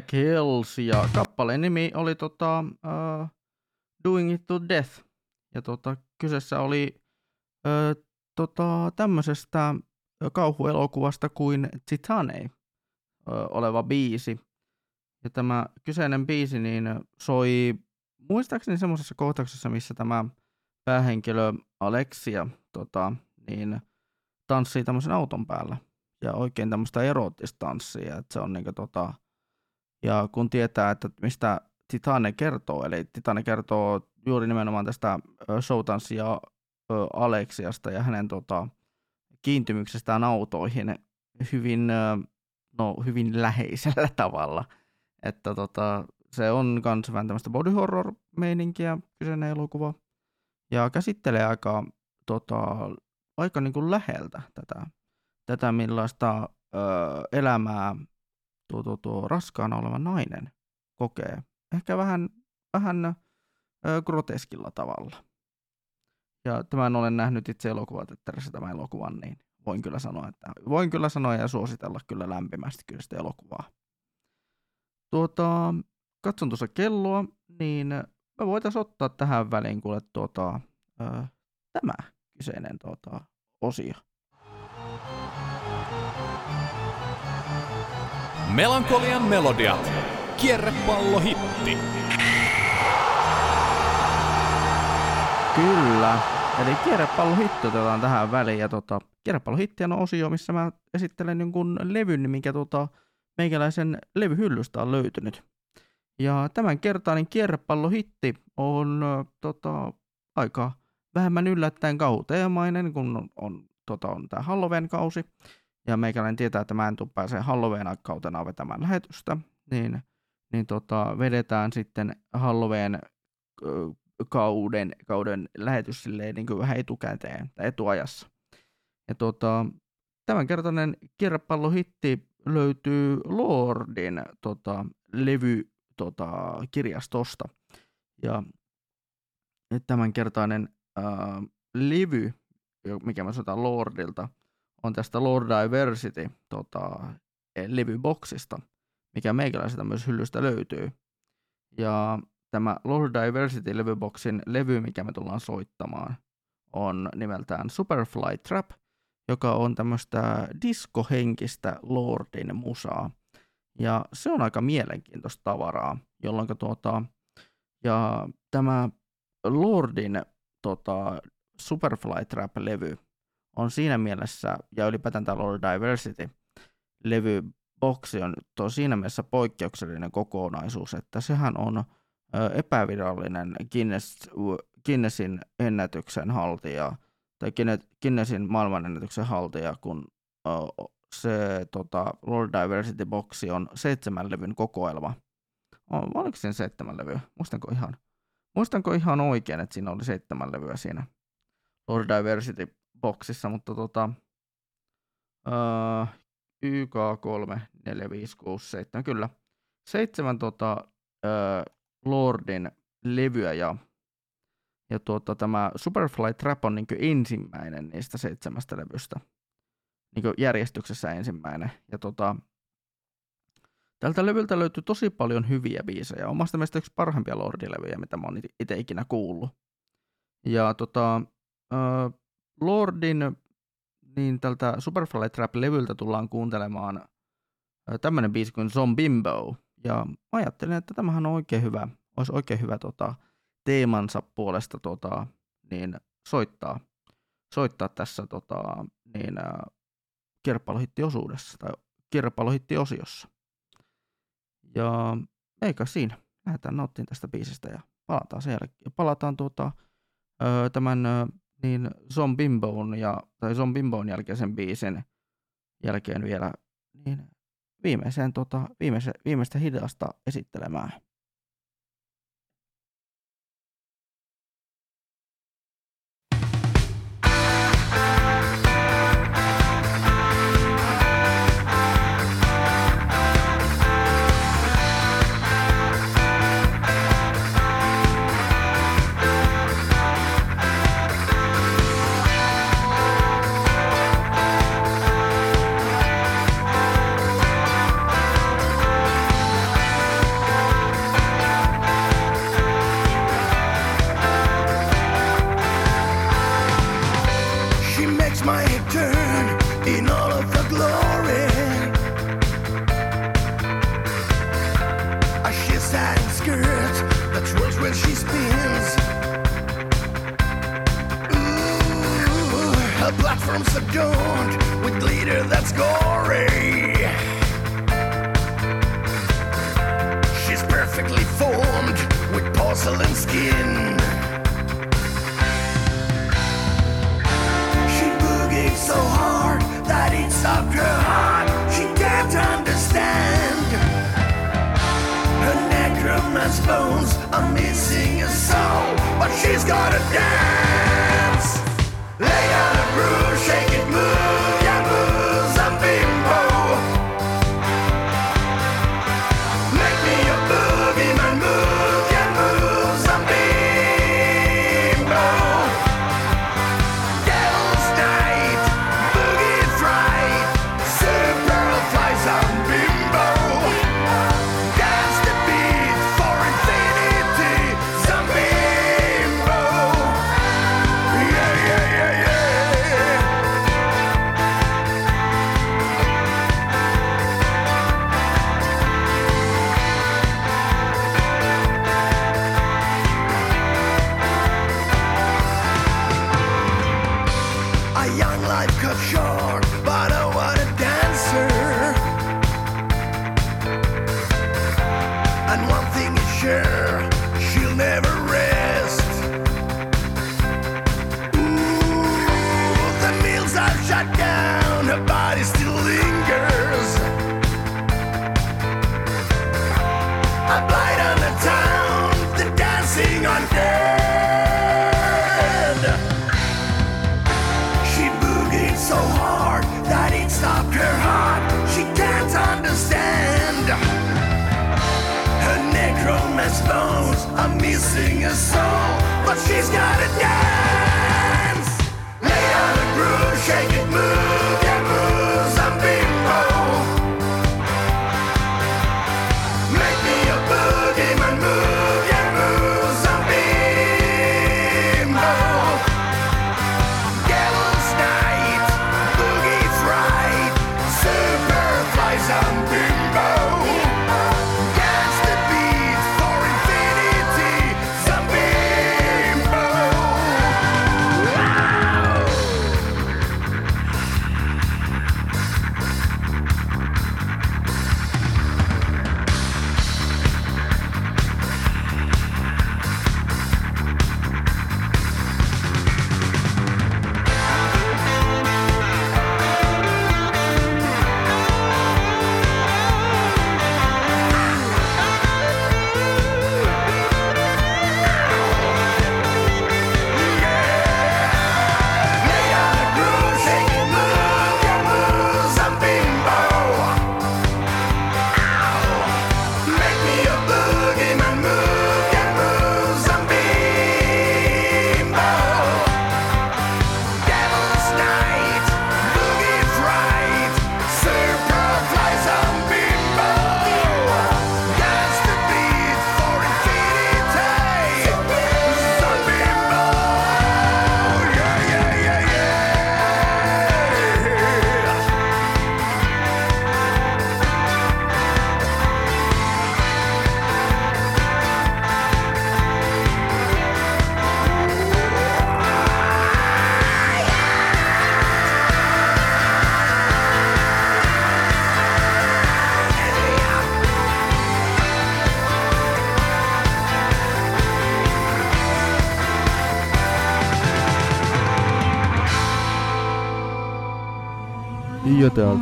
Kills ja kappaleen nimi oli tota, uh, Doing It to Death. Ja tota, kyseessä oli uh, tota, tämmöisestä kauhuelokuvasta kuin Titane uh, oleva biisi. Ja tämä kyseinen biisi niin soi muistaakseni semmoisessa kohtauksessa, missä tämä päähenkilö Alexia tota, niin, tanssii tämmöisen auton päällä. Ja oikein tämmöistä eroottista tanssia. Että se on niinku, tota, ja kun tietää, että mistä Titane kertoo, eli Titane kertoo juuri nimenomaan tästä showtanssia Aleksiasta ja hänen tota, kiintymyksestään autoihin hyvin, no, hyvin läheisellä tavalla. Että tota, se on myös vähän tämmöistä body horror meininkiä kyseinen elokuva. Ja käsittelee aika, tota, aika niin kuin läheltä tätä, tätä millaista ö, elämää tuo, tuo, tuo raskaana oleva nainen kokee. Ehkä vähän, vähän ö, groteskilla tavalla. Ja tämän olen nähnyt itse elokuvateatterissa tämän elokuvan, niin voin kyllä sanoa, että voin kyllä sanoa ja suositella kyllä lämpimästi kyllä sitä elokuvaa. Tuota, katson tuossa kelloa, niin me voitaisiin ottaa tähän väliin kuule tuota, ö, tämä kyseinen tuota, osio. Melankolian melodia. Kierrepallohitti. Kyllä. Eli kierrepallohitti otetaan tähän väliin. Ja tota, kierrepallohitti on osio, missä mä esittelen jonkun levyn, mikä tota, meikäläisen levyhyllystä on löytynyt. Ja tämän kertainen kierrepallohitti on tota, aika vähemmän yllättäen kauhuteemainen, kun on, on, tota, on tämä Halloween-kausi. Ja meikäläinen tietää, että mä en tule pääsee Halloween-kautena vetämään lähetystä. Niin, niin tota, vedetään sitten Halloween kauden, kauden lähetys silleen niin kuin vähän etukäteen tai etuajassa. Ja tota, tämänkertainen kierrepallohitti löytyy Lordin tota, levy tota, kirjastosta. Ja tämänkertainen ää, levy, mikä me sanotaan Lordilta, on tästä Lord Diversity tota, levyboksista, mikä meikäläiseltä myös hyllystä löytyy. Ja tämä Lord Diversity-levyboxin levy, mikä me tullaan soittamaan, on nimeltään Superfly Trap, joka on tämmöistä diskohenkistä Lordin musaa. Ja se on aika mielenkiintoista tavaraa, jolloin tuota, ja tämä Lordin tota, Superfly Trap-levy on siinä mielessä, ja ylipäätään tämä Lord Diversity levyboksi on tuo siinä mielessä poikkeuksellinen kokonaisuus, että sehän on epävirallinen Guinness, Guinnessin ennätyksen haltija, tai Guinness- Guinnessin maailmanennätyksen haltija, kun se tota, Lord Diversity-boksi on seitsemän levyn kokoelma. Oliko siinä seitsemän levyä? Muistanko ihan, muistanko ihan oikein, että siinä oli seitsemän levyä siinä Lord Diversity-boksissa, mutta tota, öö, YK 3, 4, 5, 6, 7, kyllä. Seitsemän tota, öö, Lordin levyä ja, ja tuota, tämä Superfly Trap on niin ensimmäinen niistä seitsemästä levystä. Niin järjestyksessä ensimmäinen. Ja tota, tältä levyltä löytyy tosi paljon hyviä biisejä. Omasta mielestä yksi parhaimpia Lordi-levyjä, mitä mä oon itse ikinä kuullut. Ja tota, öö, Lordin niin tältä Superfly Trap-levyltä tullaan kuuntelemaan tämmöinen biisi kuin Zombimbo. Ja ajattelin, että tämähän on oikein hyvä, olisi oikein hyvä tota, teemansa puolesta tota, niin soittaa, soittaa tässä tota, niin, äh, kierpalohittiosuudessa tai kierpalohittiosiossa. Ja eikä siinä. Lähdetään nauttimaan tästä biisistä ja palataan sen jälkeen. Palataan tuota, ö, tämän niin Zombimbon ja, tai Zombimbon jälkeisen biisin jälkeen vielä niin viimeiseen, tota, viimeise, viimeistä hidasta esittelemään. with glitter that's gory. She's perfectly formed with porcelain skin. She boogies so hard that it stopped her heart. She can't understand. Her necromancer's bones are missing a soul, but she's gotta dance. Lay on a shake.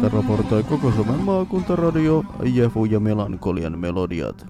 Täältä raportoi koko Suomen maakuntaradio Jefu ja Melankolian melodiat.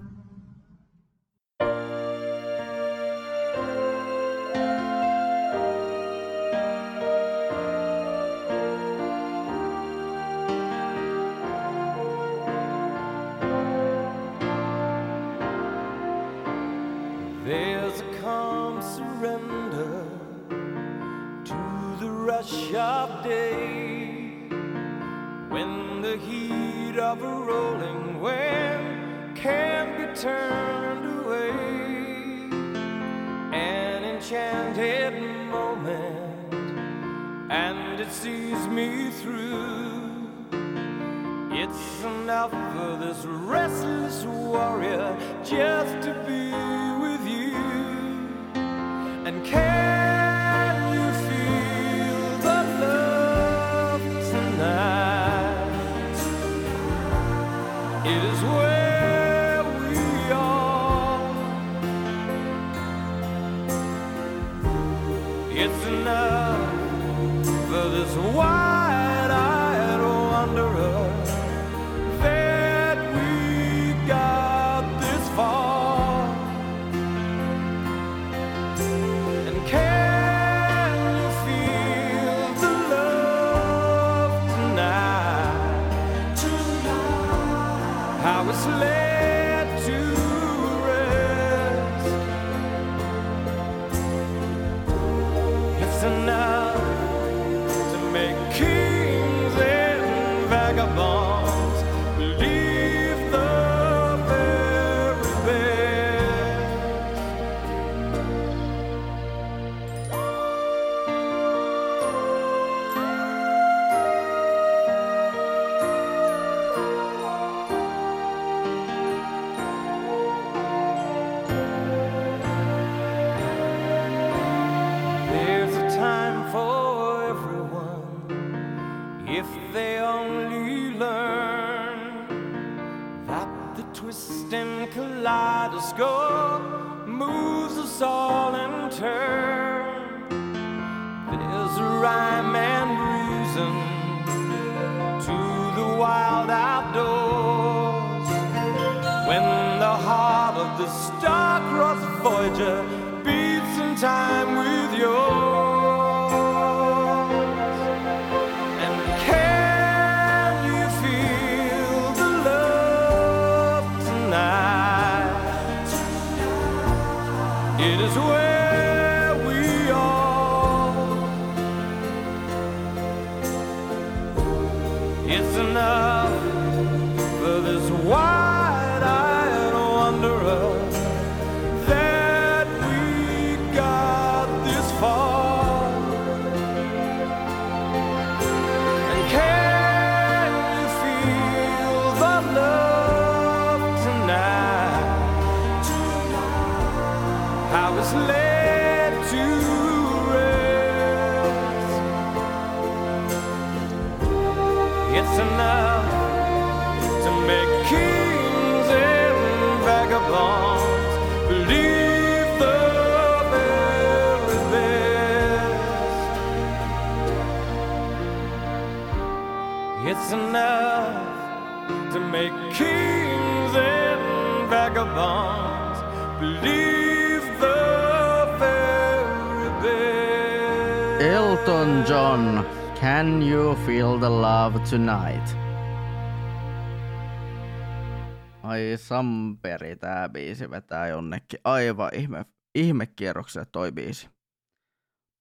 Samperi, tää biisi vetää jonnekin. Aivan ihme, ihmekierrokselle toi biisi.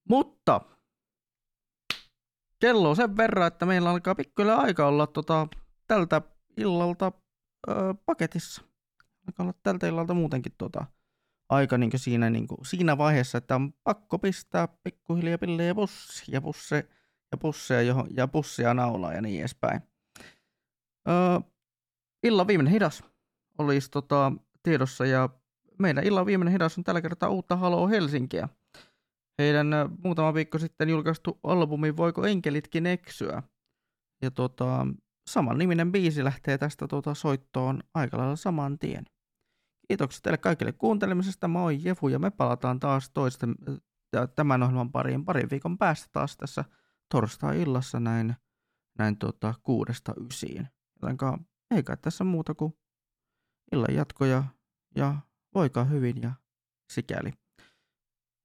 Mutta kello sen verran, että meillä alkaa pikkuhiljaa aika olla tota, tältä illalta ö, paketissa. Alkaa olla tältä illalta muutenkin tota, aika niin siinä, niin siinä vaiheessa, että on pakko pistää pikkuhiljaa pille ja pussi ja pussi ja pusseja johon, ja pussia naulaa ja niin edespäin. Öö, illan viimeinen hidas olisi tota, tiedossa ja meidän illan viimeinen hidas on tällä kertaa uutta Halo Helsinkiä. Heidän muutama viikko sitten julkaistu albumi Voiko enkelitkin eksyä. Ja tota, saman niminen biisi lähtee tästä tota, soittoon aika lailla saman tien. Kiitoksia teille kaikille kuuntelemisesta. Mä oon Jefu ja me palataan taas toisten tämän ohjelman pariin parin viikon päästä taas tässä torstai-illassa näin, näin tota, kuudesta ysiin. Jotenka ei kai tässä muuta kuin illan jatkoja ja voikaa hyvin ja sikäli.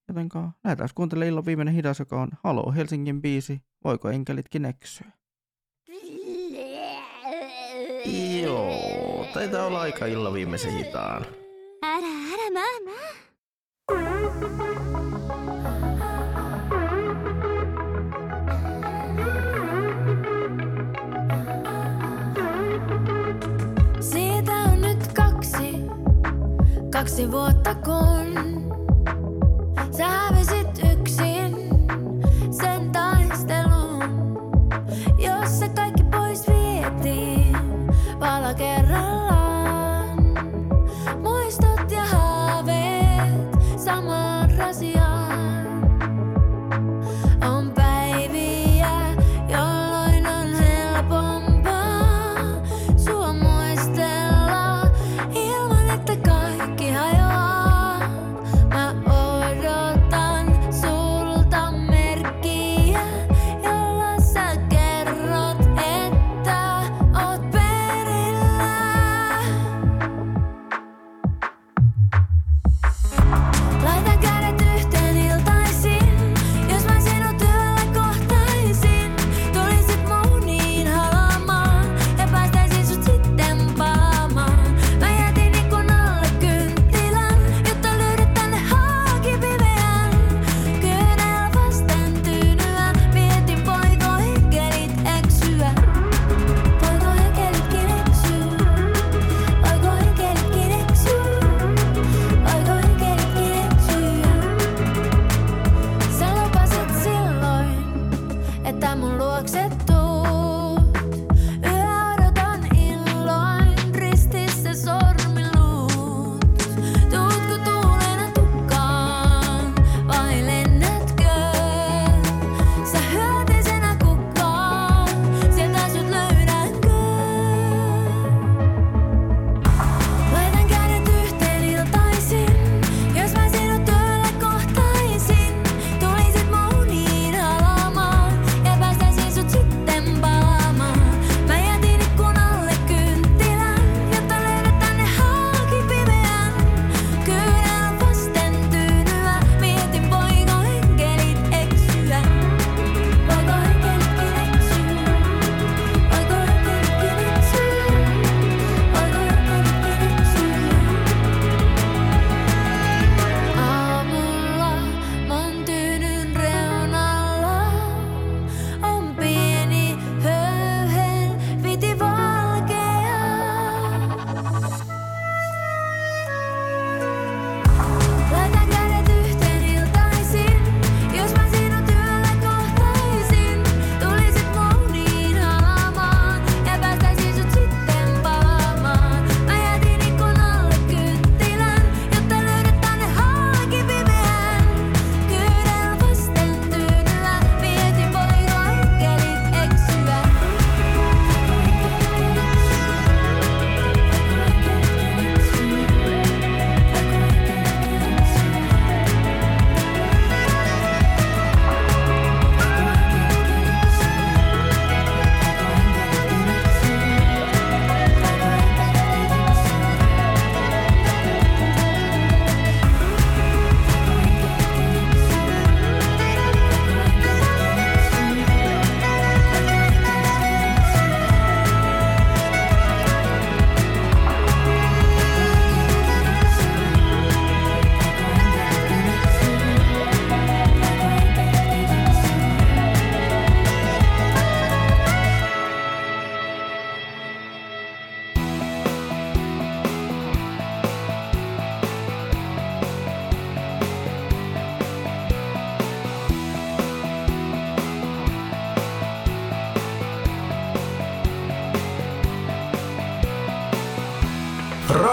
Jotenka lähdetään kuuntelemaan illan viimeinen hidas, joka on Halo Helsingin biisi, Voiko enkelitkin eksyä? Joo, taitaa olla aika illan viimeisen hitaan. Kaksi vuotta kun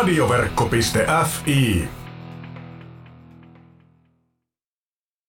Radioverkko.fi